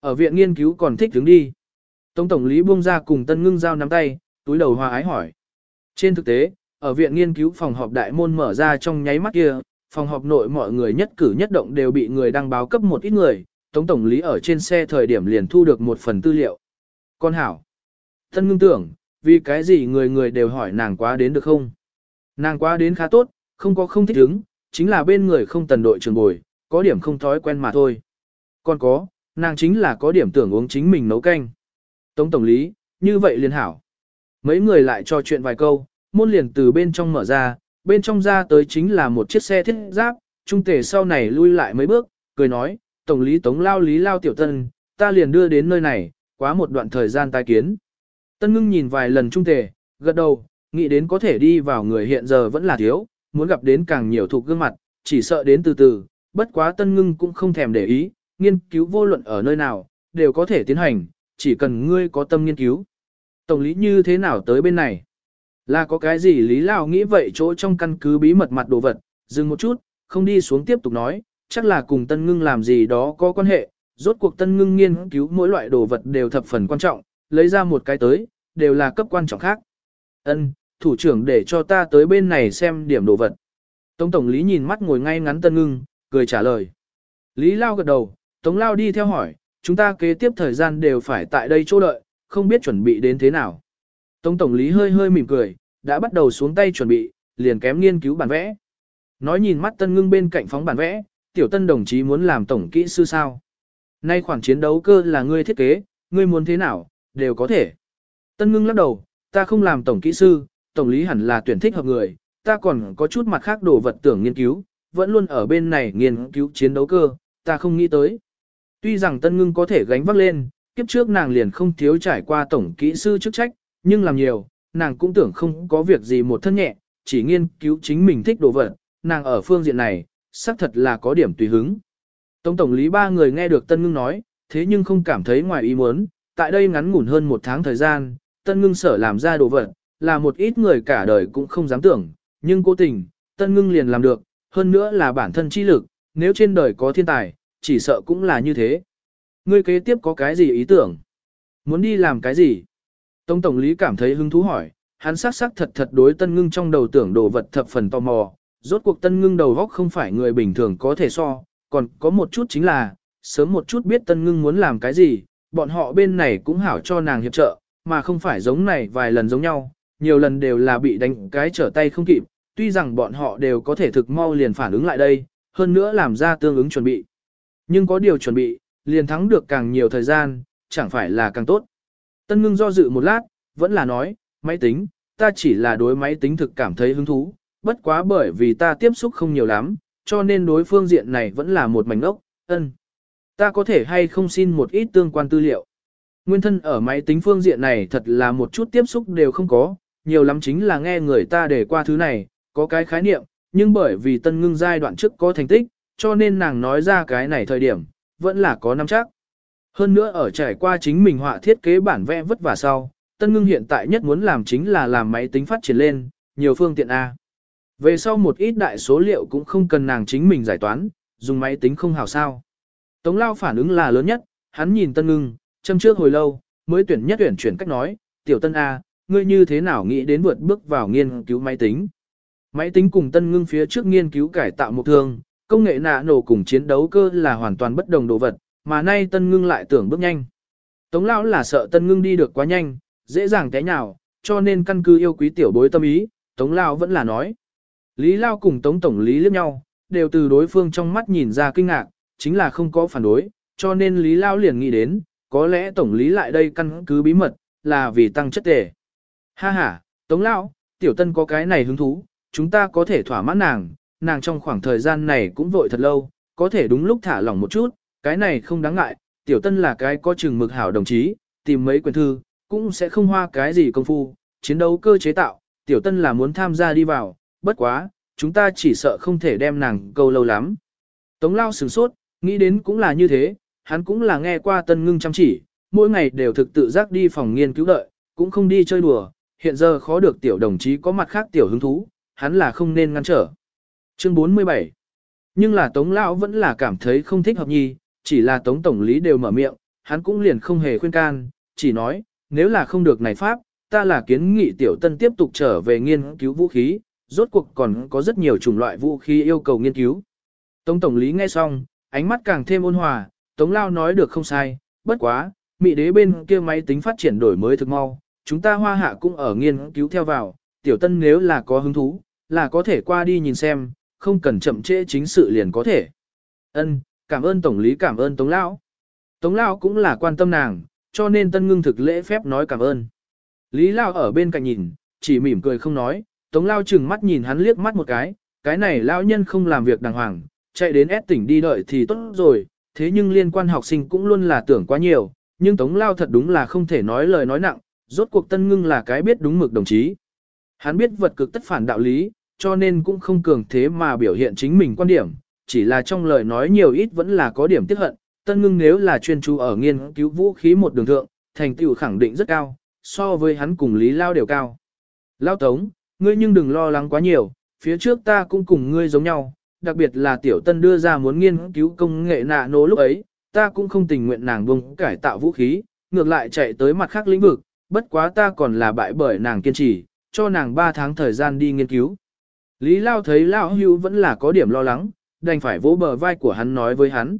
Ở viện nghiên cứu còn thích đứng đi. Tống Tổng Lý buông ra cùng Tân Ngưng giao nắm tay, túi đầu hòa ái hỏi. Trên thực tế, ở viện nghiên cứu phòng họp đại môn mở ra trong nháy mắt kia, phòng họp nội mọi người nhất cử nhất động đều bị người đăng báo cấp một ít người, Tống Tổng Lý ở trên xe thời điểm liền thu được một phần tư liệu. Con hảo. thân ngưng tưởng, vì cái gì người người đều hỏi nàng quá đến được không? Nàng quá đến khá tốt, không có không thích ứng, chính là bên người không tần đội trường bồi, có điểm không thói quen mà thôi. Còn có, nàng chính là có điểm tưởng uống chính mình nấu canh. Tống tổng lý, như vậy liền hảo. Mấy người lại trò chuyện vài câu, môn liền từ bên trong mở ra, bên trong ra tới chính là một chiếc xe thiết giáp, trung tể sau này lui lại mấy bước, cười nói, tổng lý tống lao lý lao tiểu tân, ta liền đưa đến nơi này, quá một đoạn thời gian tai kiến. Tân ngưng nhìn vài lần trung tề, gật đầu, nghĩ đến có thể đi vào người hiện giờ vẫn là thiếu, muốn gặp đến càng nhiều thuộc gương mặt, chỉ sợ đến từ từ, bất quá tân ngưng cũng không thèm để ý, nghiên cứu vô luận ở nơi nào, đều có thể tiến hành, chỉ cần ngươi có tâm nghiên cứu. Tổng lý như thế nào tới bên này? Là có cái gì lý lao nghĩ vậy chỗ trong căn cứ bí mật mặt đồ vật, dừng một chút, không đi xuống tiếp tục nói, chắc là cùng tân ngưng làm gì đó có quan hệ, rốt cuộc tân ngưng nghiên cứu mỗi loại đồ vật đều thập phần quan trọng, lấy ra một cái tới, đều là cấp quan trọng khác. Ân, thủ trưởng để cho ta tới bên này xem điểm đồ vật. Tống tổng lý nhìn mắt ngồi ngay ngắn tân ngưng, cười trả lời. Lý Lao gật đầu, Tống Lao đi theo hỏi, chúng ta kế tiếp thời gian đều phải tại đây chỗ đợi, không biết chuẩn bị đến thế nào. Tống tổng lý hơi hơi mỉm cười, đã bắt đầu xuống tay chuẩn bị, liền kém nghiên cứu bản vẽ. Nói nhìn mắt tân ngưng bên cạnh phóng bản vẽ, tiểu tân đồng chí muốn làm tổng kỹ sư sao. Nay khoản chiến đấu cơ là ngươi thiết kế, ngươi muốn thế nào, đều có thể. Tân ngưng lắc đầu, ta không làm tổng kỹ sư, tổng lý hẳn là tuyển thích hợp người, ta còn có chút mặt khác đồ vật tưởng nghiên cứu, vẫn luôn ở bên này nghiên cứu chiến đấu cơ, ta không nghĩ tới. Tuy rằng tân ngưng có thể gánh vác lên, kiếp trước nàng liền không thiếu trải qua tổng kỹ sư chức trách, nhưng làm nhiều, nàng cũng tưởng không có việc gì một thân nhẹ, chỉ nghiên cứu chính mình thích đồ vật, nàng ở phương diện này, xác thật là có điểm tùy hứng. Tổng tổng lý ba người nghe được tân ngưng nói, thế nhưng không cảm thấy ngoài ý muốn, tại đây ngắn ngủn hơn một tháng thời gian, tân ngưng sở làm ra đồ vật, là một ít người cả đời cũng không dám tưởng, nhưng cố tình, tân ngưng liền làm được, hơn nữa là bản thân chi lực, nếu trên đời có thiên tài, chỉ sợ cũng là như thế. Ngươi kế tiếp có cái gì ý tưởng? Muốn đi làm cái gì? Tông Tổng lý cảm thấy hứng thú hỏi, hắn sắc sắc thật thật đối tân ngưng trong đầu tưởng đồ vật thập phần tò mò, rốt cuộc tân ngưng đầu góc không phải người bình thường có thể so, còn có một chút chính là, sớm một chút biết tân ngưng muốn làm cái gì, bọn họ bên này cũng hảo cho nàng hiệp trợ, mà không phải giống này vài lần giống nhau, nhiều lần đều là bị đánh cái trở tay không kịp, tuy rằng bọn họ đều có thể thực mau liền phản ứng lại đây, hơn nữa làm ra tương ứng chuẩn bị. Nhưng có điều chuẩn bị, liền thắng được càng nhiều thời gian, chẳng phải là càng tốt. Tân ngưng do dự một lát, vẫn là nói, máy tính, ta chỉ là đối máy tính thực cảm thấy hứng thú, bất quá bởi vì ta tiếp xúc không nhiều lắm, cho nên đối phương diện này vẫn là một mảnh ốc, ân. Ta có thể hay không xin một ít tương quan tư liệu. Nguyên thân ở máy tính phương diện này thật là một chút tiếp xúc đều không có, nhiều lắm chính là nghe người ta để qua thứ này, có cái khái niệm, nhưng bởi vì tân ngưng giai đoạn trước có thành tích, cho nên nàng nói ra cái này thời điểm, vẫn là có nắm chắc. Hơn nữa ở trải qua chính mình họa thiết kế bản vẽ vất vả sau, tân ngưng hiện tại nhất muốn làm chính là làm máy tính phát triển lên, nhiều phương tiện A. Về sau một ít đại số liệu cũng không cần nàng chính mình giải toán, dùng máy tính không hảo sao. Tống lao phản ứng là lớn nhất, hắn nhìn tân ngưng, châm trước hồi lâu, mới tuyển nhất tuyển chuyển cách nói, tiểu tân A, ngươi như thế nào nghĩ đến vượt bước vào nghiên cứu máy tính. Máy tính cùng tân ngưng phía trước nghiên cứu cải tạo một thương, công nghệ nạ nổ cùng chiến đấu cơ là hoàn toàn bất đồng đồ vật, mà nay tân ngưng lại tưởng bước nhanh. Tống lão là sợ tân ngưng đi được quá nhanh, dễ dàng té nhào, cho nên căn cứ yêu quý tiểu bối tâm ý, tống lão vẫn là nói. Lý Lao cùng tống tổng lý liếc nhau, đều từ đối phương trong mắt nhìn ra kinh ngạc, chính là không có phản đối, cho nên Lý Lao liền nghĩ đến, có lẽ tổng lý lại đây căn cứ bí mật, là vì tăng chất tề. Ha ha, tống lão, tiểu tân có cái này hứng thú, chúng ta có thể thỏa mãn nàng, nàng trong khoảng thời gian này cũng vội thật lâu, có thể đúng lúc thả lỏng một chút, cái này không đáng ngại, tiểu tân là cái có chừng mực hảo đồng chí, tìm mấy quyển thư, cũng sẽ không hoa cái gì công phu, chiến đấu cơ chế tạo, tiểu tân là muốn tham gia đi vào, bất quá, chúng ta chỉ sợ không thể đem nàng câu lâu lắm. Tống lao sửng sốt, nghĩ đến cũng là như thế, hắn cũng là nghe qua tân ngưng chăm chỉ, mỗi ngày đều thực tự giác đi phòng nghiên cứu đợi, cũng không đi chơi đùa, hiện giờ khó được tiểu đồng chí có mặt khác tiểu hứng thú, hắn là không nên ngăn trở. Chương 47 Nhưng là Tống Lão vẫn là cảm thấy không thích hợp nhi, chỉ là Tống Tổng lý đều mở miệng, hắn cũng liền không hề khuyên can, chỉ nói, nếu là không được này pháp, ta là kiến nghị Tiểu Tân tiếp tục trở về nghiên cứu vũ khí, rốt cuộc còn có rất nhiều chủng loại vũ khí yêu cầu nghiên cứu. Tống Tổng lý nghe xong, ánh mắt càng thêm ôn hòa, Tống Lao nói được không sai, bất quá, Mỹ đế bên kia máy tính phát triển đổi mới thực mau, chúng ta hoa hạ cũng ở nghiên cứu theo vào, Tiểu Tân nếu là có hứng thú, là có thể qua đi nhìn xem, không cần chậm trễ chính sự liền có thể. Ân, cảm ơn tổng lý cảm ơn Tống lão. Tống lão cũng là quan tâm nàng, cho nên Tân Ngưng thực lễ phép nói cảm ơn. Lý Lão ở bên cạnh nhìn, chỉ mỉm cười không nói, Tống Lão chừng mắt nhìn hắn liếc mắt một cái, cái này lão nhân không làm việc đàng hoàng, chạy đến S tỉnh đi đợi thì tốt rồi, thế nhưng liên quan học sinh cũng luôn là tưởng quá nhiều, nhưng Tống Lão thật đúng là không thể nói lời nói nặng, rốt cuộc Tân Ngưng là cái biết đúng mực đồng chí. Hắn biết vật cực tất phản đạo lý, cho nên cũng không cường thế mà biểu hiện chính mình quan điểm, chỉ là trong lời nói nhiều ít vẫn là có điểm tiếc hận. Tân ngưng nếu là chuyên chú ở nghiên cứu vũ khí một đường thượng, thành tựu khẳng định rất cao, so với hắn cùng Lý Lao đều cao. Lao Tống, ngươi nhưng đừng lo lắng quá nhiều, phía trước ta cũng cùng ngươi giống nhau, đặc biệt là Tiểu Tân đưa ra muốn nghiên cứu công nghệ nạ nổ lúc ấy, ta cũng không tình nguyện nàng bông cải tạo vũ khí, ngược lại chạy tới mặt khác lĩnh vực, bất quá ta còn là bại bởi nàng kiên trì, cho nàng 3 tháng thời gian đi nghiên cứu. Lý Lao thấy Lão Hưu vẫn là có điểm lo lắng, đành phải vỗ bờ vai của hắn nói với hắn.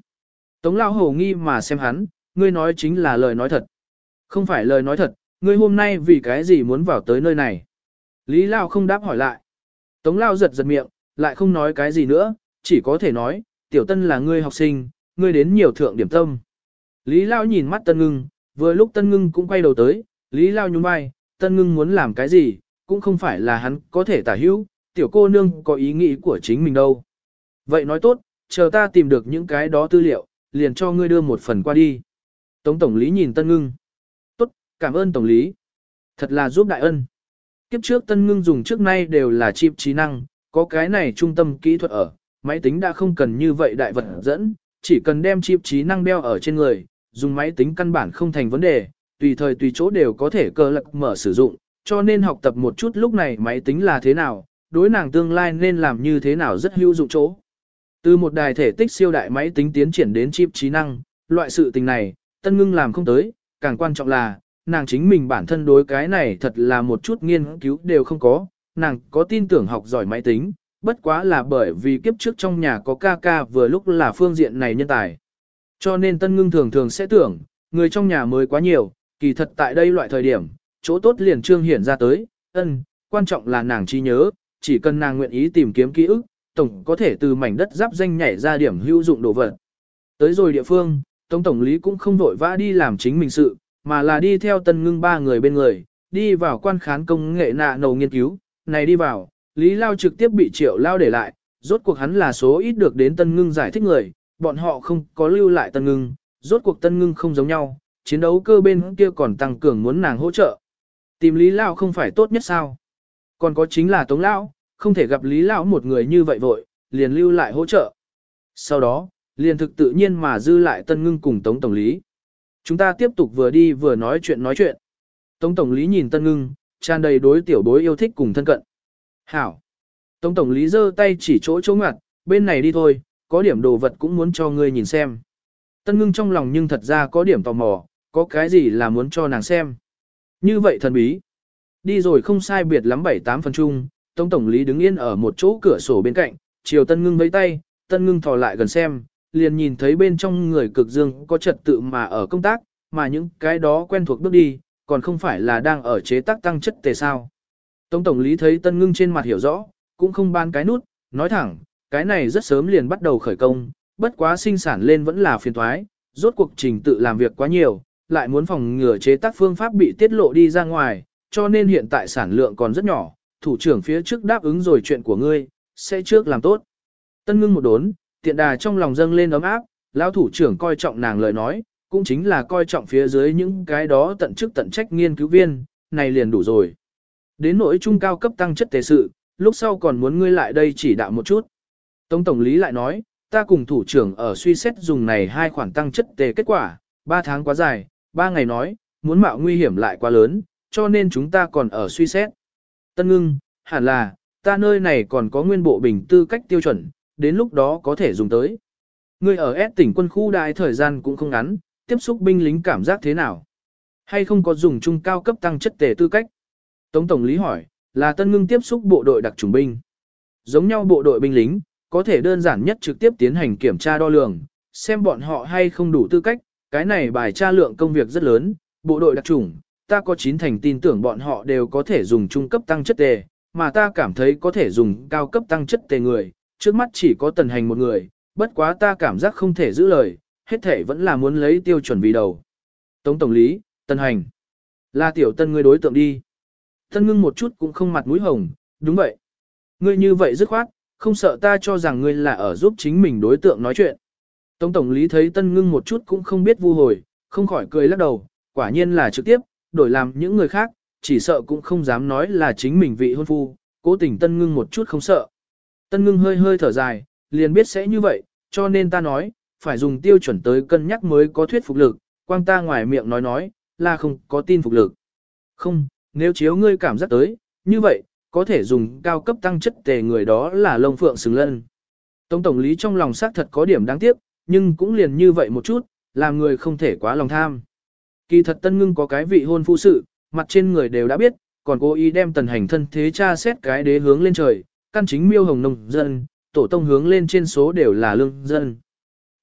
Tống Lão hổ nghi mà xem hắn, ngươi nói chính là lời nói thật. Không phải lời nói thật, ngươi hôm nay vì cái gì muốn vào tới nơi này. Lý Lao không đáp hỏi lại. Tống Lao giật giật miệng, lại không nói cái gì nữa, chỉ có thể nói, tiểu tân là ngươi học sinh, ngươi đến nhiều thượng điểm tâm. Lý Lao nhìn mắt tân ngưng, vừa lúc tân ngưng cũng quay đầu tới, Lý Lao nhún vai, tân ngưng muốn làm cái gì, cũng không phải là hắn có thể tả hữu, tiểu cô nương có ý nghĩ của chính mình đâu. Vậy nói tốt, chờ ta tìm được những cái đó tư liệu, liền cho ngươi đưa một phần qua đi. Tống Tổng lý nhìn Tân Ngưng. Tốt, cảm ơn Tổng lý. Thật là giúp đại ân. Kiếp trước Tân Ngưng dùng trước nay đều là chip trí năng, có cái này trung tâm kỹ thuật ở, máy tính đã không cần như vậy đại vật dẫn, chỉ cần đem chip trí năng đeo ở trên người, dùng máy tính căn bản không thành vấn đề, tùy thời tùy chỗ đều có thể cơ lạc mở sử dụng, cho nên học tập một chút lúc này máy tính là thế nào, đối nàng tương lai nên làm như thế nào rất hữu dụng chỗ. Từ một đài thể tích siêu đại máy tính tiến triển đến chip trí năng, loại sự tình này, Tân Ngưng làm không tới, càng quan trọng là, nàng chính mình bản thân đối cái này thật là một chút nghiên cứu đều không có, nàng có tin tưởng học giỏi máy tính, bất quá là bởi vì kiếp trước trong nhà có ca ca vừa lúc là phương diện này nhân tài. Cho nên Tân Ngưng thường thường sẽ tưởng, người trong nhà mới quá nhiều, kỳ thật tại đây loại thời điểm, chỗ tốt liền trương hiển ra tới, ân, quan trọng là nàng trí nhớ, chỉ cần nàng nguyện ý tìm kiếm ký ức, tổng có thể từ mảnh đất giáp danh nhảy ra điểm hữu dụng đồ vật. Tới rồi địa phương, Tống Tổng lý cũng không vội vã đi làm chính mình sự, mà là đi theo tân ngưng ba người bên người, đi vào quan khán công nghệ nạ nầu nghiên cứu, này đi vào, Lý Lao trực tiếp bị triệu lao để lại, rốt cuộc hắn là số ít được đến tân ngưng giải thích người, bọn họ không có lưu lại tân ngưng, rốt cuộc tân ngưng không giống nhau, chiến đấu cơ bên kia còn tăng cường muốn nàng hỗ trợ. Tìm Lý Lao không phải tốt nhất sao? Còn có chính là Tống Lão, không thể gặp Lý Lão một người như vậy vội, liền lưu lại hỗ trợ. Sau đó, liền thực tự nhiên mà dư lại Tân Ngưng cùng Tống Tổng Lý. Chúng ta tiếp tục vừa đi vừa nói chuyện nói chuyện. Tống Tổng Lý nhìn Tân Ngưng, tràn đầy đối tiểu bối yêu thích cùng thân cận. Hảo. Tống Tổng Lý giơ tay chỉ chỗ chỗ ngặt, bên này đi thôi, có điểm đồ vật cũng muốn cho ngươi nhìn xem. Tân Ngưng trong lòng nhưng thật ra có điểm tò mò, có cái gì là muốn cho nàng xem. Như vậy thần bí. Đi rồi không sai biệt lắm bảy tám phần chung, Tống Tổng Lý đứng yên ở một chỗ cửa sổ bên cạnh, chiều Tân Ngưng vẫy tay, Tân Ngưng thò lại gần xem, liền nhìn thấy bên trong người cực dương có trật tự mà ở công tác, mà những cái đó quen thuộc bước đi, còn không phải là đang ở chế tác tăng chất tề sao. Tống Tổng Lý thấy Tân Ngưng trên mặt hiểu rõ, cũng không ban cái nút, nói thẳng, cái này rất sớm liền bắt đầu khởi công, bất quá sinh sản lên vẫn là phiền thoái, rốt cuộc trình tự làm việc quá nhiều, lại muốn phòng ngừa chế tác phương pháp bị tiết lộ đi ra ngoài, cho nên hiện tại sản lượng còn rất nhỏ, thủ trưởng phía trước đáp ứng rồi chuyện của ngươi, sẽ trước làm tốt. Tân ngưng một đốn, tiện đà trong lòng dâng lên ấm áp, lão thủ trưởng coi trọng nàng lời nói, cũng chính là coi trọng phía dưới những cái đó tận chức tận trách nghiên cứu viên, này liền đủ rồi. Đến nỗi trung cao cấp tăng chất tề sự, lúc sau còn muốn ngươi lại đây chỉ đạo một chút. Tống Tổng lý lại nói, ta cùng thủ trưởng ở suy xét dùng này hai khoản tăng chất tề kết quả, 3 tháng quá dài, 3 ngày nói, muốn mạo nguy hiểm lại quá lớn, cho nên chúng ta còn ở suy xét. Tân ngưng, hẳn là, ta nơi này còn có nguyên bộ bình tư cách tiêu chuẩn, đến lúc đó có thể dùng tới. Ngươi ở S tỉnh quân khu đại thời gian cũng không ngắn, tiếp xúc binh lính cảm giác thế nào? Hay không có dùng trung cao cấp tăng chất tề tư cách? Tống Tổng lý hỏi, là tân ngưng tiếp xúc bộ đội đặc trùng binh. Giống nhau bộ đội binh lính, có thể đơn giản nhất trực tiếp tiến hành kiểm tra đo lường, xem bọn họ hay không đủ tư cách, cái này bài tra lượng công việc rất lớn, bộ đội đặc trùng, ta có chín thành tin tưởng bọn họ đều có thể dùng trung cấp tăng chất tề, mà ta cảm thấy có thể dùng cao cấp tăng chất tề người, trước mắt chỉ có tần hành một người, bất quá ta cảm giác không thể giữ lời, hết thể vẫn là muốn lấy tiêu chuẩn vì đầu. Tống Tổng lý, tần hành, là tiểu tân ngươi đối tượng đi. Tân ngưng một chút cũng không mặt mũi hồng, đúng vậy. Ngươi như vậy dứt khoát, không sợ ta cho rằng ngươi là ở giúp chính mình đối tượng nói chuyện. Tống Tổng lý thấy tân ngưng một chút cũng không biết vu hồi, không khỏi cười lắc đầu, quả nhiên là trực tiếp, đổi làm những người khác, chỉ sợ cũng không dám nói là chính mình vị hôn phu, cố tình tân ngưng một chút không sợ. Tân ngưng hơi hơi thở dài, liền biết sẽ như vậy, cho nên ta nói, phải dùng tiêu chuẩn tới cân nhắc mới có thuyết phục lực, quang ta ngoài miệng nói nói, là không có tin phục lực. Không, nếu chiếu ngươi cảm giác tới, như vậy, có thể dùng cao cấp tăng chất tề người đó là lông phượng xứng lân. tổng tổng lý trong lòng xác thật có điểm đáng tiếc, nhưng cũng liền như vậy một chút, làm người không thể quá lòng tham. Kỳ thật tân ngưng có cái vị hôn phu sự, mặt trên người đều đã biết, còn cố ý đem tần hành thân thế cha xét cái đế hướng lên trời, căn chính miêu hồng nông dân, tổ tông hướng lên trên số đều là lương dân.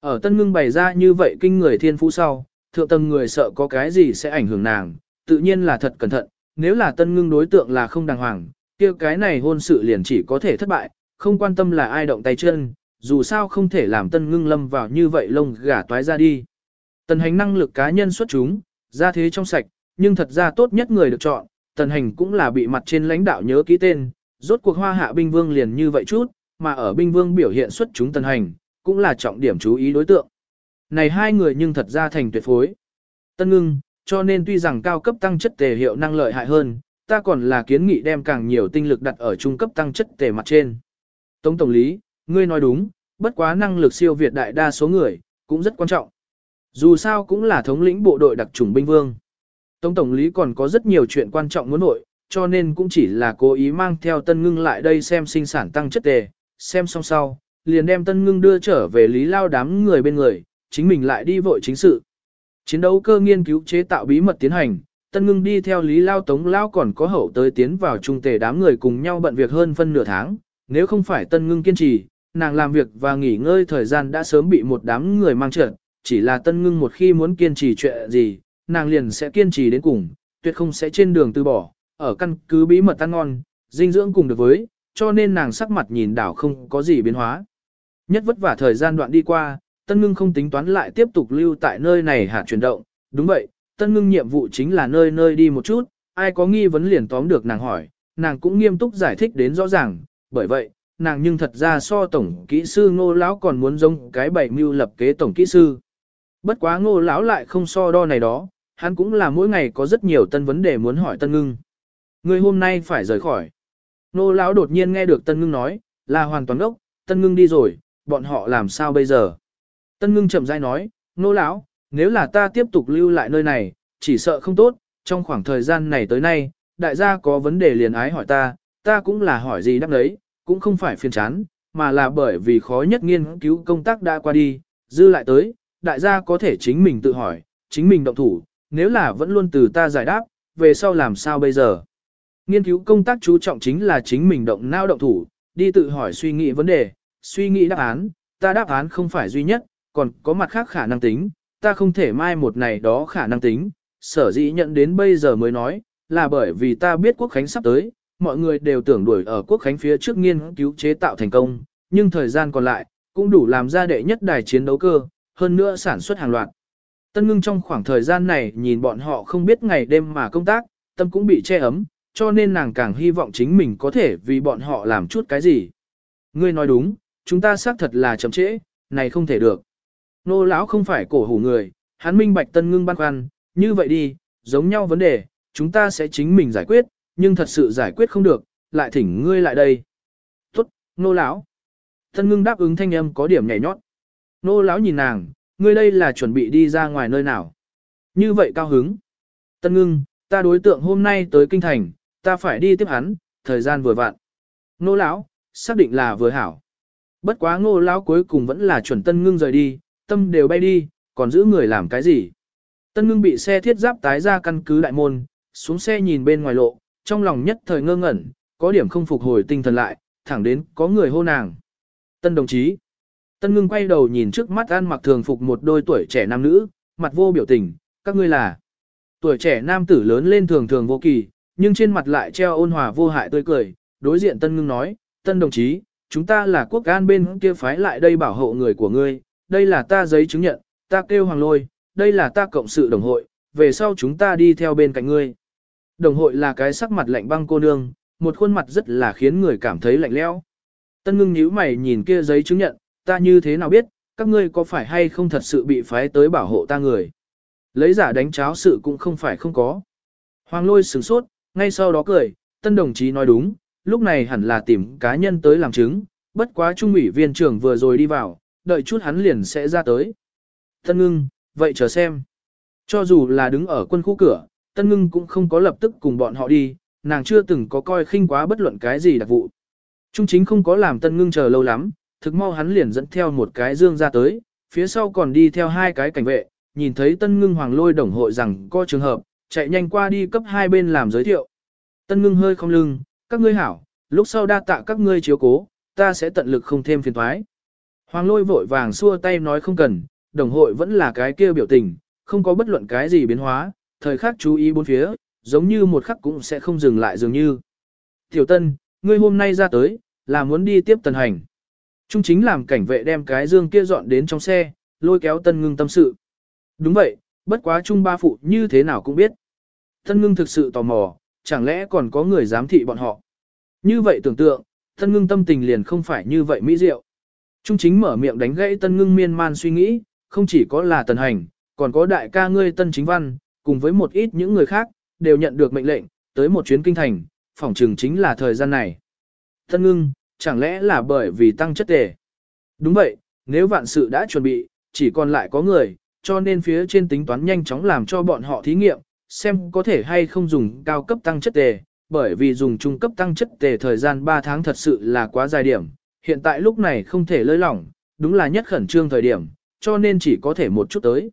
Ở tân ngưng bày ra như vậy kinh người thiên phú sau, thượng tầng người sợ có cái gì sẽ ảnh hưởng nàng, tự nhiên là thật cẩn thận, nếu là tân ngưng đối tượng là không đàng hoàng, kia cái này hôn sự liền chỉ có thể thất bại, không quan tâm là ai động tay chân, dù sao không thể làm tân ngưng lâm vào như vậy lông gà toái ra đi. Tần hành năng lực cá nhân xuất chúng, ra thế trong sạch, nhưng thật ra tốt nhất người được chọn, tần hành cũng là bị mặt trên lãnh đạo nhớ ký tên, rốt cuộc hoa hạ binh vương liền như vậy chút, mà ở binh vương biểu hiện xuất chúng tần hành, cũng là trọng điểm chú ý đối tượng. Này hai người nhưng thật ra thành tuyệt phối. Tân ngưng, cho nên tuy rằng cao cấp tăng chất tề hiệu năng lợi hại hơn, ta còn là kiến nghị đem càng nhiều tinh lực đặt ở trung cấp tăng chất tề mặt trên. Tống Tổng lý, ngươi nói đúng, bất quá năng lực siêu việt đại đa số người, cũng rất quan trọng. Dù sao cũng là thống lĩnh bộ đội đặc trùng binh vương. Tổng Tổng lý còn có rất nhiều chuyện quan trọng muốn nội, cho nên cũng chỉ là cố ý mang theo tân ngưng lại đây xem sinh sản tăng chất tề, xem xong sau, liền đem tân ngưng đưa trở về lý lao đám người bên người, chính mình lại đi vội chính sự. Chiến đấu cơ nghiên cứu chế tạo bí mật tiến hành, tân ngưng đi theo lý lao tống lao còn có hậu tới tiến vào trung tề đám người cùng nhau bận việc hơn phân nửa tháng, nếu không phải tân ngưng kiên trì, nàng làm việc và nghỉ ngơi thời gian đã sớm bị một đám người mang trợn, chỉ là tân ngưng một khi muốn kiên trì chuyện gì, nàng liền sẽ kiên trì đến cùng, tuyệt không sẽ trên đường từ bỏ, ở căn cứ bí mật ăn ngon, dinh dưỡng cùng được với, cho nên nàng sắc mặt nhìn đảo không có gì biến hóa. Nhất vất vả thời gian đoạn đi qua, Tân Ngưng không tính toán lại tiếp tục lưu tại nơi này hạt chuyển động, đúng vậy, Tân Ngưng nhiệm vụ chính là nơi nơi đi một chút, ai có nghi vấn liền tóm được nàng hỏi, nàng cũng nghiêm túc giải thích đến rõ ràng, bởi vậy, nàng nhưng thật ra so tổng kỹ sư ngô lão còn muốn giống cái bảy mưu lập kế tổng kỹ sư. Bất quá ngô lão lại không so đo này đó, hắn cũng là mỗi ngày có rất nhiều tân vấn đề muốn hỏi Tân Ngưng. Người hôm nay phải rời khỏi. Ngô lão đột nhiên nghe được Tân Ngưng nói, là hoàn toàn ốc, Tân Ngưng đi rồi, bọn họ làm sao bây giờ? Tân ngưng chậm rãi nói, ngô lão, nếu là ta tiếp tục lưu lại nơi này, chỉ sợ không tốt, trong khoảng thời gian này tới nay, đại gia có vấn đề liền ái hỏi ta, ta cũng là hỏi gì đáp đấy, cũng không phải phiền chán, mà là bởi vì khó nhất nghiên cứu công tác đã qua đi, dư lại tới, đại gia có thể chính mình tự hỏi, chính mình động thủ, nếu là vẫn luôn từ ta giải đáp, về sau làm sao bây giờ? Nghiên cứu công tác chú trọng chính là chính mình động não động thủ, đi tự hỏi suy nghĩ vấn đề, suy nghĩ đáp án, ta đáp án không phải duy nhất, còn có mặt khác khả năng tính, ta không thể mai một này đó khả năng tính, sở dĩ nhận đến bây giờ mới nói, là bởi vì ta biết quốc khánh sắp tới, mọi người đều tưởng đuổi ở quốc khánh phía trước nghiên cứu chế tạo thành công, nhưng thời gian còn lại, cũng đủ làm ra đệ nhất đài chiến đấu cơ, hơn nữa sản xuất hàng loạt. Tân ngưng trong khoảng thời gian này nhìn bọn họ không biết ngày đêm mà công tác, tâm cũng bị che ấm, cho nên nàng càng hy vọng chính mình có thể vì bọn họ làm chút cái gì. Ngươi nói đúng, chúng ta xác thật là chậm trễ, này không thể được. Nô lão không phải cổ hủ người, hắn minh bạch tân ngưng băn khoăn, như vậy đi, giống nhau vấn đề, chúng ta sẽ chính mình giải quyết, nhưng thật sự giải quyết không được, lại thỉnh ngươi lại đây. Tốt, nô lão. Tân ngưng đáp ứng thanh âm có điểm nhảy nhót. Nô lão nhìn nàng, ngươi đây là chuẩn bị đi ra ngoài nơi nào. Như vậy cao hứng. Tân ngưng, ta đối tượng hôm nay tới kinh thành, ta phải đi tiếp hắn, thời gian vừa vặn. Nô lão, xác định là vừa hảo. Bất quá ngô lão cuối cùng vẫn là chuẩn tân ngưng rời đi, tâm đều bay đi, còn giữ người làm cái gì. Tân ngưng bị xe thiết giáp tái ra căn cứ đại môn, xuống xe nhìn bên ngoài lộ, trong lòng nhất thời ngơ ngẩn, có điểm không phục hồi tinh thần lại, thẳng đến có người hô nàng. Tân đồng chí. Tân ngưng quay đầu nhìn trước mắt ăn mặc thường phục một đôi tuổi trẻ nam nữ, mặt vô biểu tình, các ngươi là. Tuổi trẻ nam tử lớn lên thường thường vô kỳ, nhưng trên mặt lại treo ôn hòa vô hại tươi cười, đối diện tân ngưng nói, tân đồng chí, chúng ta là quốc an bên kia phái lại đây bảo hộ người của ngươi, đây là ta giấy chứng nhận, ta kêu hoàng lôi, đây là ta cộng sự đồng hội, về sau chúng ta đi theo bên cạnh ngươi. Đồng hội là cái sắc mặt lạnh băng cô nương, một khuôn mặt rất là khiến người cảm thấy lạnh lẽo. Tân ngưng nhíu mày nhìn kia giấy chứng nhận, ta như thế nào biết, các ngươi có phải hay không thật sự bị phái tới bảo hộ ta người. Lấy giả đánh cháo sự cũng không phải không có. Hoàng lôi sửng sốt, ngay sau đó cười, tân đồng chí nói đúng, lúc này hẳn là tìm cá nhân tới làm chứng, bất quá trung ủy viên trưởng vừa rồi đi vào, đợi chút hắn liền sẽ ra tới. Tân ngưng, vậy chờ xem. Cho dù là đứng ở quân khu cửa, Tân ngưng cũng không có lập tức cùng bọn họ đi, nàng chưa từng có coi khinh quá bất luận cái gì đặc vụ. Trung chính không có làm Tân ngưng chờ lâu lắm, thực mau hắn liền dẫn theo một cái dương ra tới, phía sau còn đi theo hai cái cảnh vệ, nhìn thấy Tân ngưng hoàng lôi đồng hội rằng có trường hợp, chạy nhanh qua đi cấp hai bên làm giới thiệu. Tân ngưng hơi không lưng, các ngươi hảo, lúc sau đa tạ các ngươi chiếu cố, ta sẽ tận lực không thêm phiền thoái. Hoàng lôi vội vàng xua tay nói không cần, đồng hội vẫn là cái kia biểu tình, không có bất luận cái gì biến hóa, thời khắc chú ý bốn phía, giống như một khắc cũng sẽ không dừng lại dường như. Tiểu tân, ngươi hôm nay ra tới, là muốn đi tiếp tần hành. Trung chính làm cảnh vệ đem cái dương kia dọn đến trong xe, lôi kéo tân ngưng tâm sự. Đúng vậy, bất quá Trung ba phụ như thế nào cũng biết. Tân ngưng thực sự tò mò, chẳng lẽ còn có người giám thị bọn họ. Như vậy tưởng tượng, tân ngưng tâm tình liền không phải như vậy mỹ diệu. Trung chính mở miệng đánh gãy tân ngưng miên man suy nghĩ, không chỉ có là tần hành, còn có đại ca ngươi tân chính văn, cùng với một ít những người khác, đều nhận được mệnh lệnh, tới một chuyến kinh thành, phỏng trừng chính là thời gian này. Tân ngưng, chẳng lẽ là bởi vì tăng chất tề? Đúng vậy, nếu vạn sự đã chuẩn bị, chỉ còn lại có người, cho nên phía trên tính toán nhanh chóng làm cho bọn họ thí nghiệm, xem có thể hay không dùng cao cấp tăng chất tề, bởi vì dùng trung cấp tăng chất tề thời gian 3 tháng thật sự là quá dài điểm, hiện tại lúc này không thể lơi lỏng, đúng là nhất khẩn trương thời điểm, cho nên chỉ có thể một chút tới.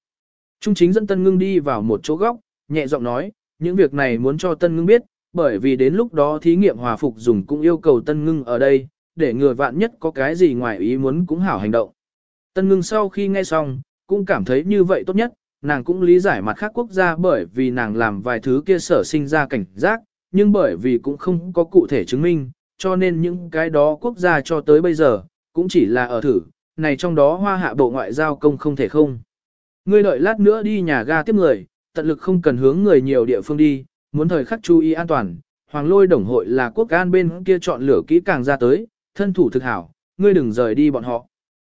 Trung chính dẫn Tân Ngưng đi vào một chỗ góc, nhẹ giọng nói, những việc này muốn cho Tân Ngưng biết, bởi vì đến lúc đó thí nghiệm hòa phục dùng cũng yêu cầu Tân Ngưng ở đây, để người vạn nhất có cái gì ngoài ý muốn cũng hảo hành động. Tân Ngưng sau khi nghe xong, cũng cảm thấy như vậy tốt nhất, nàng cũng lý giải mặt khác quốc gia bởi vì nàng làm vài thứ kia sở sinh ra cảnh giác, nhưng bởi vì cũng không có cụ thể chứng minh, cho nên những cái đó quốc gia cho tới bây giờ, cũng chỉ là ở thử, này trong đó hoa hạ bộ ngoại giao công không thể không. Ngươi đợi lát nữa đi nhà ga tiếp người, tận lực không cần hướng người nhiều địa phương đi, muốn thời khắc chú ý an toàn. Hoàng lôi đồng hội là quốc an bên kia chọn lửa kỹ càng ra tới, thân thủ thực hảo, ngươi đừng rời đi bọn họ.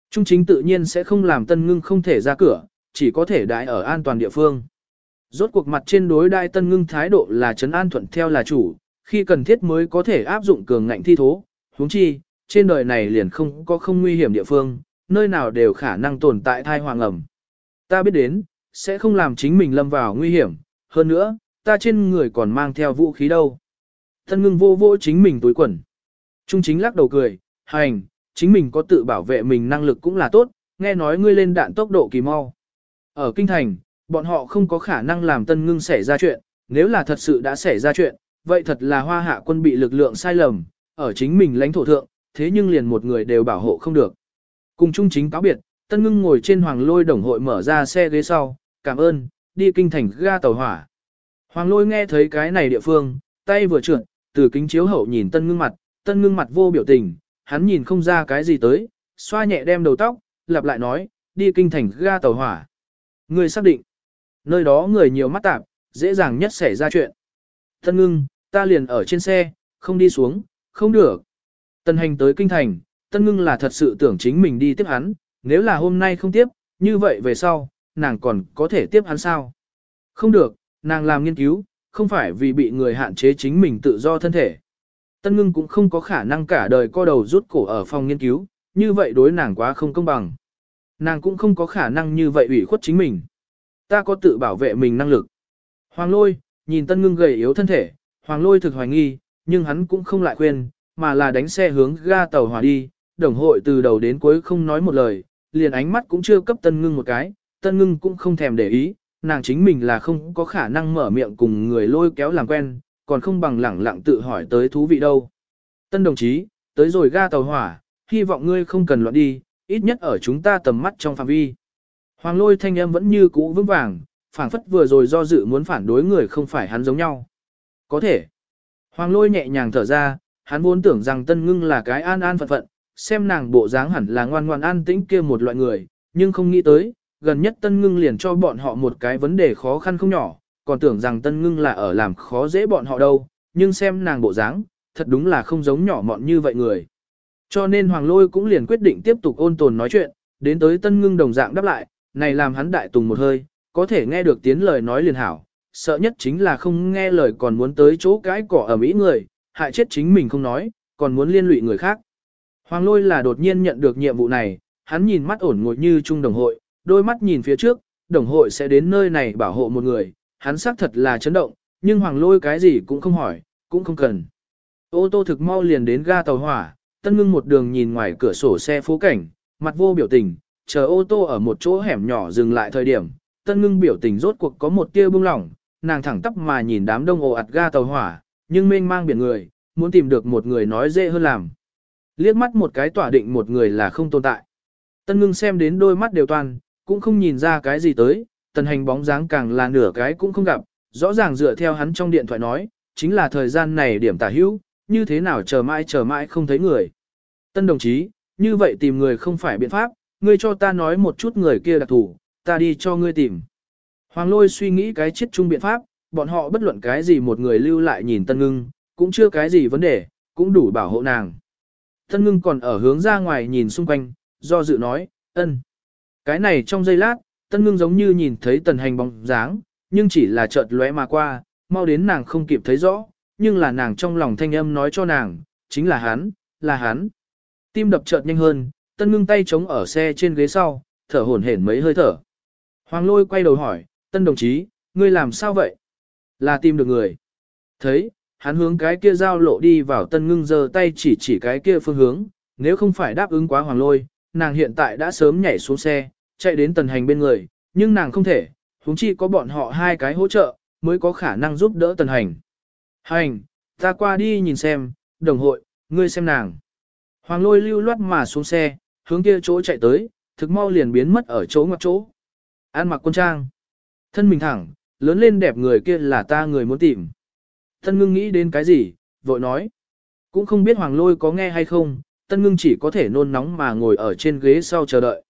Trung chính tự nhiên sẽ không làm tân ngưng không thể ra cửa, chỉ có thể đại ở an toàn địa phương. Rốt cuộc mặt trên đối đại tân ngưng thái độ là trấn an thuận theo là chủ, khi cần thiết mới có thể áp dụng cường ngạnh thi thố, huống chi, trên đời này liền không có không nguy hiểm địa phương, nơi nào đều khả năng tồn tại thai hoàng ẩm. Ta biết đến, sẽ không làm chính mình lâm vào nguy hiểm, hơn nữa, ta trên người còn mang theo vũ khí đâu. Tân ngưng vô vô chính mình túi quần. Trung chính lắc đầu cười, hành, chính mình có tự bảo vệ mình năng lực cũng là tốt, nghe nói ngươi lên đạn tốc độ kỳ mau. Ở kinh thành, bọn họ không có khả năng làm tân ngưng xảy ra chuyện, nếu là thật sự đã xảy ra chuyện, vậy thật là hoa hạ quân bị lực lượng sai lầm, ở chính mình lãnh thổ thượng, thế nhưng liền một người đều bảo hộ không được. Cùng Trung chính cáo biệt, Tân Ngưng ngồi trên hoàng lôi đồng hội mở ra xe ghế sau, cảm ơn, đi kinh thành ga tàu hỏa. Hoàng lôi nghe thấy cái này địa phương, tay vừa trượt, từ kính chiếu hậu nhìn Tân Ngưng mặt, Tân Ngưng mặt vô biểu tình, hắn nhìn không ra cái gì tới, xoa nhẹ đem đầu tóc, lặp lại nói, đi kinh thành ga tàu hỏa. Người xác định, nơi đó người nhiều mắt tạp, dễ dàng nhất xảy ra chuyện. Tân Ngưng, ta liền ở trên xe, không đi xuống, không được. Tân hành tới kinh thành, Tân Ngưng là thật sự tưởng chính mình đi tiếp hắn, nếu là hôm nay không tiếp, như vậy về sau, nàng còn có thể tiếp hắn sao? Không được, nàng làm nghiên cứu, không phải vì bị người hạn chế chính mình tự do thân thể. Tân ngưng cũng không có khả năng cả đời co đầu rút cổ ở phòng nghiên cứu, như vậy đối nàng quá không công bằng. Nàng cũng không có khả năng như vậy ủy khuất chính mình. Ta có tự bảo vệ mình năng lực. Hoàng lôi, nhìn tân ngưng gầy yếu thân thể, hoàng lôi thực hoài nghi, nhưng hắn cũng không lại khuyên, mà là đánh xe hướng ga tàu hỏa đi, đồng hội từ đầu đến cuối không nói một lời, liền ánh mắt cũng chưa cấp tân ngưng một cái, tân ngưng cũng không thèm để ý, nàng chính mình là không có khả năng mở miệng cùng người lôi kéo làm quen, còn không bằng lẳng lặng tự hỏi tới thú vị đâu. Tân đồng chí, tới rồi ga tàu hỏa, hy vọng ngươi không cần loạn đi, ít nhất ở chúng ta tầm mắt trong phạm vi. Hoàng lôi thanh âm vẫn như cũ vững vàng, phảng phất vừa rồi do dự muốn phản đối người không phải hắn giống nhau. Có thể. Hoàng lôi nhẹ nhàng thở ra, hắn vốn tưởng rằng tân ngưng là cái an an phận phận, xem nàng bộ dáng hẳn là ngoan ngoan an tĩnh kia một loại người, nhưng không nghĩ tới, gần nhất Tân Ngưng liền cho bọn họ một cái vấn đề khó khăn không nhỏ, còn tưởng rằng Tân Ngưng là ở làm khó dễ bọn họ đâu, nhưng xem nàng bộ dáng, thật đúng là không giống nhỏ mọn như vậy người. Cho nên Hoàng Lôi cũng liền quyết định tiếp tục ôn tồn nói chuyện, đến tới Tân Ngưng đồng dạng đáp lại, này làm hắn đại tùng một hơi, có thể nghe được tiếng lời nói liền hảo, sợ nhất chính là không nghe lời còn muốn tới chỗ cái cỏ ở Mỹ người, hại chết chính mình không nói, còn muốn liên lụy người khác. Hoàng lôi là đột nhiên nhận được nhiệm vụ này, hắn nhìn mắt ổn ngồi như trung đồng hội, đôi mắt nhìn phía trước, đồng hội sẽ đến nơi này bảo hộ một người, hắn xác thật là chấn động, nhưng hoàng lôi cái gì cũng không hỏi, cũng không cần. Ô tô thực mau liền đến ga tàu hỏa, tân ngưng một đường nhìn ngoài cửa sổ xe phố cảnh, mặt vô biểu tình, chờ ô tô ở một chỗ hẻm nhỏ dừng lại thời điểm, tân ngưng biểu tình rốt cuộc có một tia bưng lỏng, nàng thẳng tắp mà nhìn đám đông ồ ạt ga tàu hỏa, nhưng mênh mang biển người, muốn tìm được một người nói dễ hơn làm. Liếc mắt một cái tỏa định một người là không tồn tại. Tân ngưng xem đến đôi mắt đều toàn, cũng không nhìn ra cái gì tới, tần hành bóng dáng càng là nửa cái cũng không gặp, rõ ràng dựa theo hắn trong điện thoại nói, chính là thời gian này điểm tả hữu, như thế nào chờ mãi chờ mãi không thấy người. Tân đồng chí, như vậy tìm người không phải biện pháp, ngươi cho ta nói một chút người kia đặc thủ, ta đi cho ngươi tìm. Hoàng lôi suy nghĩ cái chết chung biện pháp, bọn họ bất luận cái gì một người lưu lại nhìn tân ngưng, cũng chưa cái gì vấn đề, cũng đủ bảo hộ nàng. Tân ngưng còn ở hướng ra ngoài nhìn xung quanh, do dự nói, ân. Cái này trong giây lát, tân ngưng giống như nhìn thấy tần hành bóng dáng, nhưng chỉ là chợt lóe mà qua, mau đến nàng không kịp thấy rõ, nhưng là nàng trong lòng thanh âm nói cho nàng, chính là hắn, là hắn. Tim đập chợt nhanh hơn, tân ngưng tay chống ở xe trên ghế sau, thở hổn hển mấy hơi thở. Hoàng lôi quay đầu hỏi, tân đồng chí, ngươi làm sao vậy? Là tìm được người. Thấy, hắn hướng cái kia giao lộ đi vào tân ngưng giơ tay chỉ chỉ cái kia phương hướng, nếu không phải đáp ứng quá hoàng lôi, nàng hiện tại đã sớm nhảy xuống xe, chạy đến tần hành bên người, nhưng nàng không thể, huống chi có bọn họ hai cái hỗ trợ, mới có khả năng giúp đỡ tần hành. Hành, ta qua đi nhìn xem, đồng hội, ngươi xem nàng. Hoàng lôi lưu loát mà xuống xe, hướng kia chỗ chạy tới, thực mau liền biến mất ở chỗ ngoặc chỗ. An mặc quân trang. Thân mình thẳng, lớn lên đẹp người kia là ta người muốn tìm. Tân ngưng nghĩ đến cái gì, vội nói. Cũng không biết hoàng lôi có nghe hay không, tân ngưng chỉ có thể nôn nóng mà ngồi ở trên ghế sau chờ đợi.